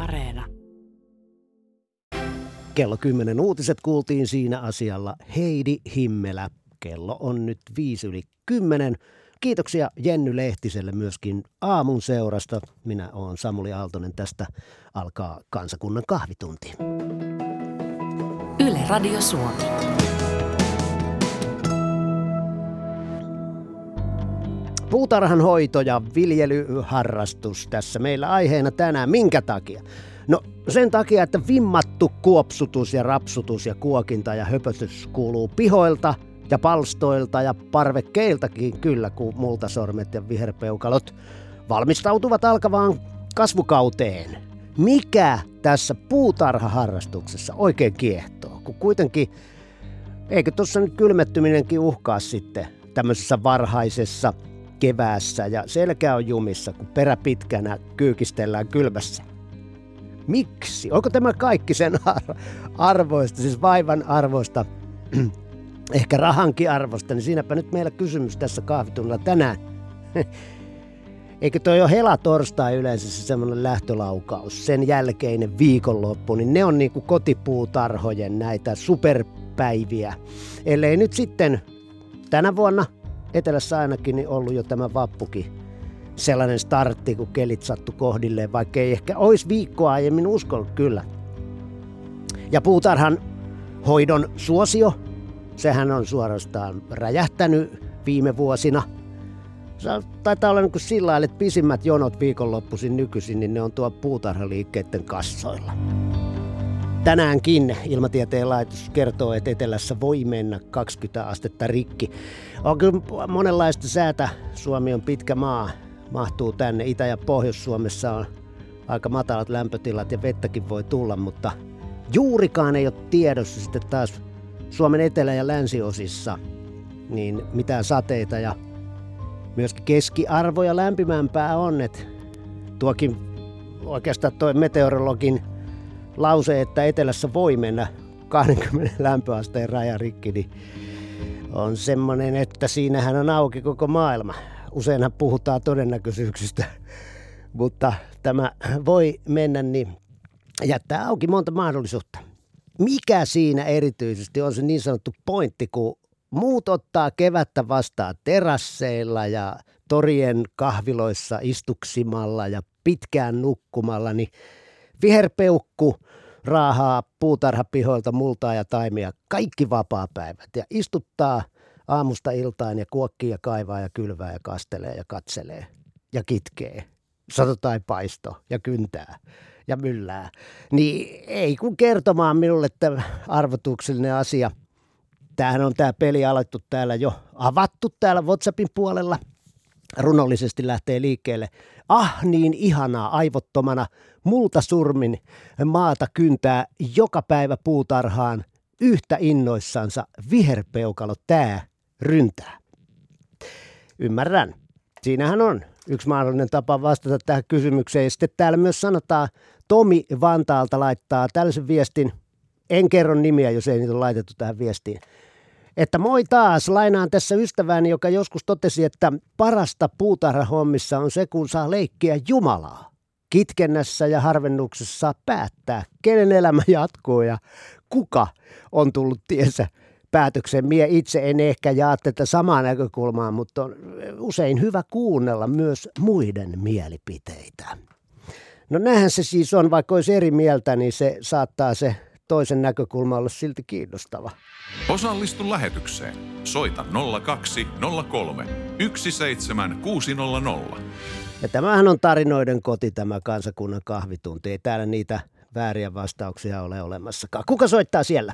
Areena. Kello 10 uutiset kuultiin siinä asialla Heidi Himmelä. Kello on nyt viisi yli kymmenen. Kiitoksia Jenny Lehtiselle myöskin aamun seurasta. Minä olen Samuli Aaltonen. Tästä alkaa kansakunnan kahvitunti. Yle Radio Suomi. Puutarhan hoito ja viljelyharrastus tässä meillä aiheena tänään. Minkä takia? No sen takia, että vimmattu kuopsutus ja rapsutus ja kuokinta ja höpötys kuuluu pihoilta ja palstoilta ja parvekkeiltakin kyllä, kun multasormet ja viherpeukalot valmistautuvat alkavaan kasvukauteen. Mikä tässä puutarhaharrastuksessa oikein kiehtoo? Kun kuitenkin, eikö tuossa nyt kylmettyminenkin uhkaa sitten tämmöisessä varhaisessa keväässä ja selkä on jumissa, kun perä pitkänä kyykistellään kylmässä. Miksi? Onko tämä kaikki sen arvoista, siis vaivan arvoista, ehkä rahankin arvosta, niin siinäpä nyt meillä kysymys tässä kahvitunnilla tänään. Eikö toi ole helatorstai yleensä se semmoinen lähtölaukaus, sen jälkeinen viikonloppu, niin ne on niinku kotipuutarhojen näitä superpäiviä. Ellei nyt sitten tänä vuonna etelässä ainakin niin ollut jo tämä vappukin sellainen startti, kun kelit sattu kohdilleen, vaikka ei ehkä olisi viikkoa aiemmin uskonut kyllä. Ja puutarhan hoidon suosio, sehän on suorastaan räjähtänyt viime vuosina. Taitaa olla niin sillä että pisimmät jonot viikonloppuisin nykyisin, niin ne on tuo puutarhaliikkeiden kassoilla. Tänäänkin ilmatieteen laitos kertoo, että etelässä voi mennä 20 astetta rikki. On kyllä monenlaista säätä. Suomi on pitkä maa, mahtuu tänne. Itä- ja Pohjois-Suomessa on aika matalat lämpötilat ja vettäkin voi tulla, mutta juurikaan ei ole tiedossa sitten taas Suomen etelä- ja länsiosissa niin mitään sateita ja myöskin keskiarvoja lämpimämpää on, että tuokin oikeastaan tuo meteorologin lause, että etelässä voi mennä 20 lämpöasteen raja rikki, niin on semmoinen, että siinähän on auki koko maailma. Useinhan puhutaan todennäköisyyksistä, mutta tämä voi mennä, niin jättää auki monta mahdollisuutta. Mikä siinä erityisesti on se niin sanottu pointti, kun muut ottaa kevättä vastaan terasseilla ja torien kahviloissa istuksimalla ja pitkään nukkumalla, niin viherpeukku raahaa puutarhapihoilta multaa ja taimia kaikki vapaa-päivät ja istuttaa aamusta iltaan ja kuokkii ja kaivaa ja kylvää ja kastelee ja katselee ja kitkee. Sato tai paisto ja kyntää ja myllää. Niin ei kun kertomaan minulle tämä arvotuksellinen asia. Tämähän on tämä peli alettu täällä jo avattu täällä WhatsAppin puolella. Runollisesti lähtee liikkeelle. Ah niin ihanaa aivottomana multasurmin maata kyntää joka päivä puutarhaan yhtä innoissansa viherpeukalo tää ryntää. Ymmärrän. Siinähän on yksi mahdollinen tapa vastata tähän kysymykseen. Ja sitten täällä myös sanotaan, Tomi Vantaalta laittaa tällaisen viestin. En kerro nimiä, jos ei niitä ole laitettu tähän viestiin. Että moi taas, lainaan tässä ystäväni, joka joskus totesi, että parasta puutarhahommissa on se, kun saa leikkiä Jumalaa. Kitkennässä ja harvennuksessa saa päättää, kenen elämä jatkuu ja kuka on tullut tiensä päätöksen. Mie itse en ehkä jaa tätä samaa näkökulmaa, mutta on usein hyvä kuunnella myös muiden mielipiteitä. No näinhän se siis on, vaikka olisi eri mieltä, niin se saattaa se toisen näkökulma olla silti kiinnostava. Osallistu lähetykseen. Soita 0203 17600. Ja tämähän on tarinoiden koti tämä kansakunnan kahvitunti. Ei täällä niitä vääriä vastauksia ole olemassakaan. Kuka soittaa siellä?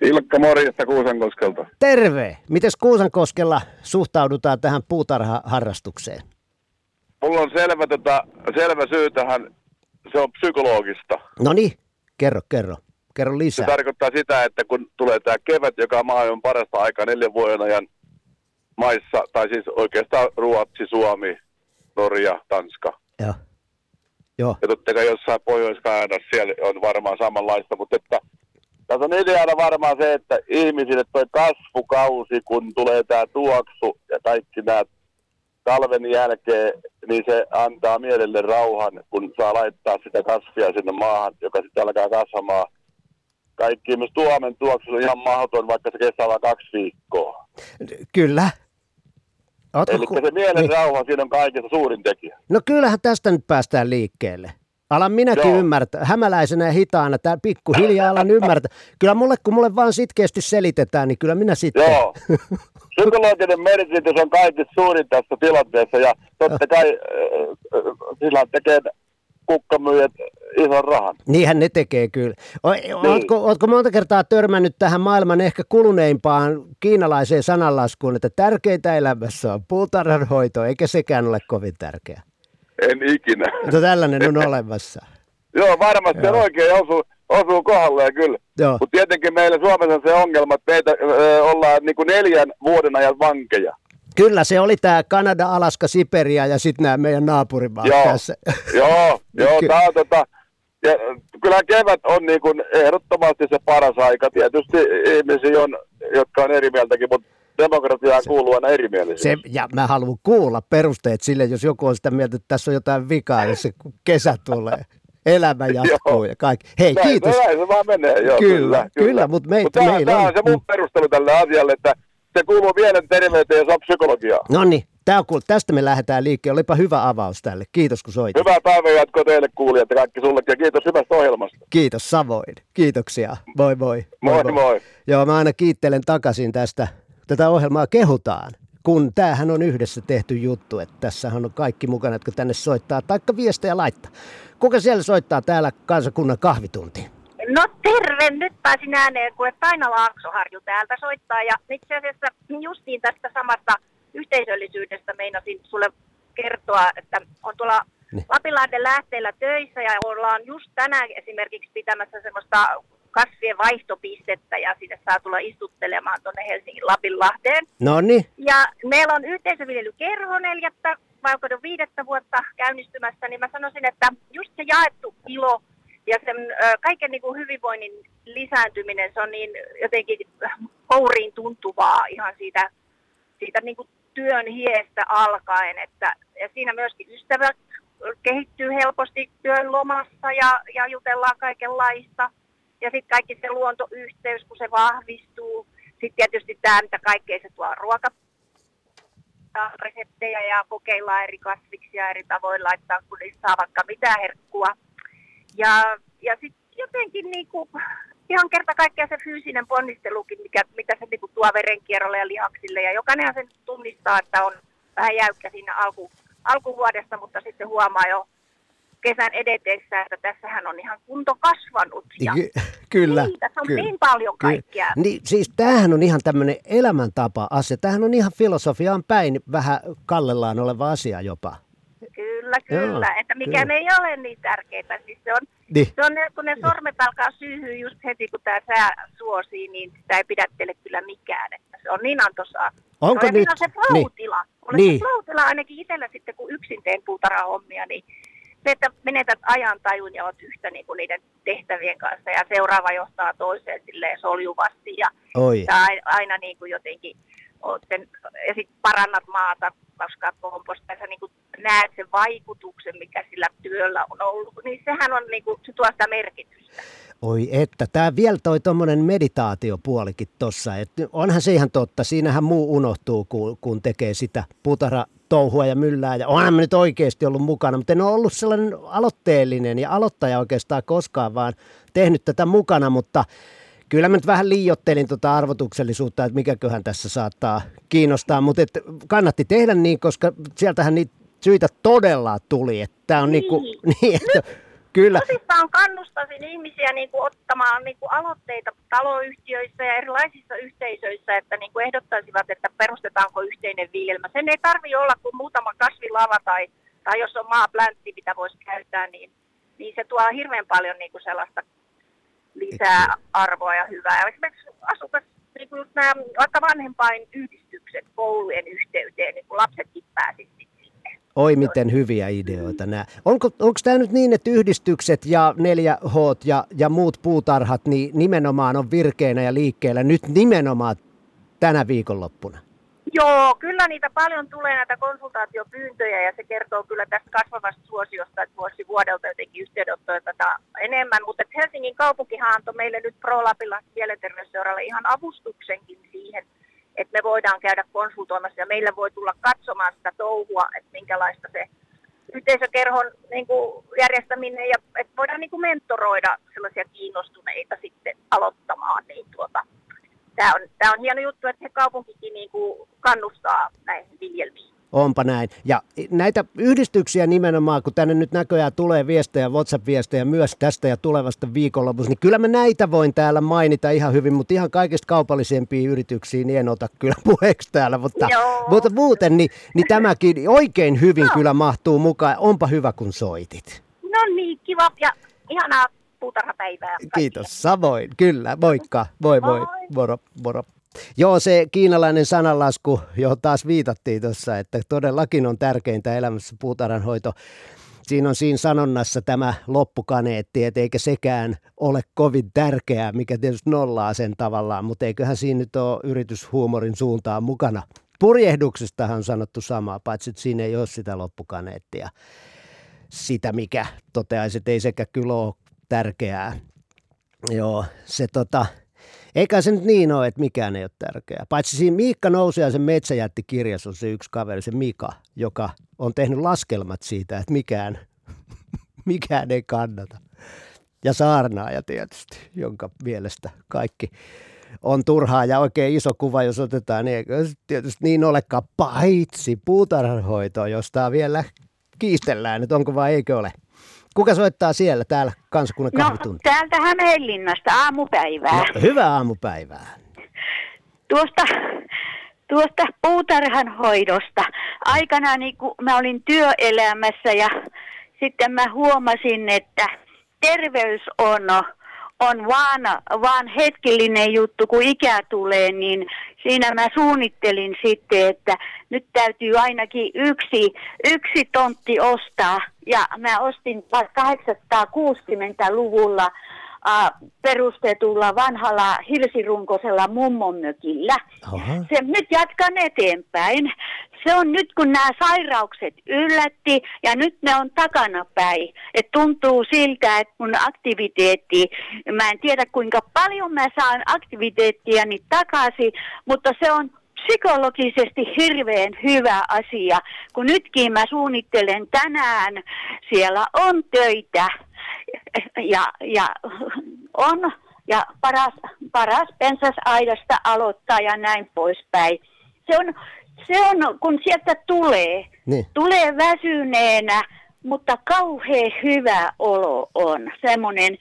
Ilkka morjesta Kuusankoskelta. Terve! Mites Kuusankoskella suhtaudutaan tähän puutarhaharrastukseen? Mulla on selvä, tota, selvä syy tähän, se on psykologista. No niin, kerro, kerro. Kerro Se lisää. tarkoittaa sitä, että kun tulee tämä kevät, joka on maailman parasta aikaa neljän vuoden ajan maissa, tai siis oikeastaan Ruotsi, Suomi, Norja, Tanska. Joo. Joo. Ja totta kai jossain pohjois siellä on varmaan samanlaista, mutta että tässä on ideana varmaan se, että ihmisille toi kasvukausi, kun tulee tämä tuoksu ja kaikki nämä talven jälkeen, niin se antaa mielelle rauhan, kun saa laittaa sitä kasvia sinne maahan, joka sitten alkaa kasvamaan. Kaikki myös tuomen tuoksu on ihan mahdoton, vaikka se kestää vain kaksi viikkoa. Kyllä. Ootko Eli ku- se mielen niin. rauha, siinä on kaikista suurin tekijä. No kyllähän tästä nyt päästään liikkeelle. Alan minäkin Joo. ymmärtää. Hämäläisenä ja hitaana, tää pikkuhiljaa alan ymmärtää. Kyllä mulle, kun mulle vaan sitkeästi selitetään, niin kyllä minä sitten. Joo. Psykologinen merkitys on kaikista suurin tässä tilanteessa ja totta kai äh, äh, sillä tekee kukkamyyjät ison rahan. Niinhän ne tekee kyllä. O, Niin. ootko, ootko monta kertaa törmännyt tähän maailman ehkä kuluneimpaan kiinalaiseen sananlaskuun, että tärkeintä elämässä on puutarhanhoito, eikä sekään ole kovin tärkeä. En ikinä. Mutta tällainen on olemassa. Joo, varmasti Joo. on oikein osuu, osuu kohdalleen kyllä. Mutta tietenkin meillä Suomessa on se ongelma, että meitä ö, ollaan niin kuin neljän vuoden ajan vankeja. Kyllä se oli tämä Kanada, Alaska, Siberia ja sitten nämä meidän naapurimaat Joo. tässä. joo, joo, Ky- tää on tota, ja kyllä kevät on niin kuin ehdottomasti se paras aika. Tietysti ihmisiä on, jotka on eri mieltäkin, mutta demokratiaan kuuluu aina erimielisiä. Se, ja mä haluan kuulla perusteet sille, jos joku on sitä mieltä, että tässä on jotain vikaa, jos se kesä tulee. Elämä jatkuu ja kaikki. Hei, Näin, kiitos. Näin se vaan menee, joo. Kyllä, kyllä, mut meitä- Mut meillä on- on se mun perustelu tälle asialle, että se kuuluu mielenterveyteen ja on psykologiaa. No niin, tästä me lähdetään liikkeelle. Olipa hyvä avaus tälle. Kiitos kun soitit. Hyvää päivänjatkoa teille kuulijat ja kaikki sullekin ja kiitos hyvästä ohjelmasta. Kiitos samoin. Kiitoksia. Moi moi. Moi moi. Joo, mä aina kiittelen takaisin tästä. Tätä ohjelmaa kehutaan, kun tämähän on yhdessä tehty juttu, että tässähän on kaikki mukana, jotka tänne soittaa, taikka viestejä laittaa. Kuka siellä soittaa täällä kansakunnan kahvitunti? No terve, nyt pääsin ääneen, kun Taina Laaksoharju täältä soittaa. Ja itse asiassa justiin tästä samasta yhteisöllisyydestä meinasin sulle kertoa, että on tuolla Niin. Lapinlahden lähteellä töissä ja ollaan just tänään esimerkiksi pitämässä semmoista kasvien vaihtopistettä ja sinne saa tulla istuttelemaan tuonne Helsingin Lapinlahteen. No niin, Ja meillä on yhteisöviljelykerho neljättä, jo viidettä vuotta käynnistymässä, niin mä sanoisin, että just se jaettu ilo ja sen ö, kaiken niin kuin hyvinvoinnin lisääntyminen, se on niin jotenkin kouriin tuntuvaa ihan siitä, siitä niin kuin työn hiestä alkaen, että ja siinä myöskin ystävät kehittyy helposti työn lomassa ja, ja jutellaan kaikenlaista. Ja sitten kaikki se luontoyhteys, kun se vahvistuu. Sitten tietysti tämä, mitä kaikkea se tuo ruoka reseptejä ja kokeillaan eri kasviksia eri tavoin laittaa, kun ei saa vaikka mitään herkkua. Ja, ja sitten jotenkin niinku, ihan kerta kaikkiaan se fyysinen ponnistelukin, mikä, mitä se niinku tuo verenkierrolle ja lihaksille. Ja jokainenhan sen tunnistaa, että on vähän jäykkä siinä alku, alkuvuodesta, mutta sitten huomaa jo kesän edetessä, että tässähän on ihan kunto kasvanut. Ja Ky- kyllä. niin, tässä on kyllä. niin paljon Kyllä. kaikkea. Niin, siis tämähän on ihan tämmöinen elämäntapa-asia. Tämähän on ihan filosofiaan päin vähän kallellaan oleva asia jopa. Kyllä, Joo, kyllä. että mikään kyllä. ei ole niin tärkeää. Siis se on, Niin. se on, kun ne sormet alkaa syyhyä just heti, kun tämä sää suosii, niin sitä ei pidättele kyllä mikään. Että se on niin antoisaa. Onko no, nyt? siinä on se Niin. flow-tila. Mulle Niin. se flow-tila ainakin itsellä sitten, kun yksin teen puutarhahommia, niin se, että menetät ajan tajun ja oot yhtä niin kuin niiden tehtävien kanssa ja seuraava johtaa toiseen silleen soljuvasti ja Oi. ai- aina niin kuin jotenkin oot sen, ja sit parannat maata, koska komposta, sä niin kuin näet sen vaikutuksen, mikä sillä työllä on ollut, niin sehän on niin kuin, se tuo sitä merkitystä. Oi että, tämä vielä toi tuommoinen meditaatiopuolikin että onhan se ihan totta, siinähän muu unohtuu, kun, kun tekee sitä puutarha touhua ja myllää, ja onhan mä nyt oikeasti ollut mukana, mutta en ole ollut sellainen aloitteellinen ja aloittaja oikeastaan koskaan, vaan tehnyt tätä mukana, mutta kyllä mä nyt vähän liiottelin tuota arvotuksellisuutta, että mikäköhän tässä saattaa kiinnostaa, mutta et kannatti tehdä niin, koska sieltähän niitä syitä todella tuli, että tämä on niin. niinku, niin että, kyllä, Tosissaan kannustaisin ihmisiä niin kuin ottamaan niin kuin aloitteita taloyhtiöissä ja erilaisissa yhteisöissä, että niin kuin ehdottaisivat, että perustetaanko yhteinen viljelmä. Sen ei tarvitse olla kuin muutama kasvilava tai, tai jos on maaplantti, mitä voisi käyttää, niin, niin se tuo hirveän paljon niin kuin sellaista lisää arvoa ja hyvää. Ja esimerkiksi asukas, niin kuin nämä, vaikka vanhempain yhdistykset koulujen yhteyteen, niin kuin lapsetkin pääsisivät sinne. Oi miten hyviä ideoita nämä. Onko, onko tämä nyt niin, että yhdistykset ja 4H ja, ja muut puutarhat niin nimenomaan on virkeinä ja liikkeellä nyt nimenomaan tänä viikonloppuna? Joo, kyllä niitä paljon tulee näitä konsultaatiopyyntöjä ja se kertoo kyllä tästä kasvavasta suosiosta, että vuosi vuodelta jotenkin yhteydenottoja tätä enemmän. Mutta Helsingin kaupunkihan antoi meille nyt ProLabilla mielenterveysseuralle ihan avustuksenkin siihen, että me voidaan käydä konsultoimassa ja meillä voi tulla katsomaan sitä touhua, että minkälaista se yhteisökerhon niin kuin, järjestäminen ja että voidaan niin kuin, mentoroida sellaisia kiinnostuneita sitten aloittamaan. Niin, tuota, tämä, on, on hieno juttu, että se kaupunkikin niin kuin, kannustaa näihin viljelmiin. Onpa näin. Ja näitä yhdistyksiä nimenomaan, kun tänne nyt näköjään tulee viestejä, WhatsApp-viestejä myös tästä ja tulevasta viikonlopusta, niin kyllä mä näitä voin täällä mainita ihan hyvin, mutta ihan kaikista kaupallisempiin yrityksiin niin en ota kyllä puheeksi täällä. Mutta, mutta muuten, niin, niin tämäkin oikein hyvin no. kyllä mahtuu mukaan. Onpa hyvä, kun soitit. No niin, kiva ja ihanaa puutarhapäivää. Kiitos, samoin. Kyllä, moikka. Moi moi. moi. Moro, moro. Joo, se kiinalainen sananlasku, johon taas viitattiin tuossa, että todellakin on tärkeintä elämässä puutarhanhoito. Siinä on siinä sanonnassa tämä loppukaneetti, että eikä sekään ole kovin tärkeää, mikä tietysti nollaa sen tavallaan, mutta eiköhän siinä nyt ole yrityshuumorin suuntaan mukana. Purjehduksestahan on sanottu samaa, paitsi että siinä ei ole sitä loppukaneettia. Sitä, mikä toteaisi, että ei sekä kyllä ole tärkeää. Joo, se tota, eikä se nyt niin ole, että mikään ei ole tärkeää. Paitsi siinä Miikka nousi ja sen metsäjättikirjassa on se yksi kaveri, se Mika, joka on tehnyt laskelmat siitä, että mikään, mikään ei kannata. Ja saarnaaja tietysti, jonka mielestä kaikki on turhaa ja oikein iso kuva, jos otetaan, niin eikö tietysti niin olekaan, paitsi puutarhanhoito, josta vielä kiistellään, että onko vai eikö ole. Kuka soittaa siellä täällä kansakunnan no, kahvitunti? No, täältä Hämeenlinnasta aamupäivää. No, hyvää aamupäivää. Tuosta, tuosta puutarhan hoidosta. Aikanaan niin kun mä olin työelämässä ja sitten mä huomasin, että terveys on on vaan, vaan hetkellinen juttu, kun ikä tulee, niin siinä mä suunnittelin sitten, että nyt täytyy ainakin yksi, yksi tontti ostaa. Ja mä ostin 860-luvulla äh, perustetulla vanhalla hilsirunkoisella mummonmökillä. Se nyt jatkan eteenpäin. Se on nyt, kun nämä sairaukset yllätti ja nyt ne on takanapäin. Et tuntuu siltä, että mun aktiviteetti, mä en tiedä kuinka paljon mä saan aktiviteettiani takaisin, mutta se on psykologisesti hirveän hyvä asia, kun nytkin mä suunnittelen tänään, siellä on töitä ja, ja on ja paras, paras pensasaidasta aloittaa ja näin poispäin. Se on, se on kun sieltä tulee, niin. tulee väsyneenä, mutta kauhean hyvä olo on. Semmoinen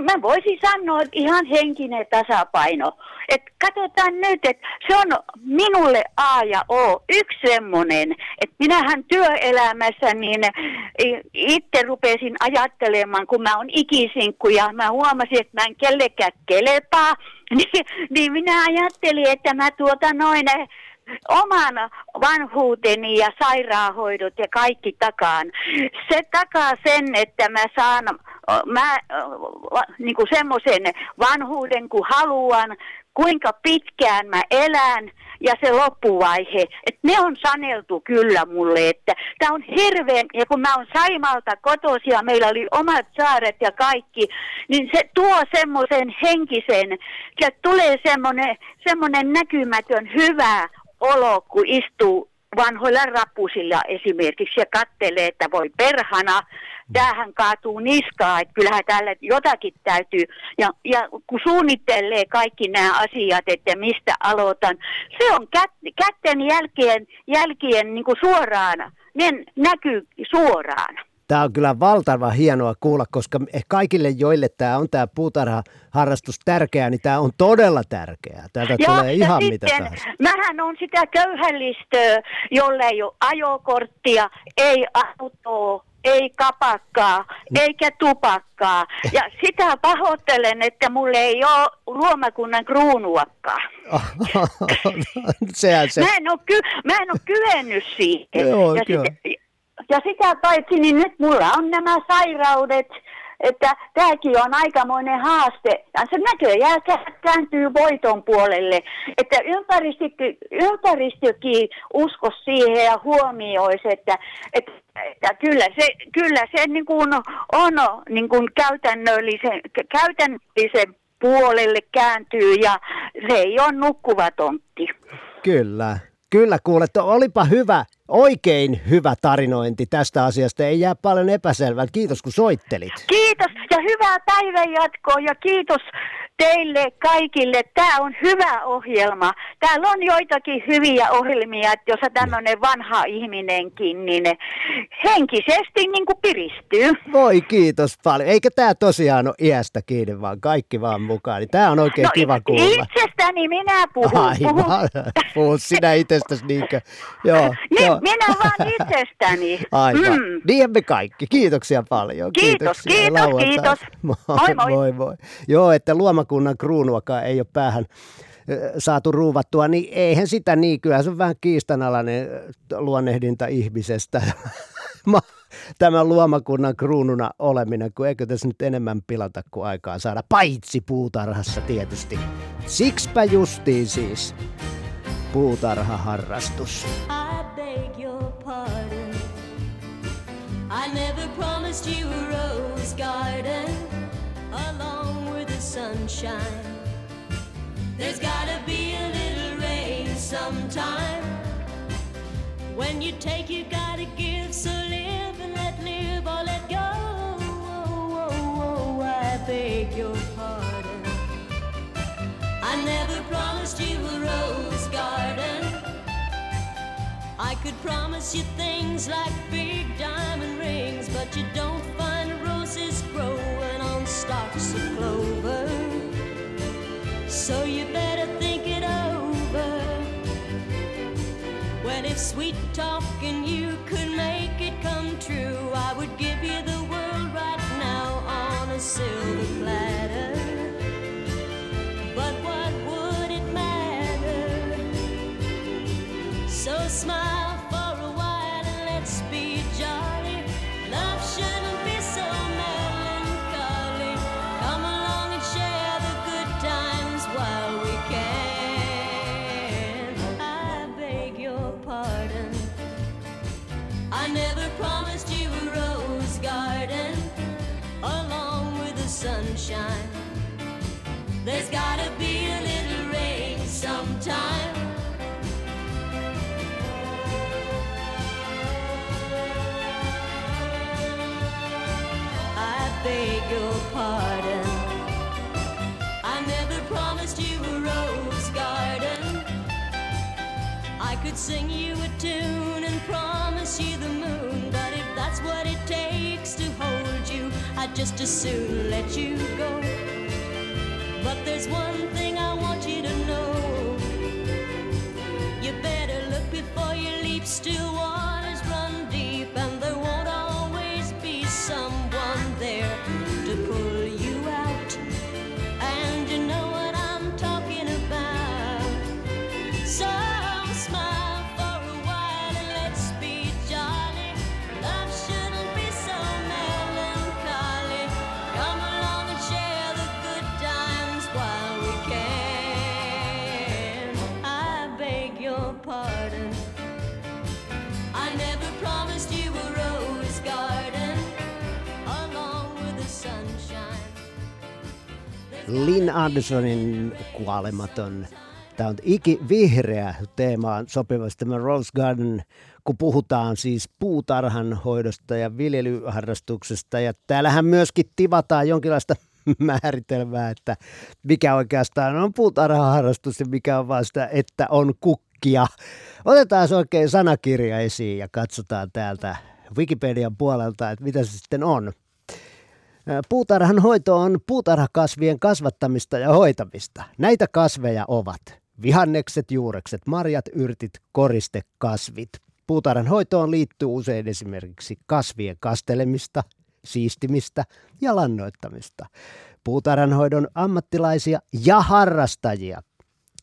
mä voisin sanoa, että ihan henkinen tasapaino. Et katsotaan nyt, että se on minulle A ja O. Yksi semmoinen, että minähän työelämässä niin itse rupesin ajattelemaan, kun mä oon ikisinkku ja mä huomasin, että mä en kellekään kelepaa, niin, niin minä ajattelin, että mä tuota noin oman vanhuuteni ja sairaanhoidot ja kaikki takaan. Se takaa sen, että mä saan mä, niin kuin semmoisen vanhuuden kuin haluan, kuinka pitkään mä elän ja se loppuvaihe, että ne on saneltu kyllä mulle, että tämä on hirveän, ja kun mä oon Saimalta kotosia, meillä oli omat saaret ja kaikki, niin se tuo semmoisen henkisen, ja tulee semmoinen, semmoinen näkymätön hyvä olo, kun istuu vanhoilla rapusilla esimerkiksi ja kattelee, että voi perhana, tämähän kaatuu niskaa, että kyllähän täällä jotakin täytyy. Ja, ja kun suunnittelee kaikki nämä asiat, että mistä aloitan, se on kät, kätten jälkeen, jälkeen niin kuin suoraan, ne näkyy suoraan. Tämä on kyllä valtava hienoa kuulla, koska kaikille, joille tämä on tämä puutarhaharrastus tärkeää, niin tämä on todella tärkeää. Täältä Joo, tulee ihan mitä tahansa. Mähän on sitä köyhällistöä, jolle ei ole ajokorttia, ei autoa, ei kapakkaa, no. eikä tupakkaa. Ja sitä pahoittelen, että mulle ei ole luomakunnan kruunuakaan. Sehän se. Mä en ole, ky- mä en ole kyennyt siihen. Joo, ja, ja sitä paitsi, niin nyt mulla on nämä sairaudet, että tämäkin on aikamoinen haaste. Ja se näköjään kääntyy voiton puolelle, että ympäristökin, ympäristökin usko siihen ja huomioisi, että, että että kyllä se, kyllä se niin kuin on niin kuin käytännöllisen, käytännöllisen puolelle kääntyy ja se ei ole nukkuva tontti. Kyllä, kyllä kuulet, olipa hyvä, oikein hyvä tarinointi tästä asiasta. Ei jää paljon epäselvää. Kiitos kun soittelit. Kiitos ja hyvää päivänjatkoa ja kiitos teille kaikille. Tämä on hyvä ohjelma. Täällä on joitakin hyviä ohjelmia, että jos tämmöinen vanha ihminenkin, niin henkisesti niin kuin piristyy. Voi kiitos paljon. Eikä tämä tosiaan ole iästä kiinni, vaan kaikki vaan mukaan. Niin tämä on oikein no, kiva kuulla. Itsestäni minä puhun. Aivan. puhun. Sinä itsestäsi niinkö? Joo, niin, joo. minä vaan itsestäni. Aivan. Mm. Niin me kaikki. Kiitoksia paljon. Kiitos, Kiitoksia. kiitos, Lauantai. kiitos. Moi, Moi, moi. moi. Joo, että luomakunnan kruunuakaan ei ole päähän saatu ruuvattua, niin eihän sitä niin. Kyllä se on vähän kiistanalainen luonnehdinta ihmisestä. Ma- Tämä luomakunnan kruununa oleminen, kun eikö tässä nyt enemmän pilata kuin aikaa saada, paitsi puutarhassa tietysti. Siksipä justiin siis puutarhaharrastus. I beg your pardon. I never promised you a rose garden sunshine. There's gotta be a little rain sometime. When you take, you gotta give. So live and let live or let go. Oh, oh, oh, I beg your pardon. I never promised you a rose garden. I could promise you things like big diamond rings, but you don't find roses growing on stalks of clover. So you better think it over. Well, if sweet talking you could make it come true, I would give you the world right now on a silver platter. But what would it matter? So smile sunshine. There's gotta be a little rain sometime. I beg your pardon. I never promised you a rose garden. I could sing you a tune and promise you the Just as soon let you go. But there's one thing I want you to know. You better look before you leap. Still waters Lynn Andersonin kuolematon. Tämä on ikivihreä teemaan sopivasti tämä Rose Garden, kun puhutaan siis puutarhan hoidosta ja viljelyharrastuksesta. Ja täällähän myöskin tivataan jonkinlaista määritelmää, että mikä oikeastaan on puutarhaharrastus ja mikä on vaan sitä, että on kukkia. Otetaan se oikein sanakirja esiin ja katsotaan täältä Wikipedian puolelta, että mitä se sitten on. Puutarhan hoito on puutarhakasvien kasvattamista ja hoitamista. Näitä kasveja ovat vihannekset, juurekset, marjat, yrtit, koristekasvit. Puutarhan hoitoon liittyy usein esimerkiksi kasvien kastelemista, siistimistä ja lannoittamista. Puutarhanhoidon ammattilaisia ja harrastajia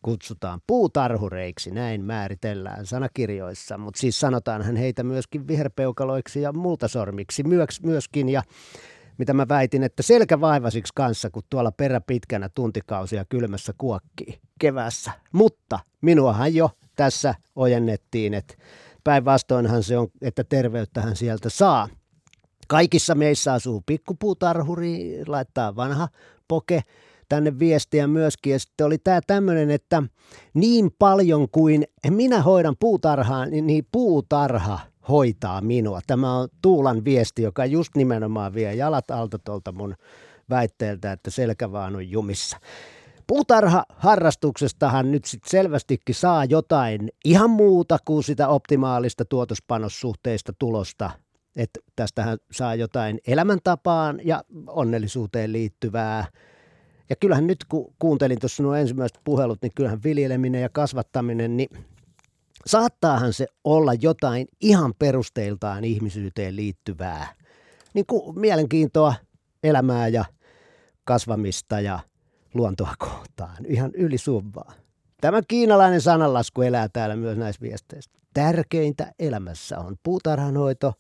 kutsutaan puutarhureiksi, näin määritellään sanakirjoissa, mutta siis sanotaanhan heitä myöskin viherpeukaloiksi ja multasormiksi myöskin. Ja mitä mä väitin, että selkävaivasiksi kanssa, kun tuolla peräpitkänä tuntikausia kylmässä kuokkii kevässä. Mutta minuahan jo tässä ojennettiin, että päinvastoinhan se on, että terveyttähän sieltä saa. Kaikissa meissä asuu pikkupuutarhuri, laittaa vanha poke tänne viestiä myöskin. Ja sitten oli tämä tämmöinen, että niin paljon kuin minä hoidan puutarhaa, niin puutarha hoitaa minua. Tämä on Tuulan viesti, joka just nimenomaan vie jalat alta tuolta mun väitteeltä, että selkä vaan on jumissa. Puutarha-harrastuksestahan nyt sit selvästikin saa jotain ihan muuta kuin sitä optimaalista tuotospanossuhteista tulosta. Että tästähän saa jotain elämäntapaan ja onnellisuuteen liittyvää. Ja kyllähän nyt kun kuuntelin tuossa nuo ensimmäiset puhelut, niin kyllähän viljeleminen ja kasvattaminen, niin saattaahan se olla jotain ihan perusteiltaan ihmisyyteen liittyvää. Niin kuin mielenkiintoa elämää ja kasvamista ja luontoa kohtaan. Ihan yli suvaa. Tämä kiinalainen sananlasku elää täällä myös näissä viesteissä. Tärkeintä elämässä on puutarhanhoito,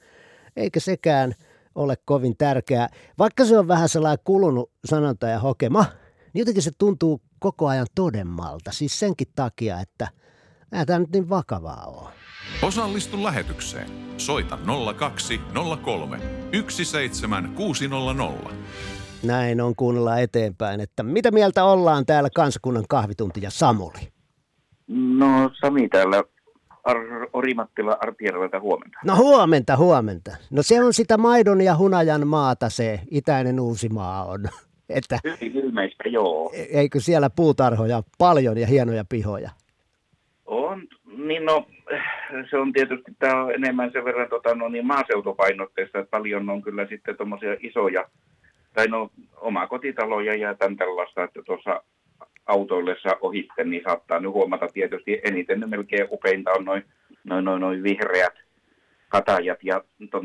eikä sekään ole kovin tärkeää. Vaikka se on vähän sellainen kulunut sanonta ja hokema, niin jotenkin se tuntuu koko ajan todemmalta. Siis senkin takia, että Ää, tämä nyt niin vakavaa ole. Osallistu lähetykseen. Soita 0203 17600. Näin on kuunnella eteenpäin, että mitä mieltä ollaan täällä kansakunnan kahvitunti ja Samuli? No Sami täällä Ar- Orimattila Artjärveltä huomenta. No huomenta, huomenta. No se on sitä maidon ja hunajan maata se itäinen Uusimaa on. Että, Hyvin ilmeistä, joo. eikö siellä puutarhoja paljon ja hienoja pihoja? Niin no, se on tietysti, tämä on enemmän sen verran tota, no, niin maaseutupainotteista, että paljon on kyllä sitten tuommoisia isoja, tai no omakotitaloja ja tämän tällaista, että tuossa autoillessa ohitte, niin saattaa nyt huomata tietysti eniten ne melkein upeinta on noin noin, noin, noin vihreät katajat ja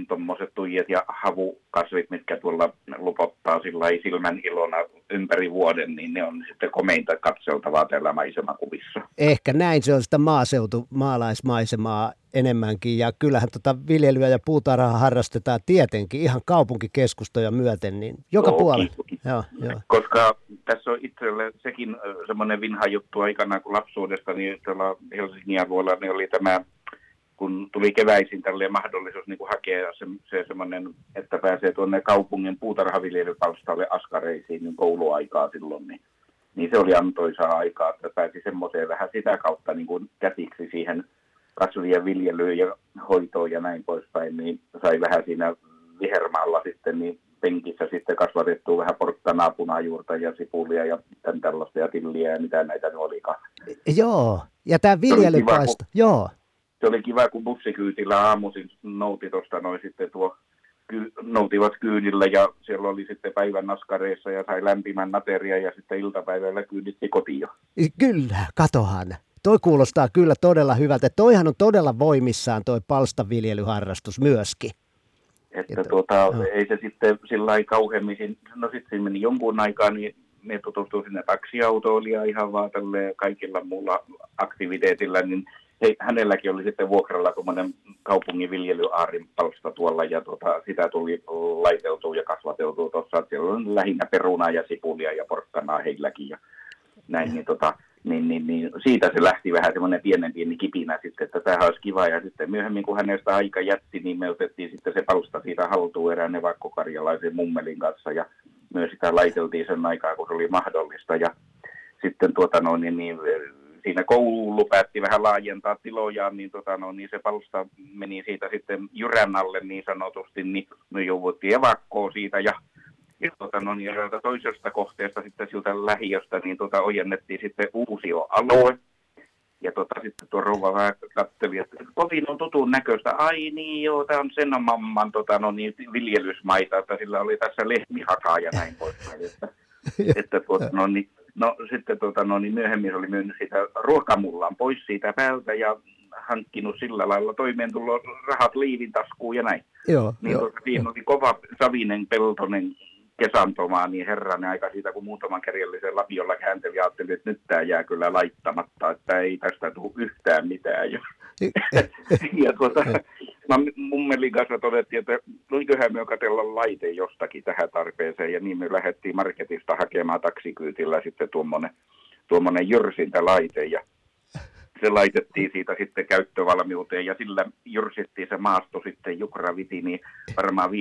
tuommoiset tuijat ja havukasvit, mitkä tuolla lupottaa sillä silmän ilona ympäri vuoden, niin ne on sitten komeinta katseltavaa täällä maisemakuvissa. Ehkä näin, se on sitä maaseutu, maalaismaisemaa enemmänkin. Ja kyllähän tota viljelyä ja puutarhaa harrastetaan tietenkin ihan kaupunkikeskustoja myöten, niin joka Toki. puolella. Joo, joo. Koska tässä on itselle sekin semmoinen vinha juttu aikanaan, kun lapsuudesta, niin tuolla Helsingin alueella niin oli tämä kun tuli keväisin tälle mahdollisuus niin kuin hakea se, se semmoinen, että pääsee tuonne kaupungin puutarhaviljelypalstalle askareisiin niin kouluaikaa silloin, niin, niin se oli antoisaa aikaa, että pääsi semmoiseen vähän sitä kautta niin kuin käsiksi siihen kasvien viljelyyn ja hoitoon ja näin poispäin, niin sai vähän siinä vihermaalla sitten niin penkissä sitten kasvatettua vähän porkkanaa, punajuurta ja sipulia ja tämän tällaista ja tilliä ja mitä näitä nyt olikaan. Joo, ja tämä viljelypaista, joo. Se oli kiva, kun bussikyytillä aamuisin nouti tuosta noin sitten tuo, ky, noutivat kyydillä ja siellä oli sitten päivän naskareissa ja sai lämpimän nateria ja sitten iltapäivällä kyyditti kotiin. Kyllä, katohan. Toi kuulostaa kyllä todella hyvältä. Toihan on todella voimissaan toi palstaviljelyharrastus myöskin. Että Että- tuota, joo. ei se sitten sillä lailla kauheammin, no sitten meni jonkun aikaa, niin me tutustuin sinne taksiautoilijaan ihan vaan tälleen kaikilla muulla aktiviteetilla, niin he, hänelläkin oli sitten vuokralla tuommoinen kaupungin viljelyaarin palsta tuolla ja tuota, sitä tuli laiteltua ja kasvateltua tuossa. Siellä on lähinnä perunaa ja sipulia ja porkkanaa heilläkin ja näin, niin, tota, niin, niin, niin, siitä se lähti vähän semmoinen pienen pieni kipinä sitten, että tämä olisi kiva. Ja sitten myöhemmin, kun hänestä aika jätti, niin me otettiin sitten se palsta siitä haltuun erään evakkokarjalaisen mummelin kanssa ja myös sitä laiteltiin sen aikaa, kun se oli mahdollista. Ja sitten tuota, no, niin, niin, siinä koulu päätti vähän laajentaa tilojaan, niin, tota, no, niin se palsta meni siitä sitten jyrän alle niin sanotusti, niin me jouduttiin evakkoon siitä ja ja tota, no, niin, toisesta kohteesta sitten siltä lähiöstä niin tota, ojennettiin sitten uusio alue. Ja tota, sitten tuo rouva vähän katteli, että kovin on tutun näköistä. Ai niin joo, tämä on sen mamman tota, no, niin, viljelysmaita, että sillä oli tässä lehmihakaa ja näin poispäin. Että, että tuota, no, niin, no, sitten tuota, no, niin myöhemmin se oli myynyt sitä ruokamullaan pois siitä päältä ja hankkinut sillä lailla toimeentulo rahat liivin taskuun ja näin. Joo, Niin joo. tuota, siinä oli kova savinen peltonen kesantomaa, niin herranen aika siitä, kun muutaman kerjallisen lapiolla käänteli, ja ajattelin, että nyt tämä jää kyllä laittamatta, että ei tästä tule yhtään mitään. Ja, ja tuota, mä mummelin kanssa todettiin, että luinköhän me katella laite jostakin tähän tarpeeseen, ja niin me lähdettiin marketista hakemaan taksikyytillä sitten tuommoinen, tuommoinen jyrsintälaite, ja se laitettiin siitä sitten käyttövalmiuteen ja sillä jyrsittiin se maasto sitten Jukraviti niin varmaan 5-60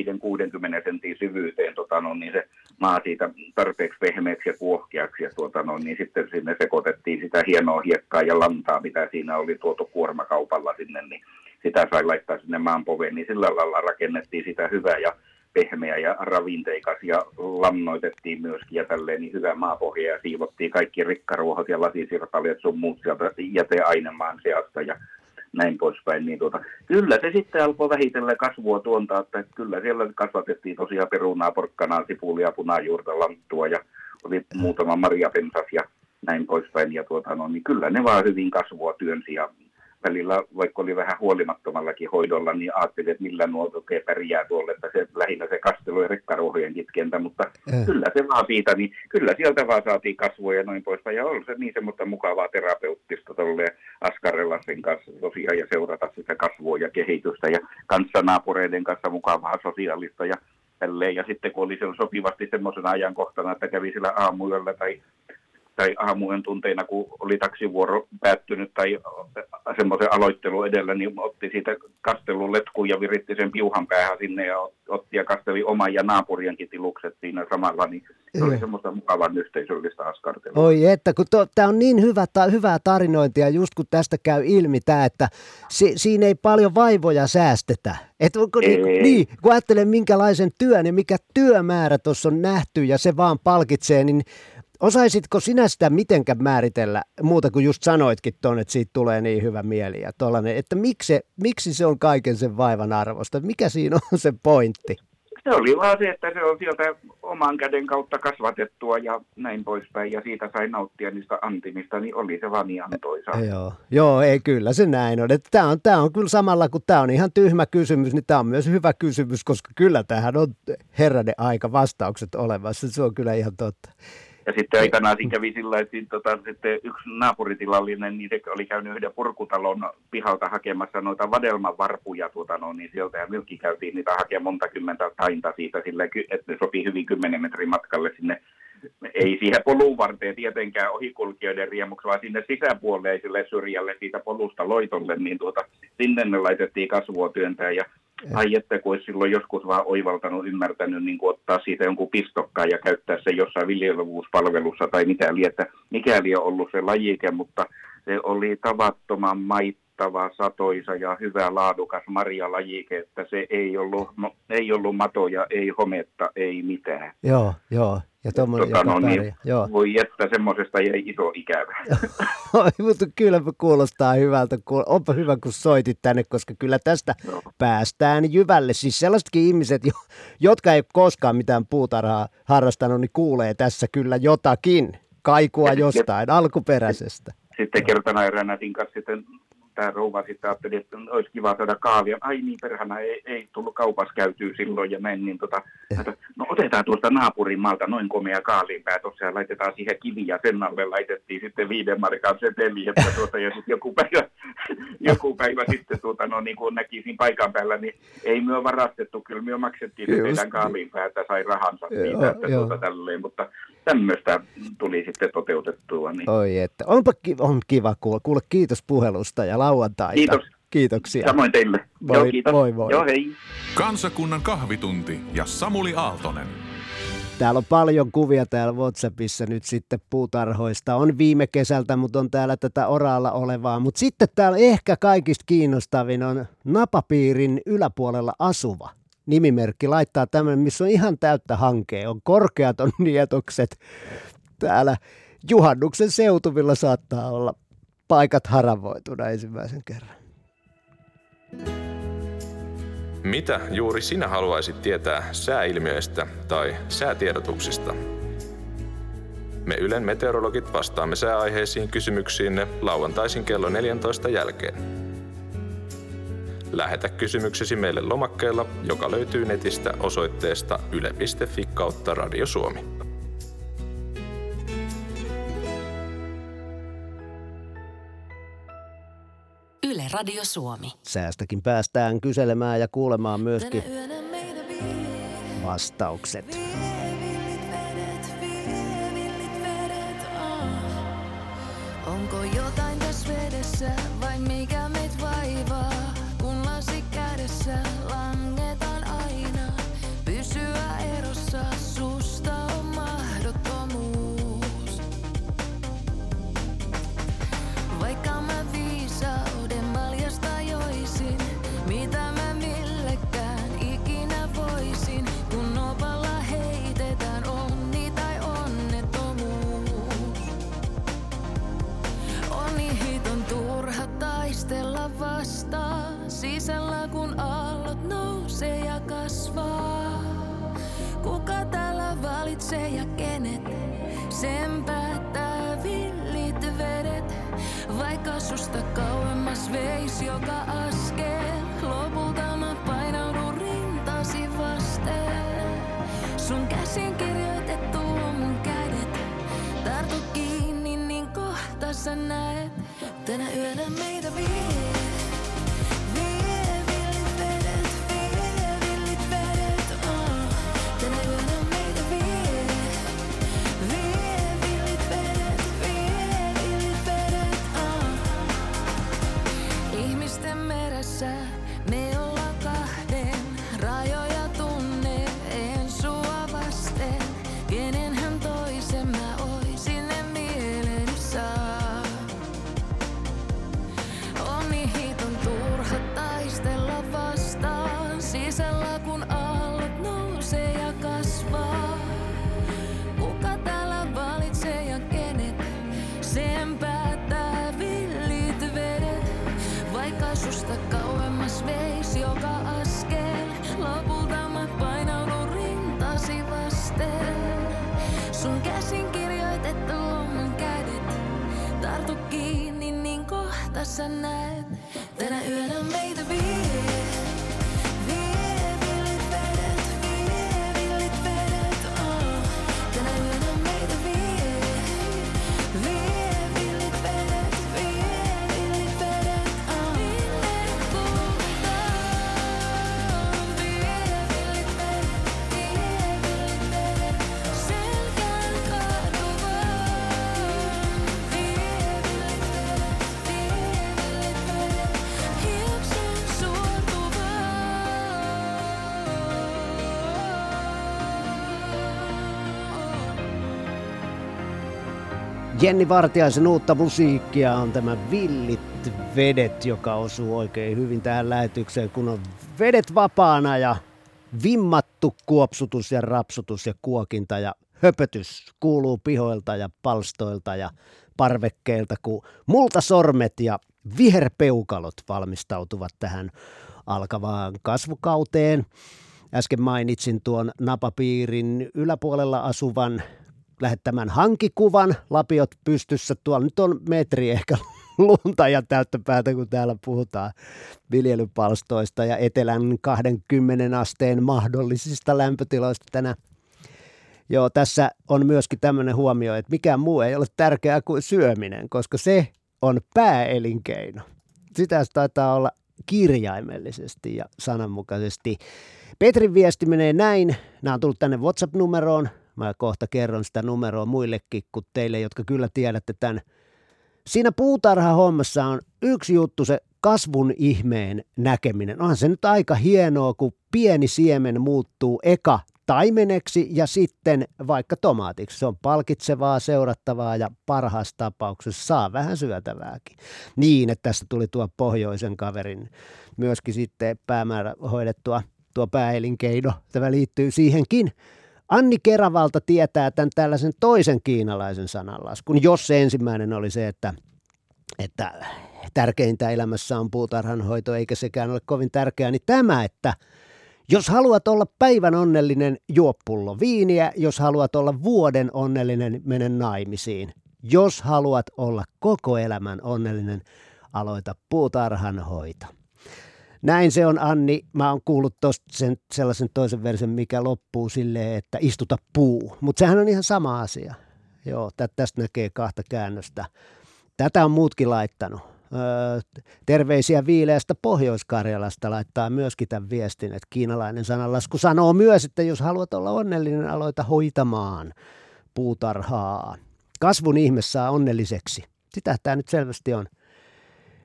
sentin syvyyteen tota, no, niin se maa siitä tarpeeksi pehmeäksi ja kuohkeaksi ja tuota, no, niin sitten sinne sekoitettiin sitä hienoa hiekkaa ja lantaa, mitä siinä oli tuotu kuormakaupalla sinne, niin sitä sai laittaa sinne maanpoveen, niin sillä lailla rakennettiin sitä hyvää ja pehmeä ja ravinteikas ja lannoitettiin myöskin ja tälleen niin hyvä maapohja ja siivottiin kaikki rikkaruohot ja lasisirpaleet sun muut sieltä jäteainemaan seasta ja näin poispäin. Niin tuota, kyllä se sitten alkoi vähitellen kasvua tuontaa, että kyllä siellä kasvatettiin tosiaan perunaa, porkkanaa, sipulia, punajuurta, lanttua ja oli muutama marjapensas ja näin poispäin. Ja tuota, no, niin kyllä ne vaan hyvin kasvua työnsi ja välillä, vaikka oli vähän huolimattomallakin hoidolla, niin ajattelin, että millä nuo oikein pärjää tuolle, että se lähinnä se kastelu ja rekkaruohojen kitkentä, mutta eh. kyllä se vaan siitä, niin kyllä sieltä vaan saatiin kasvua ja noin poispäin, ja on se niin semmoista mukavaa terapeuttista tuolle askarella sen kanssa tosiaan ja seurata sitä kasvua ja kehitystä ja kanssanaapureiden kanssa mukavaa sosiaalista ja tälleen. Ja sitten kun oli siellä sopivasti semmoisena ajankohtana, että kävi sillä aamuyöllä tai tai aamujen tunteina, kun oli taksivuoro päättynyt tai semmoisen aloittelu edellä, niin otti siitä kastelun letkun ja viritti sen piuhan päähän sinne ja otti ja kasteli oman ja naapurienkin tilukset siinä samalla, niin se oli semmoista mukavan yhteisöllistä askartelua. Oi että, kun tämä on niin hyvä, ta, hyvää tarinointia, just kun tästä käy ilmi tämä, että si, siinä ei paljon vaivoja säästetä. Et, kun, niin, niin, kun ajattelee minkälaisen työn ja mikä työmäärä tuossa on nähty ja se vaan palkitsee, niin Osaisitko sinä sitä mitenkään määritellä, muuta kuin just sanoitkin tuonne, että siitä tulee niin hyvä mieli ja tollainen, että miksi, miksi se on kaiken sen vaivan arvosta? Mikä siinä on se pointti? Se oli vaan se, että se on sieltä oman käden kautta kasvatettua ja näin poispäin, ja siitä sai nauttia niistä antimista, niin oli se vaan niin antoisa. Joo, joo ei kyllä se näin on. Tämä on, tämä on kyllä samalla, kun tämä on ihan tyhmä kysymys, niin tämä on myös hyvä kysymys, koska kyllä tähän on herranen aika vastaukset olemassa. Se on kyllä ihan totta. Ja sitten aikanaan siinä kävi sillä, että tota, sitten yksi naapuritilallinen, niin se oli käynyt yhden purkutalon pihalta hakemassa noita vadelman varpuja tuota, no, niin sieltä ja mylki käytiin niitä hakemaan monta kymmentä tainta siitä sillä, että ne sopii hyvin kymmenen metrin matkalle sinne ei siihen polun varteen tietenkään ohikulkijoiden riemuksi, vaan sinne sisäpuoleiselle syrjälle siitä polusta loitolle, niin tuota, sinne ne laitettiin kasvua työntää ja Ai että kun olisi silloin joskus vaan oivaltanut, ymmärtänyt niin ottaa siitä jonkun pistokkaan ja käyttää se jossain viljelevuuspalvelussa tai mitä lietä, mikäli on ollut se lajike, mutta se oli tavattoman maittava, satoisa ja hyvä laadukas marjalajike, että se ei ollut, ei ollut matoja, ei hometta, ei mitään. Joo, joo. Ja tuommoinen, tota, no, niin, Joo. Voi jättää semmoisesta jäi iso ikävä. mutta kyllä kuulostaa hyvältä. Onpa hyvä, kun soitit tänne, koska kyllä tästä no. päästään jyvälle. Siis sellaisetkin ihmiset, jotka ei koskaan mitään puutarhaa harrastanut, niin kuulee tässä kyllä jotakin. Kaikua jostain alkuperäisestä. Sitten kertana eräänä kanssa sitten tämä rouva sitten ajatteli, että olisi kiva saada kahvia. Ai niin, perhana ei, ei tullut kaupassa käytyä silloin ja näin, niin tota, että, no otetaan tuosta naapurin maalta noin komea kaaliinpää tuossa ja laitetaan siihen kivi ja sen alle laitettiin sitten viiden markan seteli, että tuota, ja sitten joku päivä, joku päivä sitten tuota, no, niin kuin näkisin paikan päällä, niin ei myö varastettu, kyllä myö maksettiin se teidän kaaliinpää, että sai rahansa siitä, että tuota, tälleen, mutta tämmöistä tuli sitten toteutettua. Niin. Oi, että onpa kiva, on kiva kuulla. Kuule, kiitos puhelusta ja lauantaita. Kiitos. Kiitoksia. Samoin teille. Moi, Joo, kiitos. Moi, moi. Joo, hei. Kansakunnan kahvitunti ja Samuli Aaltonen. Täällä on paljon kuvia täällä WhatsAppissa nyt sitten puutarhoista. On viime kesältä, mutta on täällä tätä oraalla olevaa. Mutta sitten täällä ehkä kaikista kiinnostavin on napapiirin yläpuolella asuva nimimerkki laittaa tämmöinen, missä on ihan täyttä hankea. On korkeat on nietokset. Täällä juhannuksen seutuvilla saattaa olla paikat haravoituna ensimmäisen kerran. Mitä juuri sinä haluaisit tietää sääilmiöistä tai säätiedotuksista? Me Ylen meteorologit vastaamme sääaiheisiin kysymyksiinne lauantaisin kello 14 jälkeen. Lähetä kysymyksesi meille lomakkeella, joka löytyy netistä osoitteesta yle.fi kautta Radio Suomi. Radio Suomi. Säästäkin päästään kyselemään ja kuulemaan myöskin vastaukset. Onko jotain tässä vedessä Sisällä kun aallot nousee ja kasvaa. Kuka täällä valitsee ja kenet? Sen päättää villit vedet. Vaikka susta kauemmas veis joka askel Lopulta mä painaudun rintasi vasten. Sun käsin kirjoitettu on mun kädet. Tartu kiinni, niin kohta sä näet. Tänä yönä meitä vie. Niin kohta sä näet. Tänä yönä meitä vie. Jenni Vartiaisen uutta musiikkia on tämä Villit vedet, joka osuu oikein hyvin tähän lähetykseen, kun on vedet vapaana ja vimmattu kuopsutus ja rapsutus ja kuokinta ja höpötys kuuluu pihoilta ja palstoilta ja parvekkeilta, kun multasormet ja viherpeukalot valmistautuvat tähän alkavaan kasvukauteen. Äsken mainitsin tuon napapiirin yläpuolella asuvan lähettämän hankikuvan, lapiot pystyssä. Tuolla nyt on metri ehkä lunta ja täyttöpäätä, kun täällä puhutaan viljelypalstoista ja etelän 20 asteen mahdollisista lämpötiloista tänä. Joo, tässä on myöskin tämmöinen huomio, että mikään muu ei ole tärkeää kuin syöminen, koska se on pääelinkeino. Sitä taitaa olla kirjaimellisesti ja sananmukaisesti. Petrin viesti menee näin. Nämä on tullut tänne WhatsApp-numeroon. Mä kohta kerron sitä numeroa muillekin kuin teille, jotka kyllä tiedätte tämän. Siinä puutarha-hommassa on yksi juttu, se kasvun ihmeen näkeminen. Onhan se nyt aika hienoa, kun pieni siemen muuttuu eka taimeneksi ja sitten vaikka tomaatiksi. Se on palkitsevaa, seurattavaa ja parhaassa tapauksessa saa vähän syötävääkin. Niin, että tässä tuli tuo pohjoisen kaverin myöskin sitten päämäärä hoidettua tuo pääelinkeino. Tämä liittyy siihenkin. Anni Keravalta tietää tämän tällaisen toisen kiinalaisen sananlaskun, jos se ensimmäinen oli se, että, että tärkeintä elämässä on puutarhanhoito, eikä sekään ole kovin tärkeää, niin tämä, että jos haluat olla päivän onnellinen, juo pullo viiniä. Jos haluat olla vuoden onnellinen, mene naimisiin. Jos haluat olla koko elämän onnellinen, aloita puutarhanhoito. Näin se on, Anni. Mä oon kuullut tosta sen, sellaisen toisen versen, mikä loppuu silleen, että istuta puu. Mutta sehän on ihan sama asia. Joo, tä, tästä näkee kahta käännöstä. Tätä on muutkin laittanut. terveisiä viileästä Pohjois-Karjalasta laittaa myöskin tämän viestin, että kiinalainen sananlasku sanoo myös, että jos haluat olla onnellinen, aloita hoitamaan puutarhaa. Kasvun ihme saa onnelliseksi. Sitä tämä nyt selvästi on.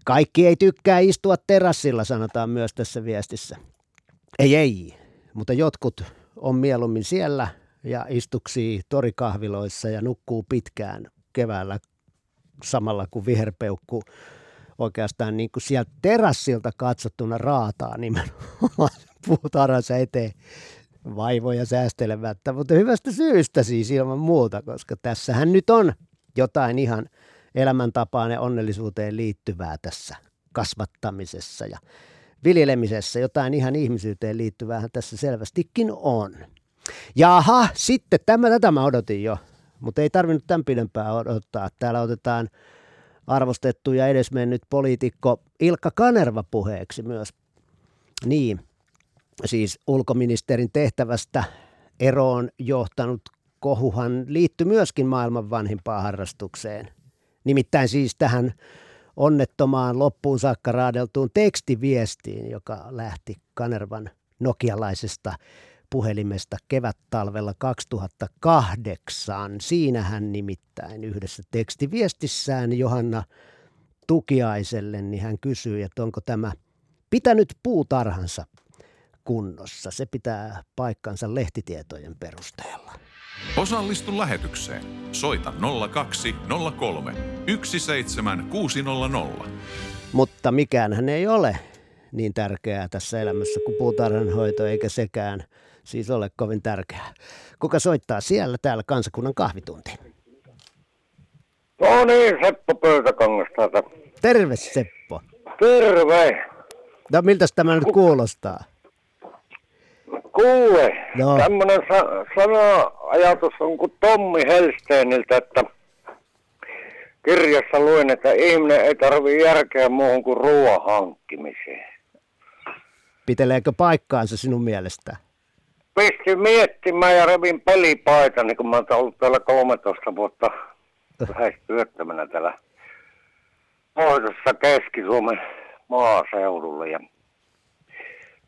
Kaikki ei tykkää istua terassilla, sanotaan myös tässä viestissä. Ei, ei, mutta jotkut on mieluummin siellä ja istuksii torikahviloissa ja nukkuu pitkään keväällä samalla kuin viherpeukku oikeastaan niin kuin sieltä terassilta katsottuna raataa nimenomaan puutarhansa eteen vaivoja säästelemättä, mutta hyvästä syystä siis ilman muuta, koska tässähän nyt on jotain ihan elämäntapaan ja onnellisuuteen liittyvää tässä kasvattamisessa ja viljelemisessä. Jotain ihan ihmisyyteen liittyvää tässä selvästikin on. Jaha, sitten tämä, tätä mä odotin jo, mutta ei tarvinnut tämän pidempään odottaa. Täällä otetaan arvostettu ja edesmennyt poliitikko Ilkka Kanerva puheeksi myös. Niin, siis ulkoministerin tehtävästä eroon johtanut kohuhan liittyi myöskin maailman vanhimpaan harrastukseen. Nimittäin siis tähän onnettomaan loppuun saakka raadeltuun tekstiviestiin, joka lähti Kanervan nokialaisesta puhelimesta kevättalvella 2008. Siinähän nimittäin yhdessä tekstiviestissään Johanna Tukiaiselle, niin hän kysyi, että onko tämä pitänyt puutarhansa kunnossa. Se pitää paikkansa lehtitietojen perusteella. Osallistu lähetykseen. Soita 0203 17600. Mutta mikään hän ei ole niin tärkeää tässä elämässä kuin puutarhanhoito, eikä sekään siis ole kovin tärkeää. Kuka soittaa siellä täällä kansakunnan kahvitunti? No niin, Seppo Pöytäkangas täältä. Terve Seppo. Terve. No miltä tämä nyt kuulostaa? Kuule, No. tämmönen sa- sana-ajatus on kuin Tommi Helsteeniltä, että kirjassa luen, että ihminen ei tarvitse järkeä muuhun kuin ruoan hankkimiseen. Piteleekö paikkaansa sinun mielestä? Pistin miettimään ja revin pelipaita, niin kun mä oon ollut täällä 13 vuotta lähes työttömänä täällä pohjoisessa Keski-Suomen maaseudulla. Ja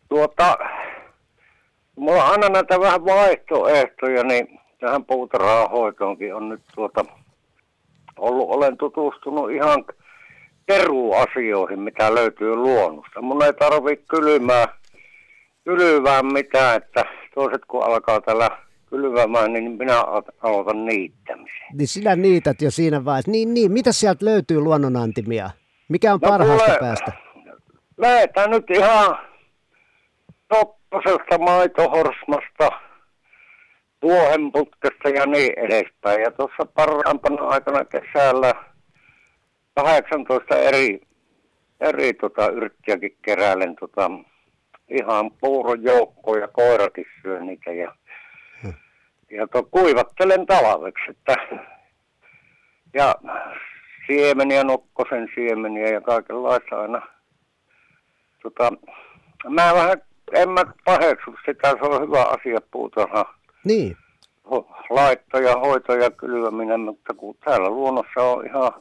tuota, mulla on aina näitä vähän vaihtoehtoja, niin tähän puutarhahoitoonkin on nyt tuota, ollut, olen tutustunut ihan keruuasioihin, mitä löytyy luonnosta. Mun ei tarvi kylmää, kylvää mitään, että toiset kun alkaa täällä kylvämään, niin minä al- aloitan niittämisen. Niin sinä niität jo siinä vaiheessa. Niin, niin. Mitä sieltä löytyy luonnonantimia? Mikä on No parhaasta kuule, päästä? Lähetään nyt ihan topposesta maitohorsmasta, tuohenputkesta ja niin edespäin. Ja tuossa parhaimpana aikana kesällä 18 eri, eri tota, yrttiäkin keräilen tota, ihan puuron joukkoon ja koirakin syö niitä ja, ja to, kuivattelen talveksi, että ja siemeniä, nokkosen siemeniä ja kaikenlaista aina. Tota, mä vähän, en mä paheksu sitä, se on hyvä asia puutarha Niin. ho- laitto ja hoito ja kylväminen, mutta kun täällä luonnossa on ihan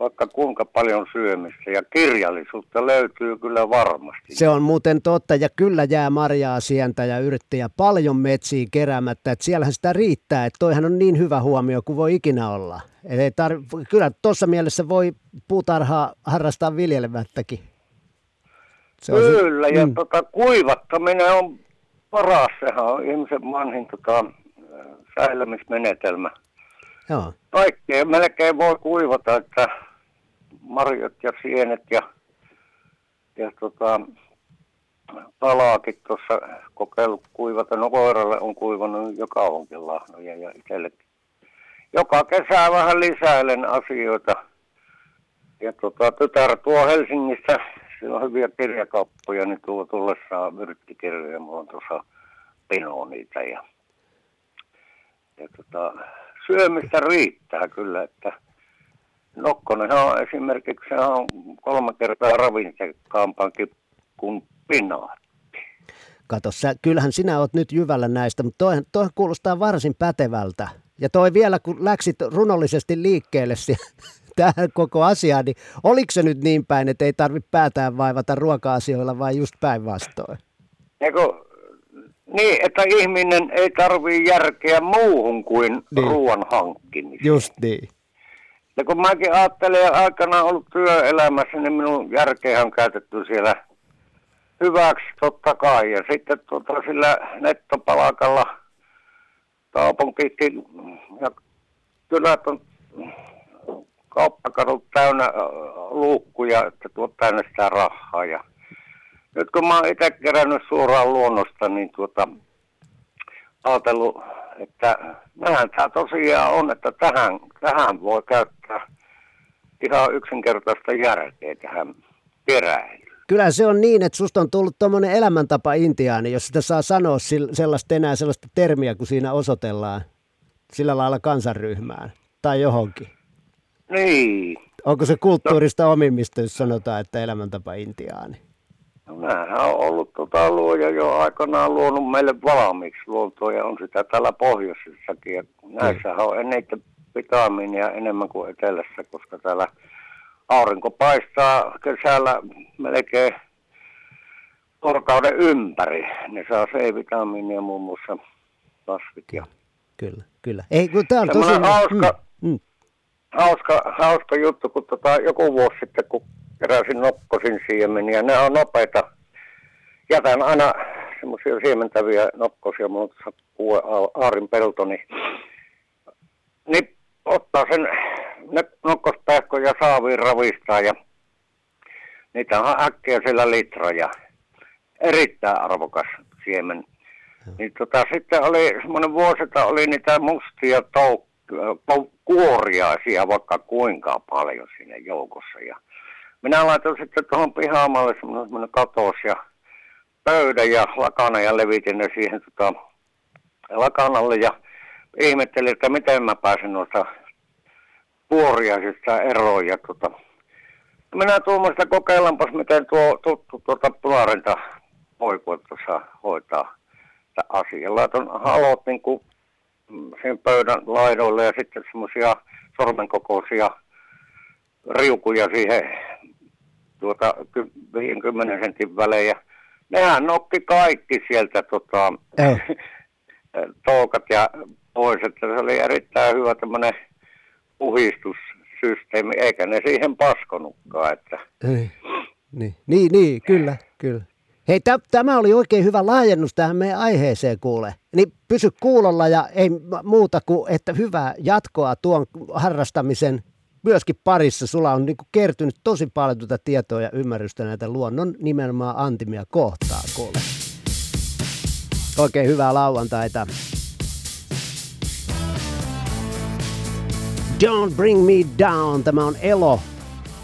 vaikka kuinka paljon syömistä ja kirjallisuutta löytyy kyllä varmasti. Se on muuten totta ja kyllä jää marjaa, sientä ja yrttejä paljon metsiin keräämättä. Että siellähän sitä riittää, että toihan on niin hyvä huomio kuin voi ikinä olla. Et ei tar- kyllä tuossa mielessä voi puutarhaa harrastaa viljelemättäkin. Se on se- Kyllä, ja mm. tota, kuivattaminen on paras, sehän on ihmisen vanhin tota, säilymismenetelmä. Joo. Kaikkea melkein voi kuivata, että marjat ja sienet ja, ja tota, palaakin tuossa kokeillut kuivata. No koiralle on kuivannut jo kauankin lahnoja ja itsellekin. Joka kesä vähän lisäilen asioita. Ja tota, tytär tuo Helsingistä, sillä on hyviä kirjakauppoja, niin tuo tullessaan myrttikirjoja. Mulla on tuossa pino niitä ja, ja tota, syömistä riittää kyllä, että Nokkonenhan on esimerkiksi se on kolme kertaa ravintekkaampaankin kuin pinaat. Kato, sä, kyllähän sinä oot nyt jyvällä näistä, mutta toi, toi kuulostaa varsin pätevältä. Ja toi vielä, kun läksit runollisesti liikkeelle tähän koko asiaan, niin oliko se nyt niin päin, että ei tarvitse päätään vaivata ruoka-asioilla vai just päinvastoin? Eikö, niin, että ihminen ei tarvii järkeä muuhun kuin Niin. ruoan hankkimiseen. Just niin. Ja kun mäkin ajattelen aikana ollut työelämässä, niin minun järkeä on käytetty siellä hyväksi totta kai. Ja sitten tota, sillä nettopalakalla kaupunkikin ja kylät on kauppakadut täynnä luukkuja, että tuo täynnä sitä rahaa. Ja nyt kun mä oon itse kerännyt suoraan luonnosta, niin tuota, ajatellut, että nähän tämä tosiaan on, että tähän, tähän voi käyttää ihan yksinkertaista järkeä tähän peräilyyn. Kyllä se on niin, että susta on tullut tuommoinen elämäntapa intiaani, jos sitä saa sanoa sellaista enää sellaista termiä, kun siinä osoitellaan sillä lailla kansanryhmään tai johonkin. Niin. Onko se kulttuurista omimista, jos sanotaan, että elämäntapa intiaani? No, näähän on ollut tota luoja jo aikanaan luonut meille valmiiksi luontoa ja on sitä täällä pohjoisessakin. Ja näissähän on eniten vitamiinia enemmän kuin etelässä, koska täällä aurinko paistaa kesällä melkein vuorokauden ympäri. Ne saa C-vitamiinia muun muassa kasvit. Ja Kyllä, kyllä. Ei, kun tää on tosi... Semmoinen hauska, Mm, mm. Hauska, hauska juttu, kun tota, joku vuosi sitten, kun keräsin nokkosin siemeniä, ne on nopeita. Jätän aina semmoisia siementäviä nokkosia, mulla on tuossa kuue aarin pelto, niin, niin ottaa sen ne nokkospähkoja saaviin ravistaa ja niitä on äkkiä sillä litra ja erittäin arvokas siemen. Niin tota, sitten oli semmoinen vuosi, että oli niitä mustia touk- kuoriaisia vaikka kuinka paljon siinä joukossa. Ja minä laitoin sitten tuohon pihaamalle semmoinen, katos ja pöydän ja lakana ja levitin ne siihen tota, lakanalle ja ihmettelin, että miten mä pääsen noista kuoriaisista eroon. Ja tota, minä tuommoista kokeillaanpas, miten tuo tuttu tuota punarinta poikue tuossa hoitaa asiaa. Laitan halot niin kuin sen pöydän laidoille ja sitten semmoisia sormenkokoisia riukuja siihen tuota ky- 50 sentin välein. Ja nehän nokki kaikki sieltä tota, toukat ja pois, että se oli erittäin hyvä tämmöinen puhistussysteemi, eikä ne siihen paskonutkaan, että Ei. Niin, niin, niin kyllä, kyllä. Hei, tä, tämä oli oikein hyvä laajennus tähän meidän aiheeseen kuule. Niin pysy kuulolla ja ei muuta kuin, että hyvää jatkoa tuon harrastamisen myöskin parissa. Sulla on niin kertynyt tosi paljon tuota tietoa ja ymmärrystä näitä luonnon nimenomaan antimia kohtaa kuule. Oikein hyvää lauantaita. Don't Bring Me Down. Tämä on Elo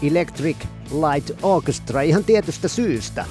Electric Light Orchestra ihan tietystä syystä.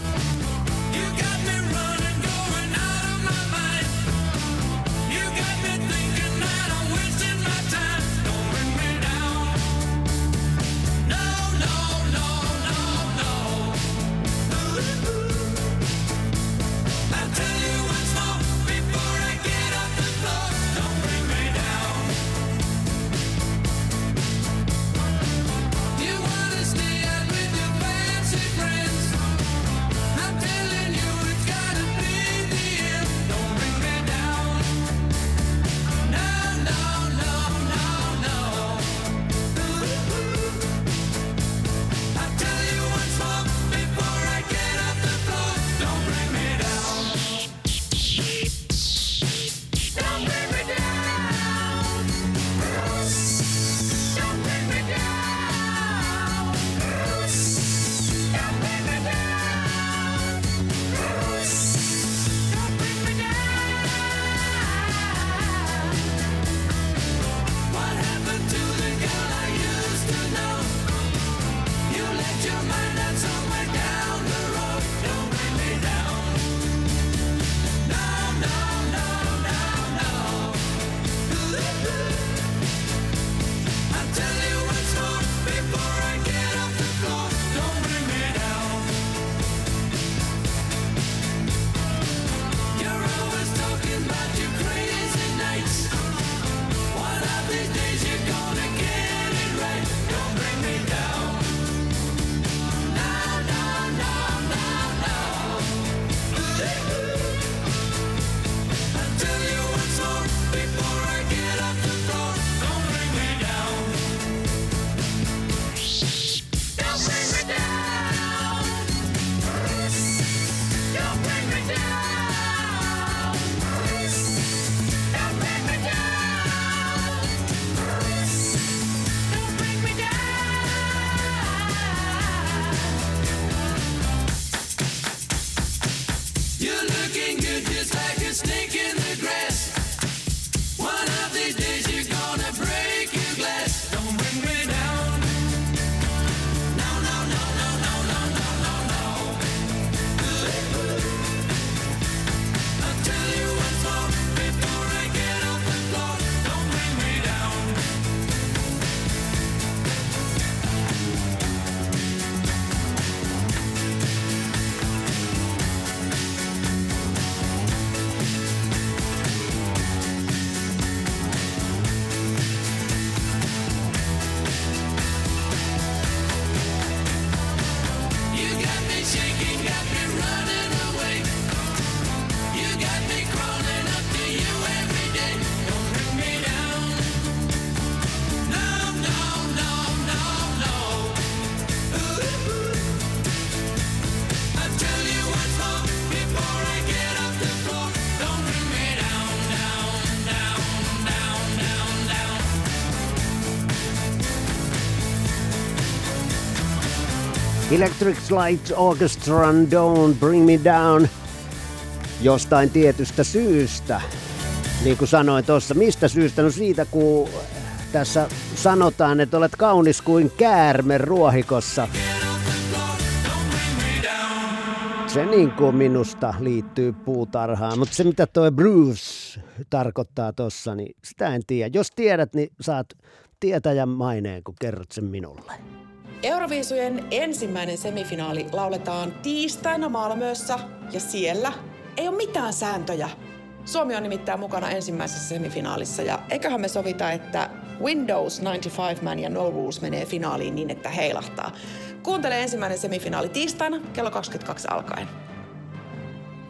Electric Light Orchestra Don't Bring Me Down jostain tietystä syystä. Niin kuin sanoin tuossa, mistä syystä? No siitä, kun tässä sanotaan, että olet kaunis kuin käärme ruohikossa. Se niin kuin minusta liittyy puutarhaan, mutta se mitä tuo Bruce tarkoittaa tossa, niin sitä en tiedä. Jos tiedät, niin saat tietäjän maineen, kun kerrot sen minulle. Euroviisujen ensimmäinen semifinaali lauletaan tiistaina Malmössä ja siellä ei ole mitään sääntöjä. Suomi on nimittäin mukana ensimmäisessä semifinaalissa ja eiköhän me sovita, että Windows 95 Man ja No Rules menee finaaliin niin, että heilahtaa. Kuuntele ensimmäinen semifinaali tiistaina kello 22 alkaen.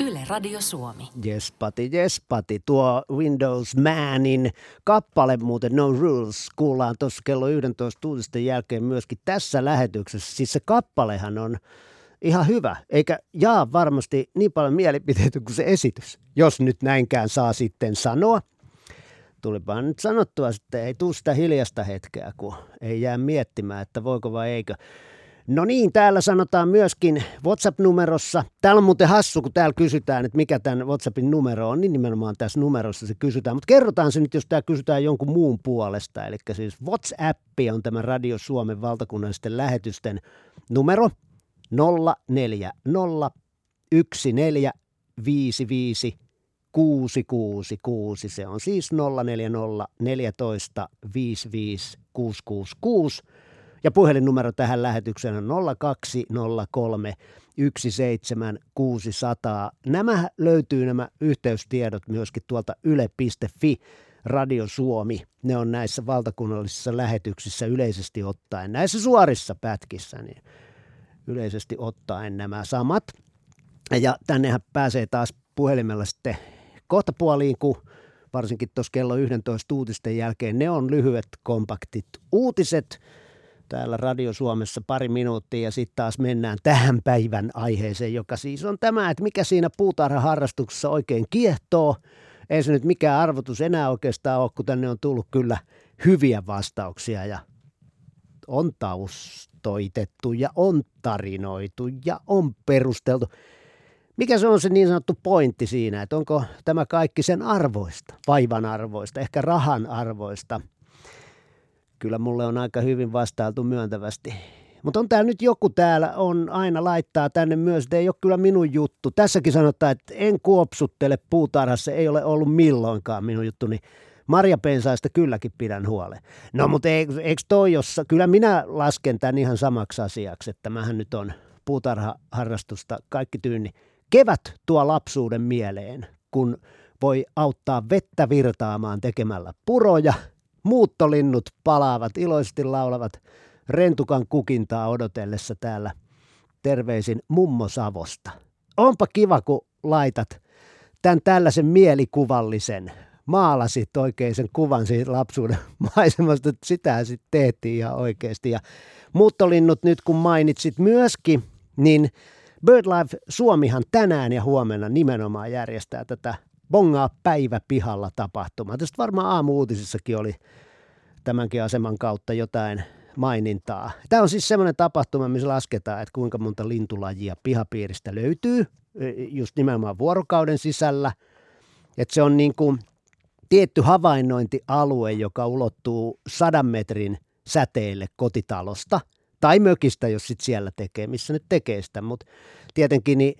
Yle Radio Suomi. Yes, Pati, yes, Pati. Tuo Windows Manin kappale muuten No Rules kuullaan tuossa kello 11 uutisten jälkeen myöskin tässä lähetyksessä. Siis se kappalehan on ihan hyvä, eikä jaa varmasti niin paljon mielipiteitä kuin se esitys, jos nyt näinkään saa sitten sanoa. Tulipa nyt sanottua sitten, ei tule sitä hiljasta hetkeä, kun ei jää miettimään, että voiko vai eikö. No niin, täällä sanotaan myöskin WhatsApp-numerossa. Täällä on muuten hassu, kun täällä kysytään, että mikä tämän WhatsAppin numero on, niin nimenomaan tässä numerossa se kysytään. Mutta kerrotaan se nyt, jos tämä kysytään jonkun muun puolesta. Eli siis WhatsApp on tämä Radio Suomen valtakunnallisten lähetysten numero 040 1455 666. Se on siis 040 14 55 666. Ja puhelinnumero tähän lähetykseen on 0203 17600. Nämä löytyy nämä yhteystiedot myöskin tuolta yle.fi Radio Suomi. Ne on näissä valtakunnallisissa lähetyksissä yleisesti ottaen, näissä suorissa pätkissä, niin yleisesti ottaen nämä samat. Ja tännehän pääsee taas puhelimella sitten kohta puoliin, kun varsinkin tuossa kello 11 uutisten jälkeen ne on lyhyet, kompaktit uutiset täällä Radio Suomessa pari minuuttia ja sitten taas mennään tähän päivän aiheeseen, joka siis on tämä, että mikä siinä puutarhaharrastuksessa oikein kiehtoo. Ei se nyt mikään arvotus enää oikeastaan ole, kun tänne on tullut kyllä hyviä vastauksia ja on taustoitettu ja on tarinoitu ja on perusteltu. Mikä se on se niin sanottu pointti siinä, että onko tämä kaikki sen arvoista, vaivan arvoista, ehkä rahan arvoista? Kyllä mulle on aika hyvin vastailtu myöntävästi. Mutta on täällä nyt joku täällä on aina laittaa tänne myös, että ei ole kyllä minun juttu. Tässäkin sanotaan, että en kuopsuttele puutarhassa, ei ole ollut milloinkaan minun juttu, niin marjapensaista kylläkin pidän huolen. No mutta eikö, toi, jossa, kyllä minä lasken tämän ihan samaksi asiaksi, että mähän nyt on puutarhaharrastusta kaikki tyynni. Kevät tuo lapsuuden mieleen, kun voi auttaa vettä virtaamaan tekemällä puroja. Muuttolinnut palaavat, iloisesti laulavat rentukan kukintaa odotellessa täällä. Terveisin mummo Savosta. Onpa kiva, kun laitat tämän tällaisen mielikuvallisen maalasit oikein sen kuvan siitä lapsuuden maisemasta, että sitä sitten tehtiin ihan oikeasti. Ja muuttolinnut nyt kun mainitsit myöskin, niin BirdLife Suomihan tänään ja huomenna nimenomaan järjestää tätä Bongaa päivä pihalla tapahtumaa. Tästä varmaan aamu-uutisissakin oli tämänkin aseman kautta jotain mainintaa. Tämä on siis semmoinen tapahtuma, missä lasketaan, että kuinka monta lintulajia pihapiiristä löytyy just nimenomaan vuorokauden sisällä. Että se on niin kuin tietty havainnointialue, joka ulottuu sadan metrin säteelle kotitalosta tai mökistä, jos sit siellä tekee, missä nyt tekee sitä, mutta tietenkin niin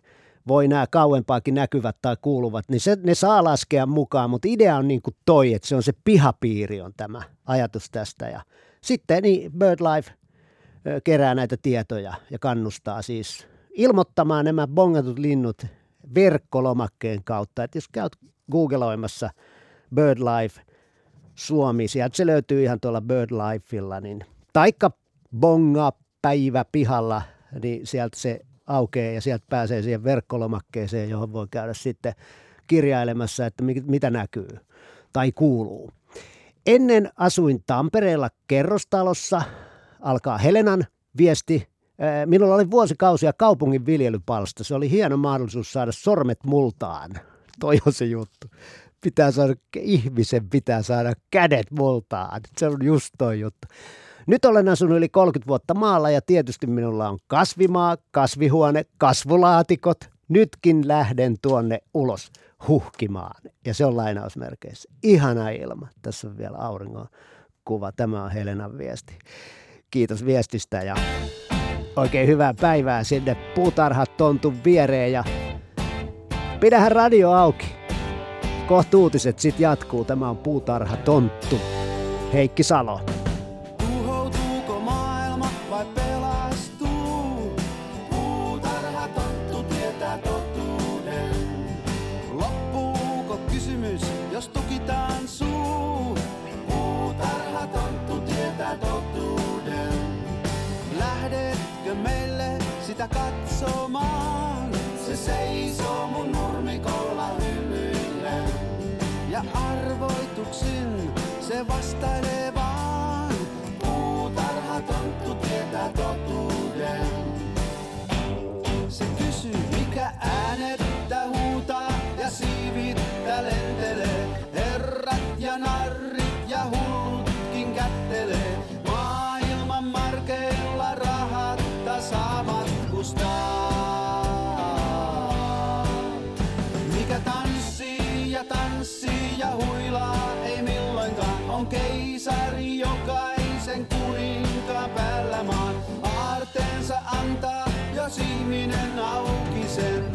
voi nämä kauempaakin näkyvät tai kuuluvat, niin se, ne saa laskea mukaan, mutta idea on niin kuin toi, että se on se pihapiiri on tämä ajatus tästä. Ja sitten niin BirdLife kerää näitä tietoja ja kannustaa siis ilmoittamaan nämä bongatut linnut verkkolomakkeen kautta, että jos käyt googleoimassa – BirdLife Suomi, sieltä se löytyy ihan tuolla BirdLifeilla, niin taikka bonga päivä pihalla, niin sieltä se aukeaa ja sieltä pääsee siihen verkkolomakkeeseen, johon voi käydä sitten kirjailemassa, että mitä näkyy tai kuuluu. Ennen asuin Tampereella kerrostalossa, alkaa Helenan viesti. Minulla oli vuosikausia kaupungin viljelypalsta. Se oli hieno mahdollisuus saada sormet multaan. Toi on se juttu pitää saada, ihmisen pitää saada kädet multaan. Se on just toi juttu. Nyt olen asunut yli 30 vuotta maalla ja tietysti minulla on kasvimaa, kasvihuone, kasvulaatikot. Nytkin lähden tuonne ulos huhkimaan. Ja se on lainausmerkeissä. Ihana ilma. Tässä on vielä auringon kuva. Tämä on Helenan viesti. Kiitos viestistä ja oikein hyvää päivää sinne puutarhat tontun viereen ja pidähän radio auki. Kohta uutiset sit jatkuu. Tämä on puutarha tonttu. Heikki Salo. Sitä katsomaan? Se seisoo mun nurmikolla hymyillen. Ja arvoituksin se vastailee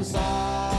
sen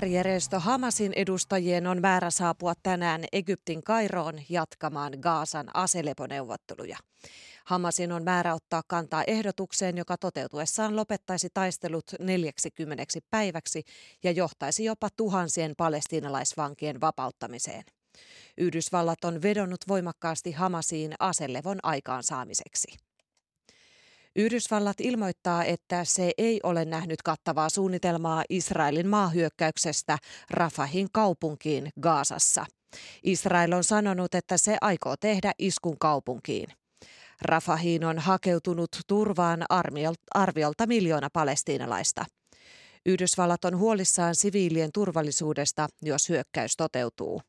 Äärijärjestö Hamasin edustajien on määrä saapua tänään Egyptin Kairoon jatkamaan Gaasan aseleponeuvotteluja. Hamasin on määrä ottaa kantaa ehdotukseen, joka toteutuessaan lopettaisi taistelut 40 päiväksi ja johtaisi jopa tuhansien palestiinalaisvankien vapauttamiseen. Yhdysvallat on vedonnut voimakkaasti Hamasiin aselevon aikaansaamiseksi. Yhdysvallat ilmoittaa, että se ei ole nähnyt kattavaa suunnitelmaa Israelin maahyökkäyksestä Rafahin kaupunkiin Gaasassa. Israel on sanonut, että se aikoo tehdä iskun kaupunkiin. Rafahiin on hakeutunut turvaan arviolta miljoona palestiinalaista. Yhdysvallat on huolissaan siviilien turvallisuudesta, jos hyökkäys toteutuu.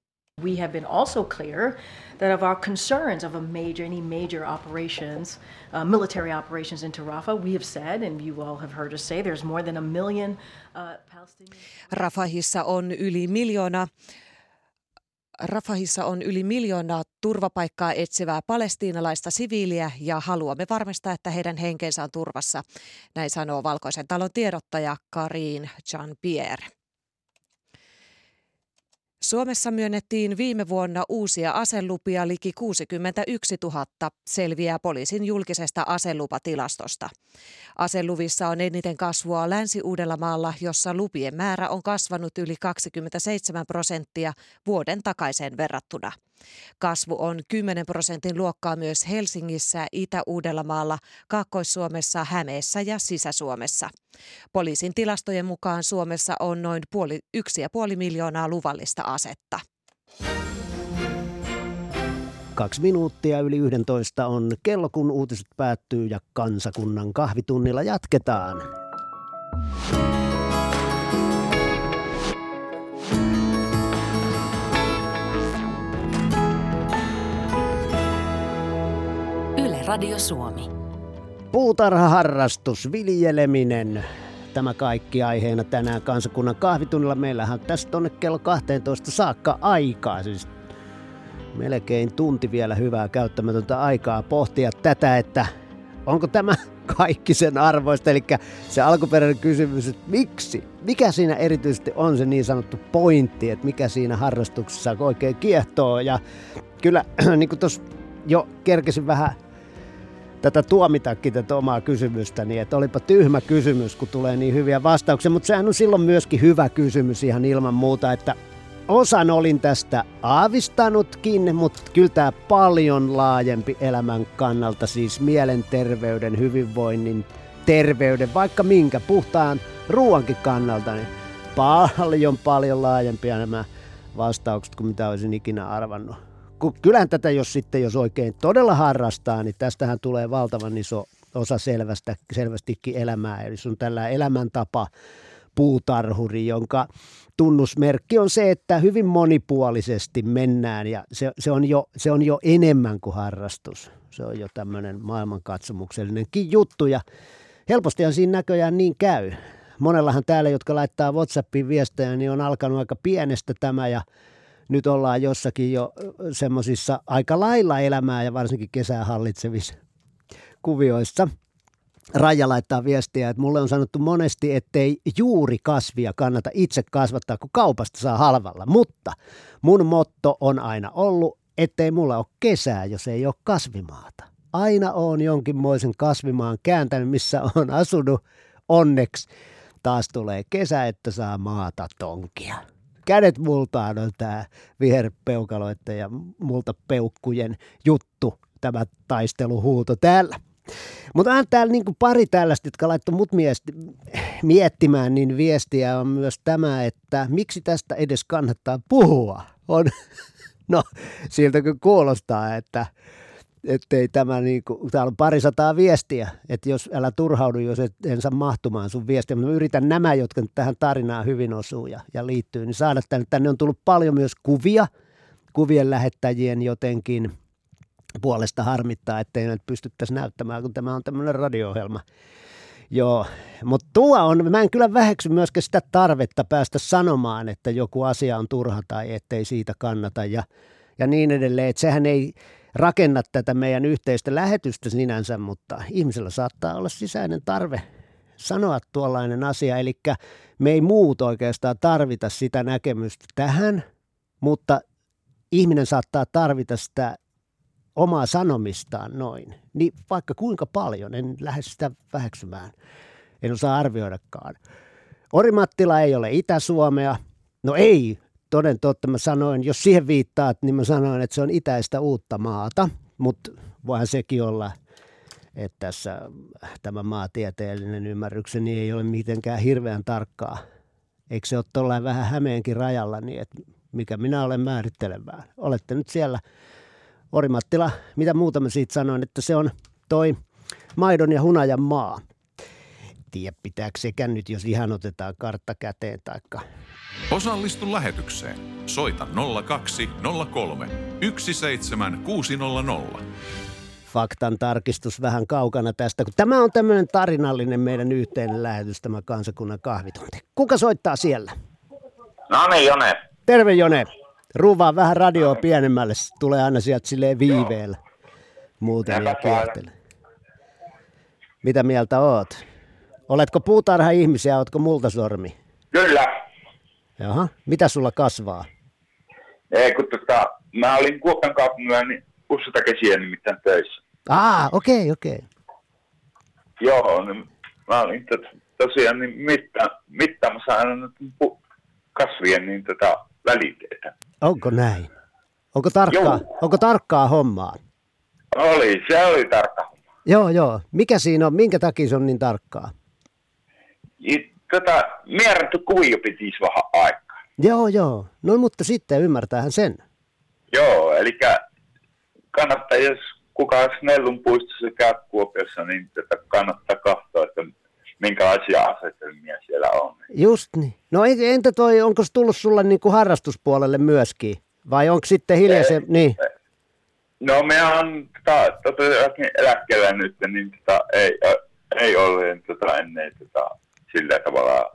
We have been also clear that of our concerns of a major, any major operations, uh, military operations into Rafah, we have said, and you all have heard us say, there's more than a million uh, Palestinians. Rafahissa on yli miljoona Rafahissa on yli miljoonaa turvapaikkaa etsivää palestiinalaista siviiliä ja haluamme varmistaa, että heidän henkensä on turvassa. Näin sanoo Valkoisen talon tiedottaja Karin Jean-Pierre. Suomessa myönnettiin viime vuonna uusia aselupia liki 61 000, selviää poliisin julkisesta aselupatilastosta. Aseluvissa on eniten kasvua Länsi-Uudellamaalla, jossa lupien määrä on kasvanut yli 27 prosenttia vuoden takaiseen verrattuna. Kasvu on 10 prosentin luokkaa myös Helsingissä, Itä-Uudellamaalla, Kaakkois-Suomessa, Hämeessä ja Sisä-Suomessa. Poliisin tilastojen mukaan Suomessa on noin puoli, 1,5 miljoonaa luvallista asetta. Kaksi minuuttia yli 11 on kello, kun uutiset päättyy ja kansakunnan kahvitunnilla jatketaan. Radio Suomi. Puutarhaharrastus, viljeleminen, tämä kaikki aiheena tänään kansakunnan kahvitunnilla. Meillähän on tästä tuonne kello 12 saakka aikaa, siis melkein tunti vielä hyvää käyttämätöntä aikaa pohtia tätä, että onko tämä kaikki sen arvoista. Eli se alkuperäinen kysymys, että miksi? Mikä siinä erityisesti on se niin sanottu pointti, että mikä siinä harrastuksessa oikein kiehtoo. Ja kyllä, niin kuin tuossa jo kerkesin vähän tätä tuomitakin tätä omaa kysymystäni, että olipa tyhmä kysymys, kun tulee niin hyviä vastauksia, mutta sehän on silloin myöskin hyvä kysymys ihan ilman muuta, että osan olin tästä aavistanutkin, mutta kyllä tämä paljon laajempi elämän kannalta, siis mielenterveyden, hyvinvoinnin, terveyden, vaikka minkä, puhtaan ruoankin kannalta, niin paljon paljon laajempia nämä vastaukset kuin mitä olisin ikinä arvannut. Kyllähän tätä, jos sitten jos oikein todella harrastaa, niin tästähän tulee valtavan iso osa selvästä, selvästikin elämää. Eli se on tällä elämäntapa puutarhuri, jonka tunnusmerkki on se, että hyvin monipuolisesti mennään ja se, se, on, jo, se on jo enemmän kuin harrastus. Se on jo tämmöinen maailmankatsomuksellinenkin juttu ja helpostihan siinä näköjään niin käy. Monellahan täällä, jotka laittaa WhatsAppiin viestejä, niin on alkanut aika pienestä tämä ja nyt ollaan jossakin jo semmoisissa aika lailla elämää ja varsinkin kesää hallitsevissa kuvioissa. Raija laittaa viestiä, että mulle on sanottu monesti, ettei juuri kasvia kannata itse kasvattaa, kun kaupasta saa halvalla. Mutta mun motto on aina ollut, ettei mulla ole kesää, jos ei ole kasvimaata. Aina on jonkinmoisen kasvimaan kääntänyt, missä on asunut. Onneksi taas tulee kesä, että saa maata tonkia. Kädet multaan on tämä viherpeukaloiden ja multapeukkujen juttu, tämä taisteluhuuto täällä. Mutta on täällä niin pari tällaista, jotka laittoi mut miettimään, niin viestiä on myös tämä, että miksi tästä edes kannattaa puhua. On, no, siltä kuulostaa, että ettei tämä niin kuin, täällä on pari sataa viestiä, että jos älä turhaudu, jos et en saa mahtumaan sun viestiä, mutta yritän nämä, jotka tähän tarinaan hyvin osuu ja, ja liittyy, niin saada tänne. Tänne on tullut paljon myös kuvia, kuvien lähettäjien jotenkin puolesta harmittaa, ettei näitä pystyttäisi näyttämään, kun tämä on tämmöinen radio-ohjelma. Joo, mutta tuo on, mä en kyllä väheksy myöskään sitä tarvetta päästä sanomaan, että joku asia on turha tai ettei siitä kannata ja, ja niin edelleen. Että sehän ei rakenna tätä meidän yhteistä lähetystä sinänsä, mutta ihmisellä saattaa olla sisäinen tarve sanoa tuollainen asia. Eli me ei muut oikeastaan tarvita sitä näkemystä tähän, mutta ihminen saattaa tarvita sitä omaa sanomistaan noin, niin vaikka kuinka paljon, en lähde sitä väheksymään, en osaa arvioidakaan. Orimattila ei ole Itä-Suomea, no ei, toden totta mä sanoin, jos siihen viittaat, niin mä sanoin, että se on itäistä uutta maata, mutta voihan sekin olla, että tässä tämä maatieteellinen ymmärrykseni ei ole mitenkään hirveän tarkkaa. Eikö se ole tuollain vähän Hämeenkin rajalla, niin että mikä minä olen määrittelemään. Olette nyt siellä Orimattila, mitä muuta mä siitä sanoin, että se on toi maidon ja hunajan maa. Tiedä pitääkö sekä nyt, jos ihan otetaan kartta käteen taikka Osallistu lähetykseen. Soita 0203 17600. faktan tarkistus vähän kaukana tästä, kun tämä on tämmöinen tarinallinen meidän yhteinen lähetys, tämä kansakunnan kahvitunti. Kuka soittaa siellä? No niin, Jone. Terve Jone. Ruuvaa vähän radioa pienemmälle, se tulee aina sieltä silleen viiveellä. Muutamia kiertele. Mitä mieltä oot? Oletko puutarha-ihmisiä, ootko multasormi? Kyllä. Jaha, mitä sulla kasvaa? Ei, kun tota, mä olin Kuopion kaupungilla niin useita kesiä nimittäin töissä. Ah, okei, okei. Joo, niin mä olin tot, tosiaan niin mitta, mittaamassa aina kasvien niin tota, väliteitä. Onko näin? Onko tarkkaa, Joo. onko tarkkaa hommaa? Oli, se oli tarkka. Joo, joo. Mikä siinä on, minkä takia se on niin tarkkaa? I- Tota, määrätty kuvio piti vähän aikaa. Joo, joo. No mutta sitten ymmärtäähän sen. Joo, eli kannattaa, jos kuka Snellun puistossa käy Kuopiossa, niin tätä kannattaa katsoa, että minkälaisia asetelmia siellä on. Just niin. No en- entä toi, onko se tullut sulle niin kuin harrastuspuolelle myöskin? Vai onko sitten hiljaisen, niin? No me on tota, tota, eläkkeellä nyt, niin tota, ei, ei ole tota, ennen tota, sillä tavalla.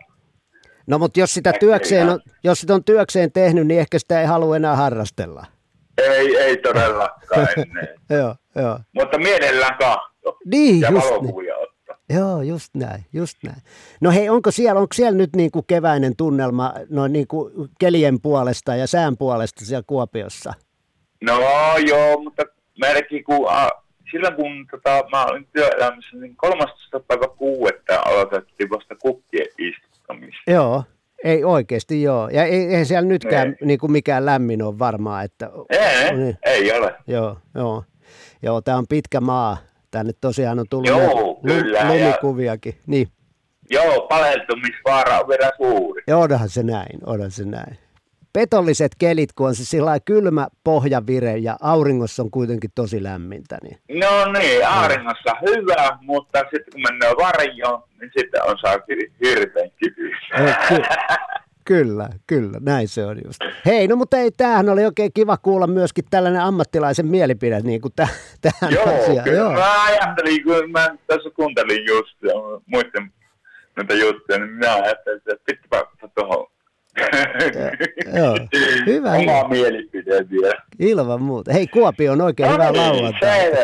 No mutta jos sitä työkseen on, jos sitä on työkseen tehnyt, niin ehkä sitä ei halua enää harrastella. Ei, ei todellakaan ennen. Joo, joo. Mutta mielellään kahto. Niin, ja just valokuvia ottaa. Joo, just näin, just näin. No hei, onko siellä, onko siellä nyt niin kuin keväinen tunnelma noin niin kuin kelien puolesta ja sään puolesta siellä Kuopiossa? No joo, mutta meilläkin kun, a, silloin kun tota, mä olin työelämässä, niin 13. päivä kuudetta aloitettiin vasta kukkien istuttamista. Joo, ei oikeasti joo. Ja ei, ei siellä nytkään niin kuin mikään lämmin ole varmaan. Että, Ei, niin. ei ole. Joo, joo. Joo, tämä on pitkä maa. Tänne tosiaan on tullut Joo, kyllä, ja- lumikuviakin. Niin, Joo, paleltumisvaara on vielä suuri. ja onhan se näin, onhan se näin. Petolliset kelit, kun on se sillä kylmä pohjavire ja auringossa on kuitenkin tosi lämmintä. Niin. No niin, auringossa hyvä, mutta sitten kun mennään varjoon, niin sitten on saa hirveän. Joo, ky- kyllä, kyllä, näin se on just. Hei, no mutta ei, tämähän oli oikein kiva kuulla myöskin tällainen ammattilaisen mielipide niin kuin täh- tähän Joo, asiaan. kyllä mä ajattelin, kun mä tässä kuuntelin just muiden noita juttuja, niin minä ajattelin, että pitääpä tuohon Joo, hyvä. Oma mielipide vielä. Ilman muuta. Hei, Kuopio on oikein No hyvää niin.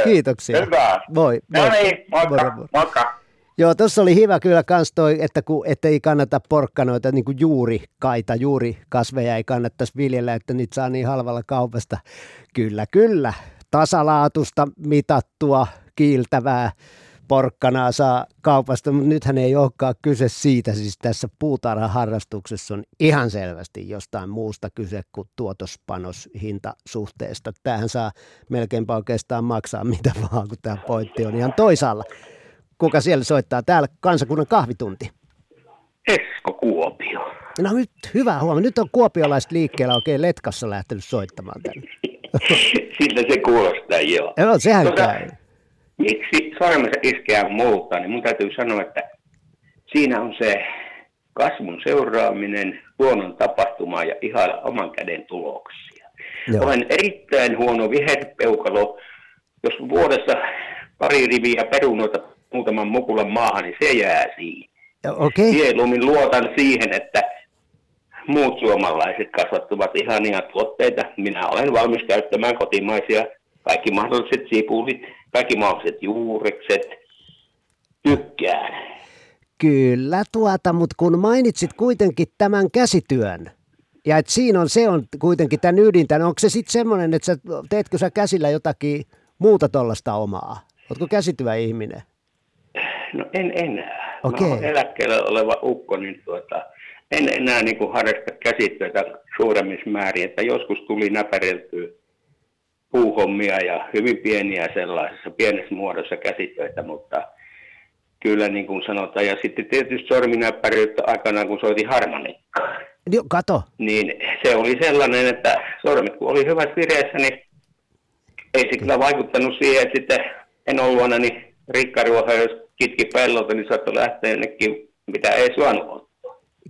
Kiitoksia. Hyvä. Moi. No niin, moikka, Moro, moro. moikka. Joo, tuossa oli hyvä kyllä kans toi, että kun, ettei kannata porkkanoita, niin kuin juurikaita, juurikasveja ei kannattaisi viljellä, että niitä saa niin halvalla kaupasta. Kyllä, kyllä. Tasalaatusta, mitattua, kiiltävää porkkanaa saa kaupasta, mutta nythän ei olekaan kyse siitä. Siis tässä puutarhaharrastuksessa on ihan selvästi jostain muusta kyse kuin tuotospanos hintasuhteesta. Tämähän saa melkeinpä oikeastaan maksaa mitä vaan, kun tämä pointti on ihan toisaalla. Kuka siellä soittaa? Täällä kansakunnan kahvitunti. Esko Kuopio. No nyt, hyvä huomio. Nyt on kuopiolaiset liikkeellä oikein letkassa lähtenyt soittamaan tänne. Siltä se kuulostaa, joo. Joo, sehän Tota, käy. Miksi sormensa iskeä multa, niin mun täytyy sanoa, että siinä on se kasvun seuraaminen, luonnon tapahtuma ja ihailla oman käden tuloksia. Joo. Olen erittäin huono viherpeukalo. Jos vuodessa pari riviä perunoita muutaman mukulan maahan, niin se jää siihen. Okei. Mieluummin luotan siihen, että muut suomalaiset kasvattavat ihania tuotteita. Minä olen valmis käyttämään kotimaisia, kaikki mahdolliset sipulit, kaikki mahdolliset juurekset. Tykkään. Kyllä tuota, mutta kun mainitsit kuitenkin tämän käsityön, ja että siinä on, se on kuitenkin tämän ydintä, niin onko se sitten semmoinen, että sä, teetkö sä käsillä jotakin muuta tuollaista omaa? Oletko käsityöihminen? No en enää. Okei. Mä olen eläkkeellä oleva ukko, niin tuota, en enää niin kuin harrasta käsityötä suuremmissa määrin. Että joskus tuli näpäreltyä puuhommia ja hyvin pieniä sellaisessa pienessä muodossa käsitöitä, mutta kyllä niin kuin sanotaan. Ja sitten tietysti sorminäppäryyttä aikanaan, kun soitin harmonikkaa. Joo, kato. Niin se oli sellainen, että sormet kun oli hyvässä vireessä, niin ei se kyllä vaikuttanut siihen, että sitten en ollut aina niin rikkaruoha, jos kitki pellolta, niin saattoi lähteä jonnekin, mitä ei saanut olla.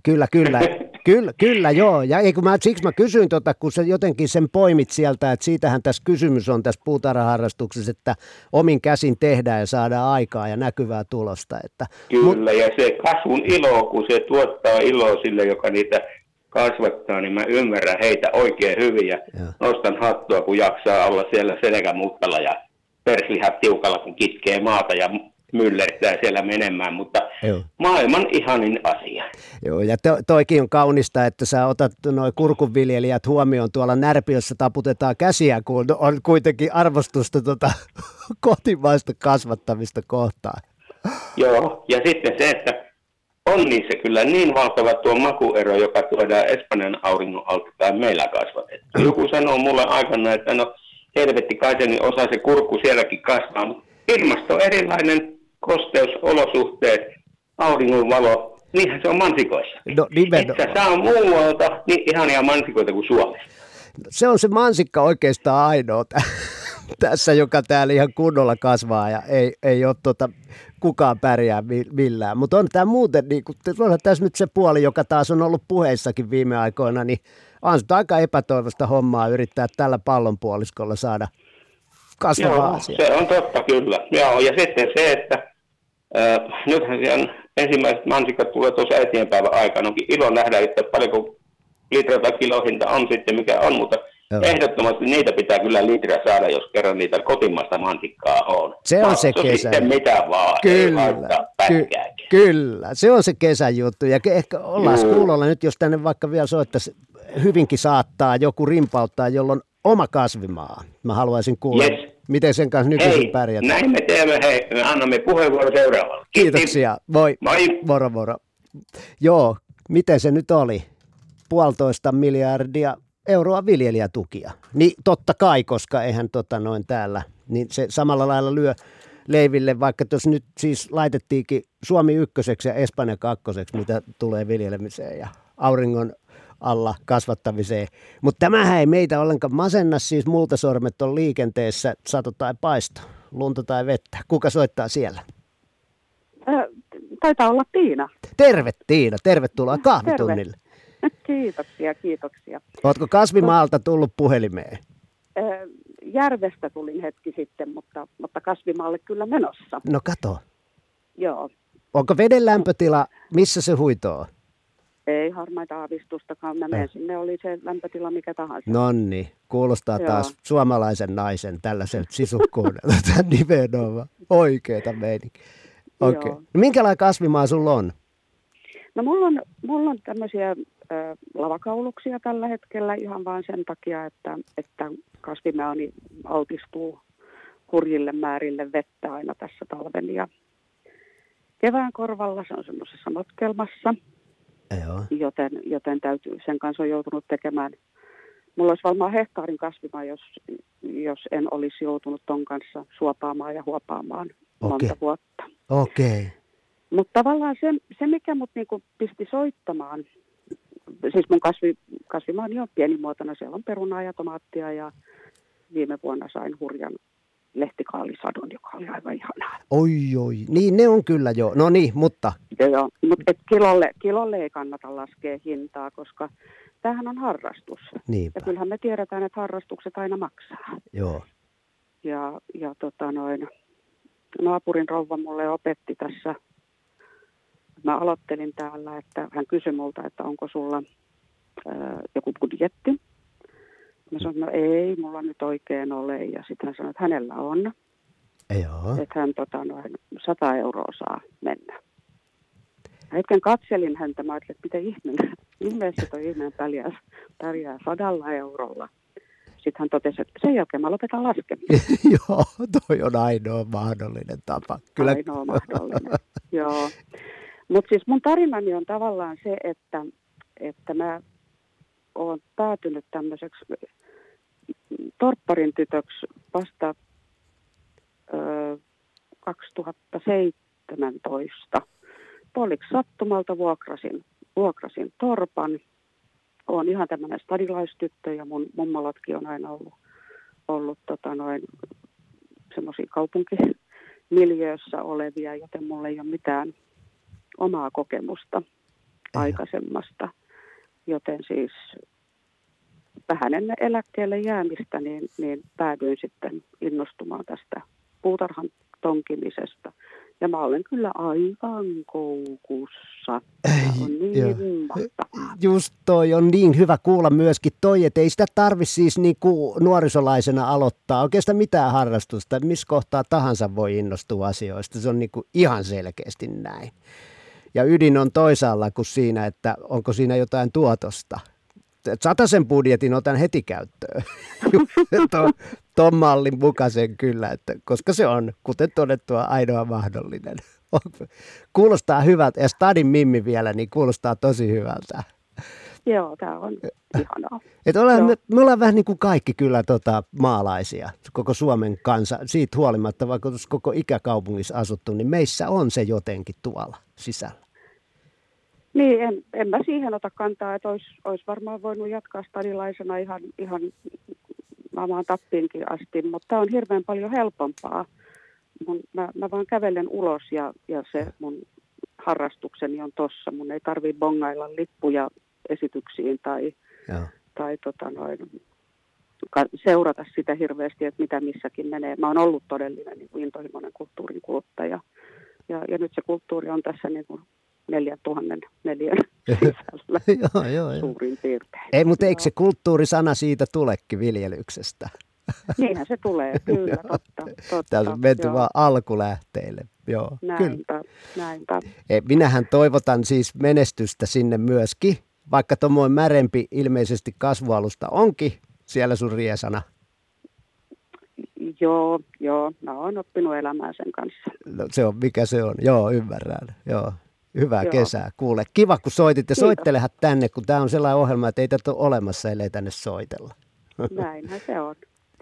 Kyllä, kyllä, kyllä, kyllä joo. Ja ei, kun mä, siksi mä kysyin, tota, kun sä jotenkin sen poimit sieltä, että siitähän tässä kysymys on tässä puutarhaharrastuksessa, että omin käsin tehdään ja saadaan aikaa ja näkyvää tulosta. Että, Kyllä, ja se kasvun ilo, kun se tuottaa iloa sille, joka niitä kasvattaa, niin mä ymmärrän heitä oikein hyvin ja nostan hattua, kun jaksaa olla siellä selkämutkalla ja perslihat tiukalla, kun kitkee maata ja myllertää siellä menemään, mutta Joo. maailman ihanin asia. Joo, ja to, toikin on kaunista, että sä otat noi kurkunviljelijät huomioon tuolla Närpiössä taputetaan käsiä, kun on kuitenkin arvostusta tota, kotimaista kasvattamista kohtaan. Joo, ja sitten se, että on niissä kyllä niin valtava tuo makuero, joka tuodaan Espanjan auringon alta tai meillä kasvatettu. Joku sanoo mulle aikana, että no helvetti kai se, niin osa se kurkku sielläkin kasvaa, mutta ilmasto on erilainen, kosteus, olosuhteet, auringonvalo, niinhän se on mansikoissa. No nimenomaan. Että saa muualta niin ihania mansikoita kuin Suomessa. Se on se mansikka oikeastaan ainoa tä- tässä, joka täällä ihan kunnolla kasvaa ja ei, ei ole tota, kukaan pärjää mi- millään. Mutta on tämä muuten, niin kun, onhan tässä nyt se puoli, joka taas on ollut puheissakin viime aikoina, niin on aika epätoivosta hommaa yrittää tällä pallonpuoliskolla saada kasvavaa Joo, asiaa. se on totta kyllä. Joo, ja sitten se, että äh, nythän siellä ensimmäiset mansikat tulee tuossa äitienpäivän aikana. Onkin ilo nähdä, että paljonko litra tai kilohinta on sitten mikä on, mutta Joo. ehdottomasti niitä pitää kyllä litra saada, jos kerran niitä kotimaista mansikkaa on. Se on se Makso kesä. sitten mitä vaan, ei Kyllä, haittaa ky- kyllä, se on se kesän juttu. Ja ehkä ollaan Juu. kuulolla nyt, jos tänne vaikka vielä soittaisi, hyvinkin saattaa joku rimpauttaa, jolla on oma kasvimaa. Mä haluaisin kuulla, Yes. Miten sen kanssa nykyisin Hei, pärjätään. näin me teemme, hei, me annamme puheenvuoron seuraavalle. Kiitoksia. Moi. Moi. Moro, moro. Joo, miten se nyt oli? Puolitoista miljardia euroa viljelijätukia. Niin totta kai, koska eihän tota noin täällä, niin se samalla lailla lyö leiville, vaikka tuossa nyt siis laitettiinkin Suomi ykköseksi ja Espanja kakkoseksi, mitä tulee viljelemiseen ja auringon alla kasvattamiseen. Mutta tämähän ei meitä ollenkaan masenna, siis multasormet on liikenteessä, sato tai paisto, lunta tai vettä. Kuka soittaa siellä? Ö, Taitaa olla Tiina. Terve Tiina, tervetuloa kahvitunnille. Kiitoksia, kiitoksia. Oletko kasvimaalta tullut puhelimeen? Ö, Järvestä tulin hetki sitten, mutta, mutta kasvimaalle kyllä menossa. No kato, Joo, onko veden lämpötila, missä se huitoo? Ei harmaita aavistustakaan. Mä menen sinne, oli se lämpötila mikä tahansa. Nonni, kuulostaa Joo. taas suomalaisen naisen tällaiselta sisukkuudelta nimenomaan. Oikeeta meininki. Joo. No, minkälainen kasvimaa sulla on? No mulla on, mulla on tämmöisiä lavakauluksia tällä hetkellä ihan vain sen takia, että, että kasvimaani altistuu hurjille määrille vettä aina tässä talven ja kevään korvalla. Se on semmoisessa notkelmassa, Joo. joten, joten täytyy, sen kanssa on joutunut tekemään. Mulla olisi varmaan hehtaarin kasvima, jos, jos en olisi joutunut ton kanssa suopaamaan ja huopaamaan monta Okei. vuotta. Okei. Mutta tavallaan se, se mikä mut niinku pisti soittamaan, siis mun kasvi, kasvimaani on pienimuotoinen, siellä on perunaa ja tomaattia ja viime vuonna sain hurjan lehtikaalisadon, joka oli aivan ihanaa. Oi, oi. Niin, ne on kyllä jo. No niin, mutta Ja joo, mutta et kilolle, kilolle ei kannata laskea hintaa, koska tämähän on harrastus. Niinpä. Ja kyllähän me tiedetään, että harrastukset aina maksaa. joo. Ja, ja tota noin, naapurin rouva mulle opetti tässä, mä aloittelin täällä, että hän kysyi multa, että onko sulla joku budjetti. Mä sanoin, no ei, mulla nyt oikein ole. Ja sitten hän sanoi, että hänellä on. Joo. Että hän tota, noin 100 euroa saa mennä. Hetken katselin häntä, mä ajattelin, että miten ihminen, ihmeessä toi ihminen pärjää, pärjää sadalla eurolla. Sitten hän totesi, että sen jälkeen mä lopetan laskemisen. joo, toi on ainoa mahdollinen tapa. Kyllä. Ainoa mahdollinen. Joo. Mutta siis mun tarinani on tavallaan se, että, että mä oon päätynyt tämmöiseksi torpparin tytöksi vasta ö, 2017. Puoliksi sattumalta vuokrasin, vuokrasin torpan. Olen ihan tämmöinen stadilaistyttö ja mun mummolatkin on aina ollut, ollut tota noin, semmoisia kaupunkimiljöössä olevia, joten mulla ei ole mitään omaa kokemusta aikaisemmasta. Joten siis vähän ennen eläkkeelle jäämistä, niin, niin päädyin sitten innostumaan tästä puutarhan tonkimisesta Ja mä olen kyllä aivan koukussa. Tämä on niin. Just toi on niin hyvä kuulla myöskin toi, että ei sitä tarvi siis niinku nuorisolaisena aloittaa oikeastaan mitään harrastusta. Missä kohtaa tahansa voi innostua asioista. Se on niinku ihan selkeästi näin. Ja ydin on toisaalla kuin siinä, että onko siinä jotain tuotosta. Sataisen budjetin otan heti käyttöön. Tuon ton mallin mukaisen kyllä, että, koska se on, kuten todettua, ainoa mahdollinen. Kuulostaa hyvältä, ja Stadin Mimmi vielä, niin kuulostaa tosi hyvältä. Joo, tämä on ihanaa. Et ollaan, me, me ollaan vähän niin kuin kaikki kyllä tota, maalaisia, koko Suomen kansa. Siitä huolimatta, vaikka koko ikäkaupungissa asuttu, niin meissä on se jotenkin tuolla sisällä. Niin, en, en mä siihen ota kantaa, että olisi, olisi varmaan voinut jatkaa stadilaisena ihan, ihan omaan tappiinkin asti, mutta tämä on hirveän paljon helpompaa. Mun, mä, mä vaan kävelen ulos ja, ja se mun harrastukseni on tossa. Mun ei tarvi bongailla lippuja esityksiin tai, Joo. tai tota noin, seurata sitä hirveästi, että mitä missäkin menee. Mä oon ollut todellinen niin kuin intohimoinen kulttuurin kuluttaja. Ja, ja nyt se kulttuuri on tässä niin kuin 4000 neliön sisällä joo, joo, joo. suurin piirtein. Ei, mutta eikö se kulttuurisana siitä tulekin viljelyksestä? Niinhän se tulee, kyllä, totta. totta Tässä on menty joo. vaan alkulähteille. Joo, kyllä. Näinpä, näinpä. Ei, Minähän toivotan siis menestystä sinne myöskin, vaikka tuommoinen märempi ilmeisesti kasvualusta onkin siellä sun riesana. Joo, joo, mä oon oppinut elämään sen kanssa. No, se on mikä se on. Joo, ymmärrän. Joo. Hyvää Joo. kesää. Kuule, kiva kun soitit ja soittelehan tänne, kun tämä on sellainen ohjelma, että ei tätä ole olemassa, ellei tänne soitella. Näinhän se on.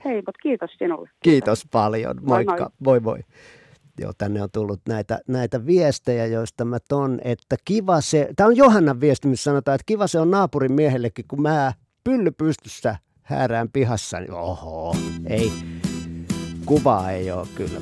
Hei, mutta kiitos sinulle. Kiitos paljon. Moi, Moikka. moi. Moi moi. Joo, tänne on tullut näitä, näitä viestejä, joista mä ton, että kiva se, tämä on Johannan viesti, missä sanotaan, että kiva se on naapurin miehellekin, kun mä pylly pystyssä häärään pihassa, niin oho, ei, kuvaa ei ole kyllä.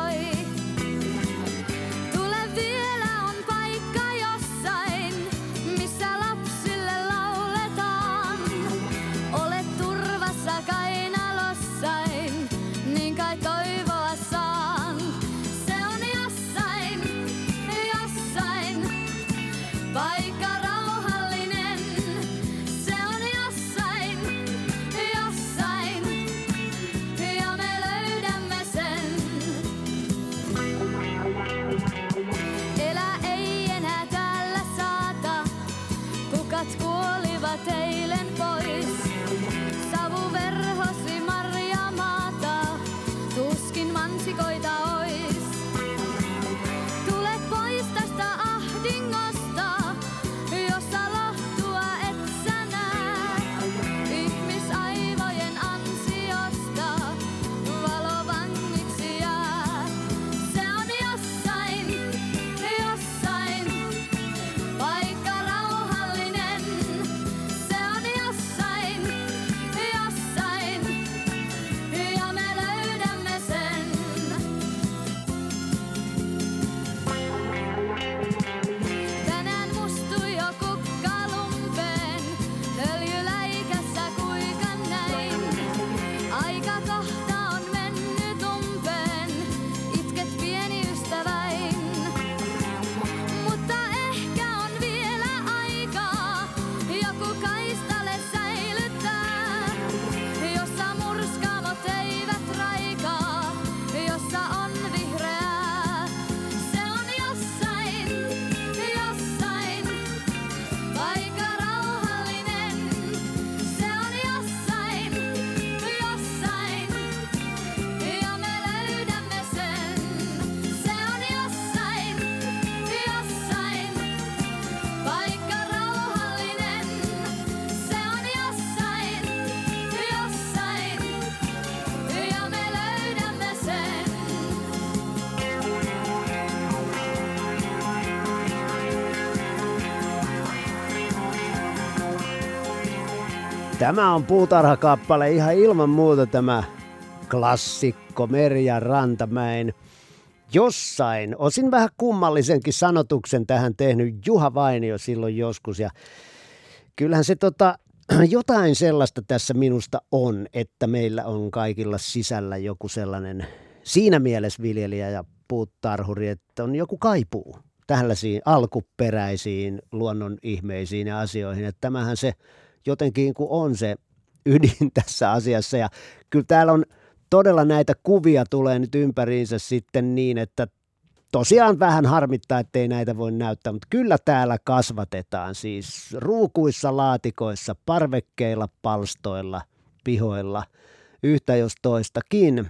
Tämä on puutarhakappale ihan ilman muuta tämä klassikko Merja Rantamäen jossain, osin vähän kummallisenkin sanotuksen tähän tehnyt Juha Vainio silloin joskus ja kyllähän se tota, jotain sellaista tässä minusta on, että meillä on kaikilla sisällä joku sellainen siinä mielessä viljelijä ja puutarhuri, että on joku kaipuu tällaisiin alkuperäisiin luonnon ihmeisiin ja asioihin. Että tämähän se jotenkin kun on se ydin tässä asiassa ja kyllä täällä on todella näitä kuvia tulee nyt ympäriinsä sitten niin, että tosiaan vähän harmittaa, ettei näitä voi näyttää, mutta kyllä täällä kasvatetaan siis ruukuissa, laatikoissa, parvekkeilla, palstoilla, pihoilla, yhtä jos toistakin.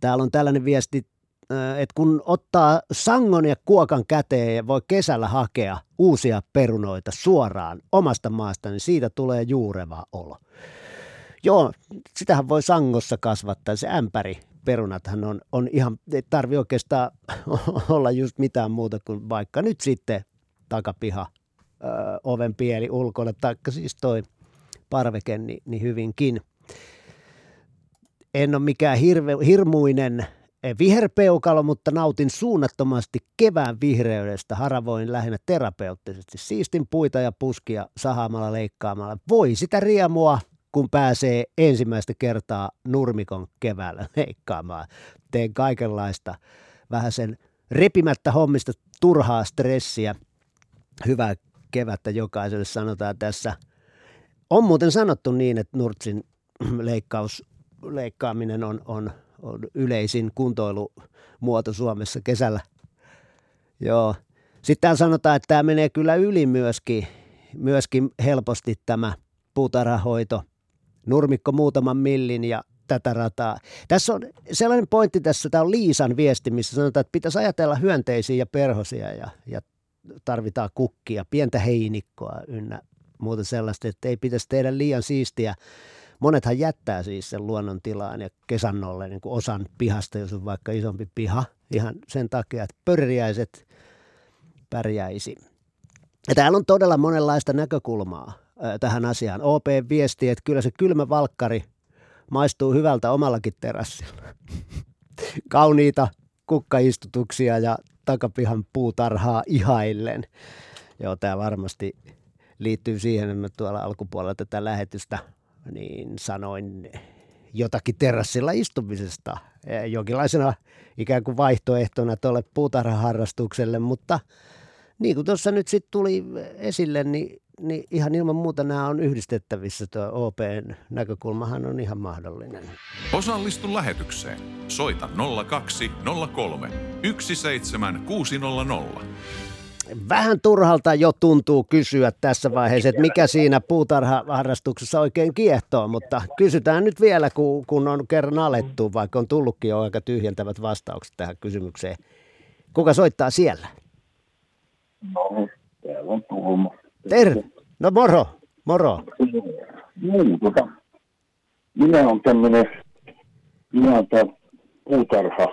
Täällä on tällainen viesti, että kun ottaa sangon ja kuokan käteen ja voi kesällä hakea uusia perunoita suoraan omasta maasta, niin siitä tulee juureva olo. Joo, sitähän voi sangossa kasvattaa, se ämpäri perunathan on, on ihan, ei tarvi oikeastaan olla just mitään muuta kuin vaikka nyt sitten takapiha, ö, oven pieli ulkona, taikka siis toi parveke, niin, niin hyvinkin. En ole mikään hirve, hirmuinen viherpeukalo, mutta nautin suunnattomasti kevään vihreydestä. Haravoin lähinnä terapeuttisesti. Siistin puita ja puskia sahaamalla leikkaamalla. Voi sitä riemua kun pääsee ensimmäistä kertaa nurmikon keväällä leikkaamaan. Teen kaikenlaista vähän sen repimättä hommista turhaa stressiä. Hyvää kevättä jokaiselle sanotaan tässä. On muuten sanottu niin, että Nurtsin leikkaus, leikkaaminen on, on, on yleisin kuntoilumuoto Suomessa kesällä. Joo. Sitten täällä sanotaan, että tämä menee kyllä yli myöskin, myöskin helposti tämä puutarhahoito – nurmikko muutaman millin ja tätä rataa. Tässä on sellainen pointti tässä, tämä on Liisan viesti, missä sanotaan, että pitäisi ajatella hyönteisiä ja perhosia ja, ja tarvitaan kukkia, pientä heinikkoa ynnä muuta sellaista, että ei pitäisi tehdä liian siistiä. Monethan jättää siis sen luonnon tilaan ja kesannolle niin osan pihasta, jos on vaikka isompi piha, ihan sen takia, että pörjäiset pärjäisi. Ja täällä on todella monenlaista näkökulmaa tähän asiaan. OP viesti, että kyllä se kylmä valkkari maistuu hyvältä omallakin terassilla. Kauniita kukkaistutuksia ja takapihan puutarhaa ihaillen. Joo, tämä varmasti liittyy siihen, että mä tuolla alkupuolella tätä lähetystä niin sanoin jotakin terassilla istumisesta jonkinlaisena ikään kuin vaihtoehtona tuolle puutarhaharrastukselle, mutta niin kuin tuossa nyt sitten tuli esille, niin niin ihan ilman muuta nämä on yhdistettävissä. Tuo OPn näkökulmahan on ihan mahdollinen. Osallistu lähetykseen. Soita 0203 17600. Vähän turhalta jo tuntuu kysyä tässä vaiheessa, että mikä siinä puutarhaharrastuksessa oikein kiehtoo, mutta kysytään nyt vielä, kun, kun on kerran alettu, vaikka on tullutkin jo aika tyhjentävät vastaukset tähän kysymykseen. Kuka soittaa siellä? No, täällä on Tuomo. Terve. No moro, moro. Niin, tota, minä olen tämmöinen nimeltä puutarha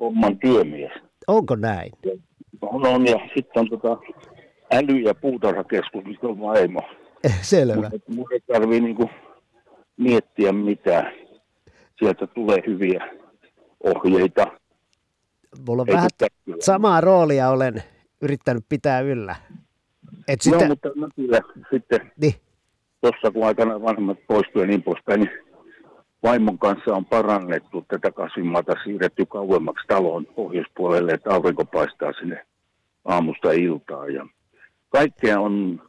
homman työmies. Onko näin? On, on ja sitten on tota äly- ja puutarhakeskus, missä on vaimo. Selvä. Mutta mun ei tarvii niinku miettiä mitään. Sieltä tulee hyviä ohjeita. Mulla on Ei vähän samaa roolia olen yrittänyt pitää yllä. Et Joo, sitten, mutta mä kyllä sitten niin. tuossa kun aikana vanhemmat poistui ja niin poispäin, niin vaimon kanssa on parannettu tätä kasvimaata, siirretty kauemmaksi talon pohjoispuolelle, että aurinko paistaa sinne aamusta iltaan. Ja kaikkea on,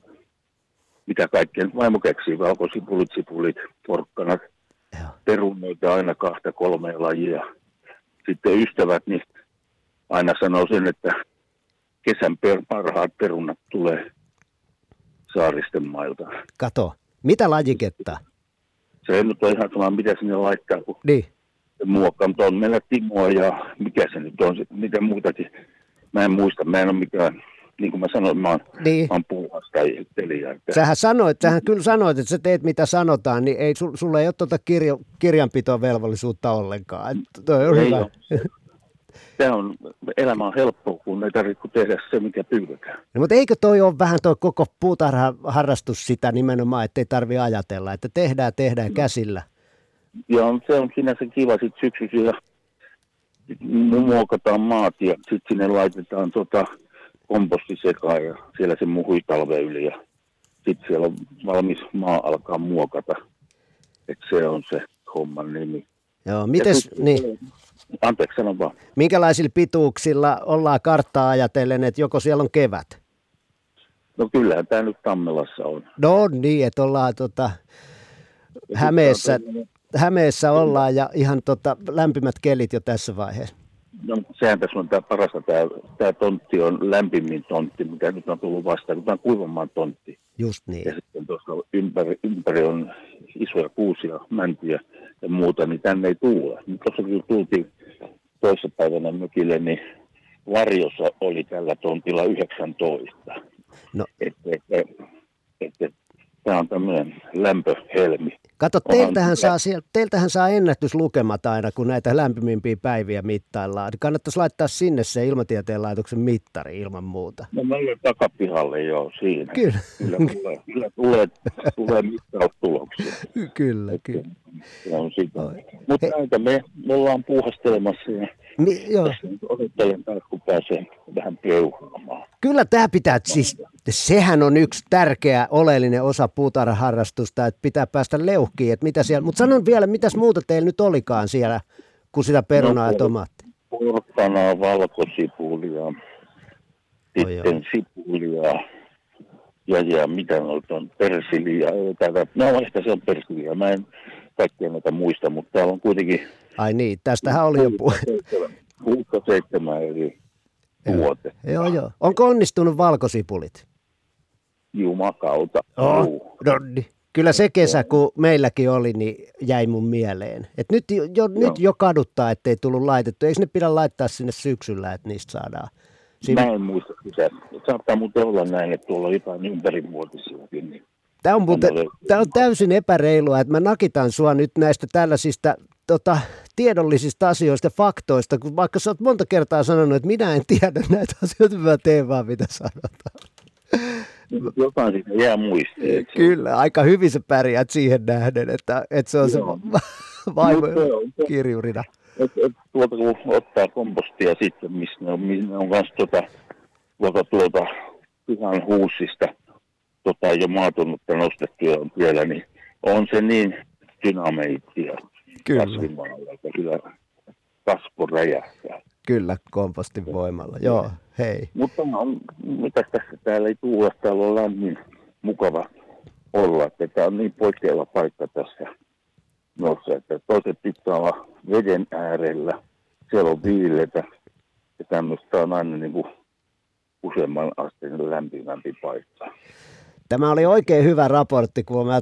mitä kaikkea vaimo keksii, valkosipulit, sipulit, porkkanat, perunoita aina kahta kolmea lajia. Sitten ystävät, niin aina sanoo sen, että kesän per, parhaat perunat tulee saaristen mailta. kato, mitä lajiketta? Se ei nyt ole ihan sama, mitä sinne laittaa, kun Niin. se muokkaa. Mutta on meillä Timoa ja mikä se nyt on, mitä muutakin. Mä en muista, mä en ole mikään, niin kuin mä sanoin, mä oon, Niin. mä oon puuhastajia. Että Sähän sanoit, sähän kyllä sanoit, että sä teet mitä sanotaan, niin ei, sul, sulla ei ole tuota kirjo, kirjanpitovelvollisuutta ollenkaan. Toi on Ei hyvä. ole. Tämä on, elämä on helppoa, kun ei tarvitse tehdä se, mikä pyydetään. No, mutta eikö toi ole vähän tuo koko puutarhaharrastus sitä nimenomaan, että ei tarvitse ajatella, että tehdään, tehdään käsillä. Ja on, se on sinänsä kiva sitten syksyllä ja muokataan maat ja sitten sinne laitetaan tota komposti sekaan ja siellä se muhui talven yli ja sitten siellä on valmis maa alkaa muokata. Et se on se homman nimi. Joo, Ja mites, sit- niin, Anteeksi, sano vaan. minkälaisilla pituuksilla ollaan karttaa ajatellen, että joko siellä on kevät? No kyllähän tämä nyt Tammelassa on. No niin, että ollaan tota, Hämeessä, Hämeessä ollaan ja ihan tota, lämpimät kelit jo tässä vaiheessa. No, sehän tässä on tämä parasta, tämä, tämä tontti on lämpimin tontti, mikä nyt on tullut vastaan, kun tämä on kuivanmaan tontti. Just niin. Ja sitten tuossa ympäri, ympäri on isoja kuusia, mäntyjä ja muuta, niin tänne ei tuule. Nyt tuossa kun tultiin toissapäivänä mökille, niin varjossa oli tällä tontilla 19. No. Että, että, että, tämä on tämmöinen lämpöhelmi. Kato, teiltähän saa, teiltähän saa ennätyslukemat aina, kun näitä lämpimimpiä päiviä mittaillaan. Kannattaisi laittaa sinne se ilmatieteen laitoksen mittari ilman muuta. No mä olen takapihalle jo siinä. Kyllä. Kyllä tulee, kyllä tulee, tulee mittaustuloksia. Kyllä, kyllä. Se on sitä. Mutta näitä me, me ollaan puuhastelemassa ja Mi, joo. tässä nyt odottelen taas, kun pääsee vähän peuhaamaan. Kyllä tämä pitää, siis sehän on yksi tärkeä oleellinen osa puutarhaharrastusta, että pitää päästä leuhkiin, että mitä siellä, mutta sanon vielä, mitäs muuta teillä nyt olikaan siellä, kuin sitä perunaa ja No, tomaattia? Porkkanaa, valkosipulia, sitten sipulia ja, ja mitä noita on, persiliä. Tätä, no ehkä se on persiliä, mä en kaikkia näitä muista, mutta täällä on kuitenkin Ai niin, tästähän oli jo puhe. kuutta seitsemän eri tuote. Joo, joo. Onko onnistunut valkosipulit? Jumakauta. Oh, no niin. Kyllä se kesä, kun meilläkin oli, niin jäi mun mieleen. Et nyt, jo, jo, nyt jo kaduttaa, ettei tullut laitettu. Eikö ne pidä laittaa sinne syksyllä, että niistä saadaan? Mä en muista sitä. Saattaa muuten olla näin, että tuolla on jotain ympärivuotisiakin. Niin Tämä on, muuten, Tämä on täysin epäreilua, että mä nakitan sua nyt näistä tällaisista tota, tiedollisista asioista, faktoista, kun vaikka sä oot monta kertaa sanonut, että minä en tiedä näitä asioita, mä teen vaan mitä sanotaan. jotain siitä jää muistiin. Kyllä, aika hyvin sä pärjäät siihen nähden, että, että se on se Joo. vaimo se on- kirjurina. Et, et, tuolta kun ottaa kompostia sitten, missä ne on, missä ne on kanssa tuota, tuolta, tuolta pihan huussista tota, jo maatunutta nostettuja on vielä, niin on se niin dynameittia Kyllä. kasvimaalla, että kyllä kasvo räjähtää. Kyllä, kompostin voimalla. Joo, hei. Mutta on, mitä tässä täällä ei tuule, täällä on lämmin, mukava olla, että tämä on niin poikkeava paikka tässä noissa, että toiset pitää olla veden äärellä, siellä on viiletä ja tämmöistä on aina niin kuin useamman asteen lämpimämpi paikka. Tämä oli oikein hyvä raportti, kun mä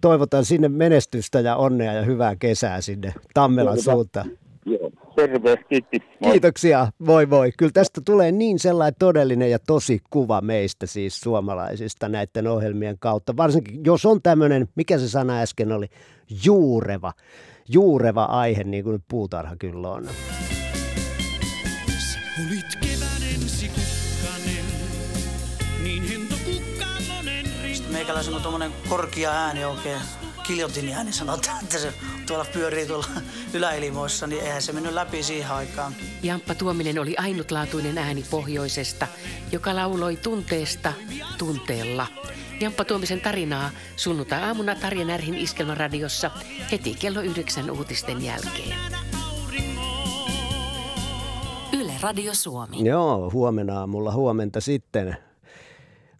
toivotan sinne menestystä ja onnea ja hyvää kesää sinne Tammelan Toivotaan. suuntaan. Joo, terve, kiitti. Moi. Kiitoksia, voi voi. Kyllä tästä tulee niin sellainen todellinen ja tosi kuva meistä siis suomalaisista näiden ohjelmien kautta. Varsinkin jos on tämmöinen, mikä se sana äsken oli, juureva, juureva aihe, niin kuin nyt puutarha kyllä on. Olit meikäläisen on tuommoinen korkea ääni oikein, kiljotin ääni sanotaan, että se tuolla pyörii tuolla yläilmoissa, niin eihän se mennyt läpi siihen aikaan. Jamppa Tuominen oli ainutlaatuinen ääni pohjoisesta, joka lauloi tunteesta tunteella. Jamppa Tuomisen tarinaa sunnuntai-aamuna Tarja Närhin Iskelmaradiossa heti kello yhdeksän uutisten jälkeen. Yle Radio Suomi. Joo, huomenna aamulla huomenta sitten.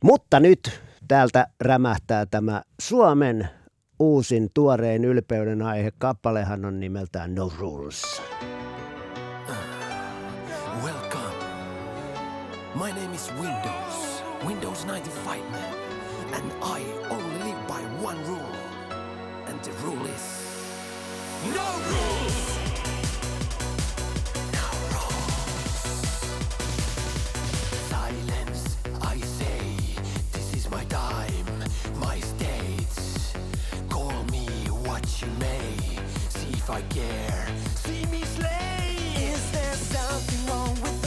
Mutta nyt täältä rämähtää tämä Suomen uusin tuorein ylpeyden aihe. Kappalehan on nimeltään No Rules. Welcome. My name is Windows, Windows 95 man, and I I care. See me slay. Is there something wrong with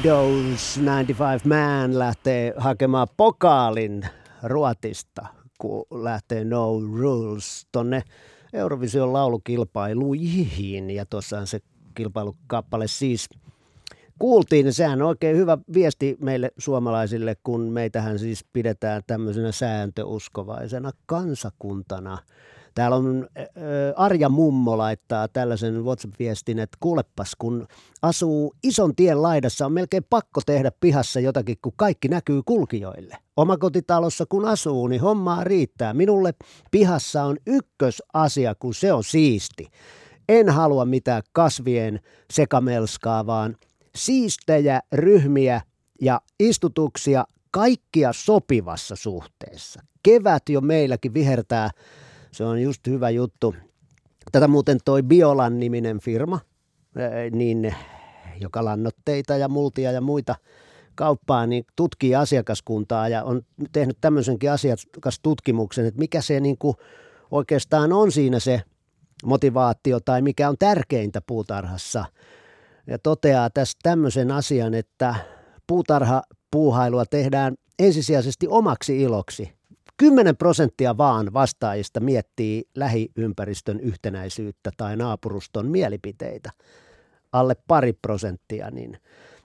Windows 95 Man lähtee hakemaan pokaalin Ruotista, kun lähtee No Rules tonne Eurovision laulukilpailuihin. Ja tuossahan se kilpailukappale siis kuultiin. Ja sehän on oikein hyvä viesti meille suomalaisille, kun meitähän siis pidetään tämmöisenä sääntöuskovaisena kansakuntana. Täällä on ö, Arja Mummo laittaa tällaisen WhatsApp-viestin, että kuulepas, kun asuu ison tien laidassa, on melkein pakko tehdä pihassa jotakin, kun kaikki näkyy kulkijoille. Omakotitalossa kun asuu, niin hommaa riittää. Minulle pihassa on ykkösasia, kun se on siisti. En halua mitään kasvien sekamelskaa, vaan siistejä ryhmiä ja istutuksia kaikkia sopivassa suhteessa. Kevät jo meilläkin vihertää, se on just hyvä juttu. Tätä muuten toi Biolan niminen firma, niin, joka lannoitteita ja multia ja muita kauppaa, niin tutkii asiakaskuntaa ja on tehnyt tämmöisenkin asiakastutkimuksen, että mikä se niin kuin oikeastaan on siinä se motivaatio tai mikä on tärkeintä puutarhassa. Ja toteaa tässä tämmöisen asian, että puutarhapuuhailua tehdään ensisijaisesti omaksi iloksi. 10 prosenttia vaan vastaajista miettii lähiympäristön yhtenäisyyttä tai naapuruston mielipiteitä. Alle pari prosenttia niin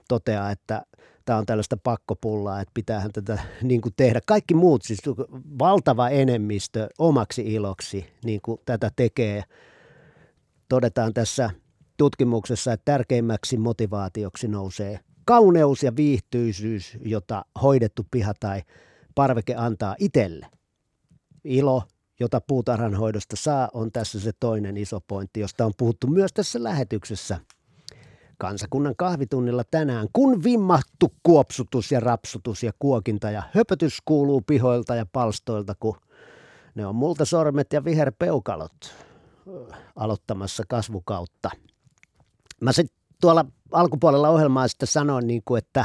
toteaa, että tämä on tällaista pakkopullaa, että pitäähän tätä niin kuin tehdä. Kaikki muut, siis valtava enemmistö omaksi iloksi niin kuin tätä tekee. Todetaan tässä tutkimuksessa, että tärkeimmäksi motivaatioksi nousee kauneus ja viihtyisyys, jota hoidettu piha tai parveke antaa itselle. Ilo, jota puutarhanhoidosta saa, on tässä se toinen iso pointti, josta on puhuttu myös tässä lähetyksessä kansakunnan kahvitunnilla tänään, kun vimmattu kuopsutus ja rapsutus ja kuokinta ja höpötys kuuluu pihoilta ja palstoilta, kun ne on multasormet ja viherpeukalot aloittamassa kasvukautta. Mä sitten tuolla alkupuolella ohjelmaa sitten sanoin, niin kuin, että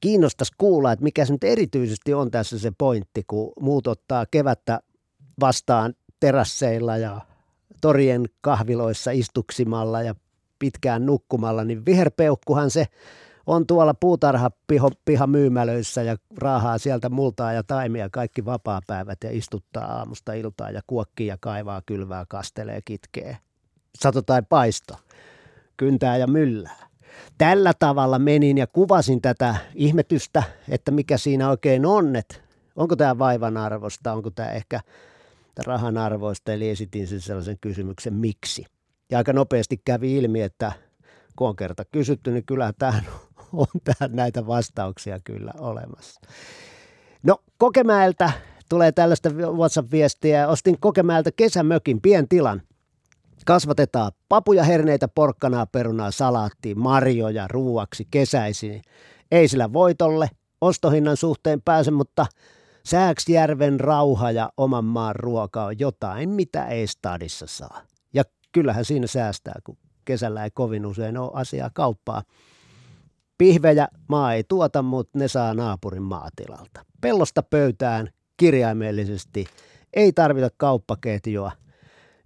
kiinnostaisi kuulla, että mikä se nyt erityisesti on tässä se pointti, kun muut ottaa kevättä vastaan terasseilla ja torien kahviloissa istuksimalla ja pitkään nukkumalla, niin viherpeukkuhan se on tuolla puutarhapihamyymälöissä ja raahaa sieltä multaa ja taimia kaikki vapaapäivät ja istuttaa aamusta iltaan ja kuokkii ja kaivaa, kylvää, kastelee, kitkee. Sato tai paisto, kyntää ja myllää. Tällä tavalla menin ja kuvasin tätä ihmetystä, että mikä siinä oikein on, että onko tämä vaivan arvosta, onko tämä ehkä rahan arvoista, eli esitin sen sellaisen kysymyksen, miksi. Ja aika nopeasti kävi ilmi, että kun on kerta kysytty, niin kyllä tähän on tähän näitä vastauksia kyllä olemassa. No Kokemäeltä tulee tällaista WhatsApp-viestiä. Ostin Kokemäeltä kesämökin pientilan. Kasvatetaan papuja, herneitä, porkkanaa, perunaa, salaattia, marjoja ruuaksi kesäisin. Ei sillä voitolle ostohinnan suhteen pääse, mutta Sääksjärven rauha ja oman maan ruoka on jotain, mitä ei stadissa saa. Ja kyllähän siinä säästää, kun kesällä ei kovin usein ole asiaa kauppaa. Pihvejä maa ei tuota, mutta ne saa naapurin maatilalta. Pellosta pöytään kirjaimellisesti. Ei tarvita kauppaketjua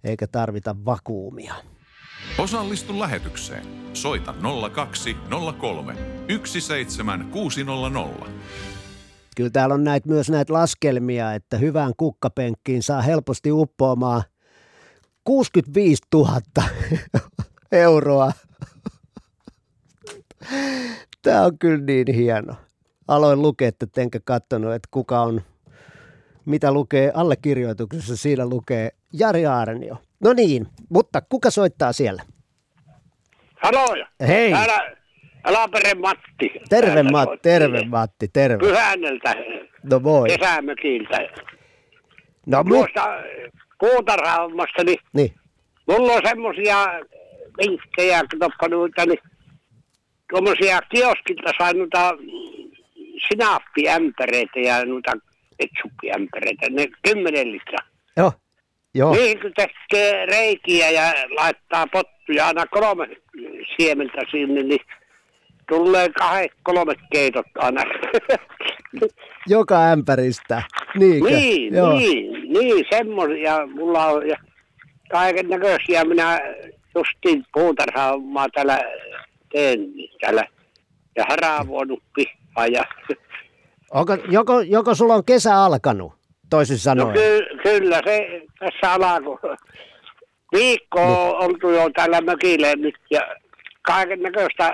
eikä tarvita vakuumia. Osallistu lähetykseen. Soita 0203 17600. Kyllä täällä on näitä, myös näitä laskelmia, että hyvään kukkapenkkiin saa helposti uppoamaan 65 000 euroa. Tämä on kyllä niin hieno. Aloin lukea, että enkä katsonut, että kuka on, mitä lukee allekirjoituksessa. Siinä lukee Jari Aarnio. No niin, mutta kuka soittaa siellä? Haloja. Hei. Täällä Alaperen Matti. Terve Matti, terve Matti, terve. Pyhänneltä No moi. kesämökiltä. No mu- Tuosta puutarhahommasta, niin Niin. mulla on semmosia vinkkejä, katoppa noita, niin tuommoisia kioskilta sain noita sinaappiämpäreitä ja noita ketsuppiämpäreitä, ne kymmenen litraa. Joo. Joo. Niin kun tekee reikiä ja laittaa pottuja aina kolme siementä sinne, niin tulee kahdet kolme keitot aina. Joka ämpäristä. Niinkö? niin, Joo. niin, niin, semmoisia mulla on ja kaiken näköisiä. Minä justiin puutarhahommaa täällä teen niin täällä ja haravoinut pihaa ja Onko, joko, joko sulla on kesä alkanut, toisin no sanoen? ky, kyllä se tässä alkoi. Viikko on oltu jo täällä mökillä nyt ja kaiken näköistä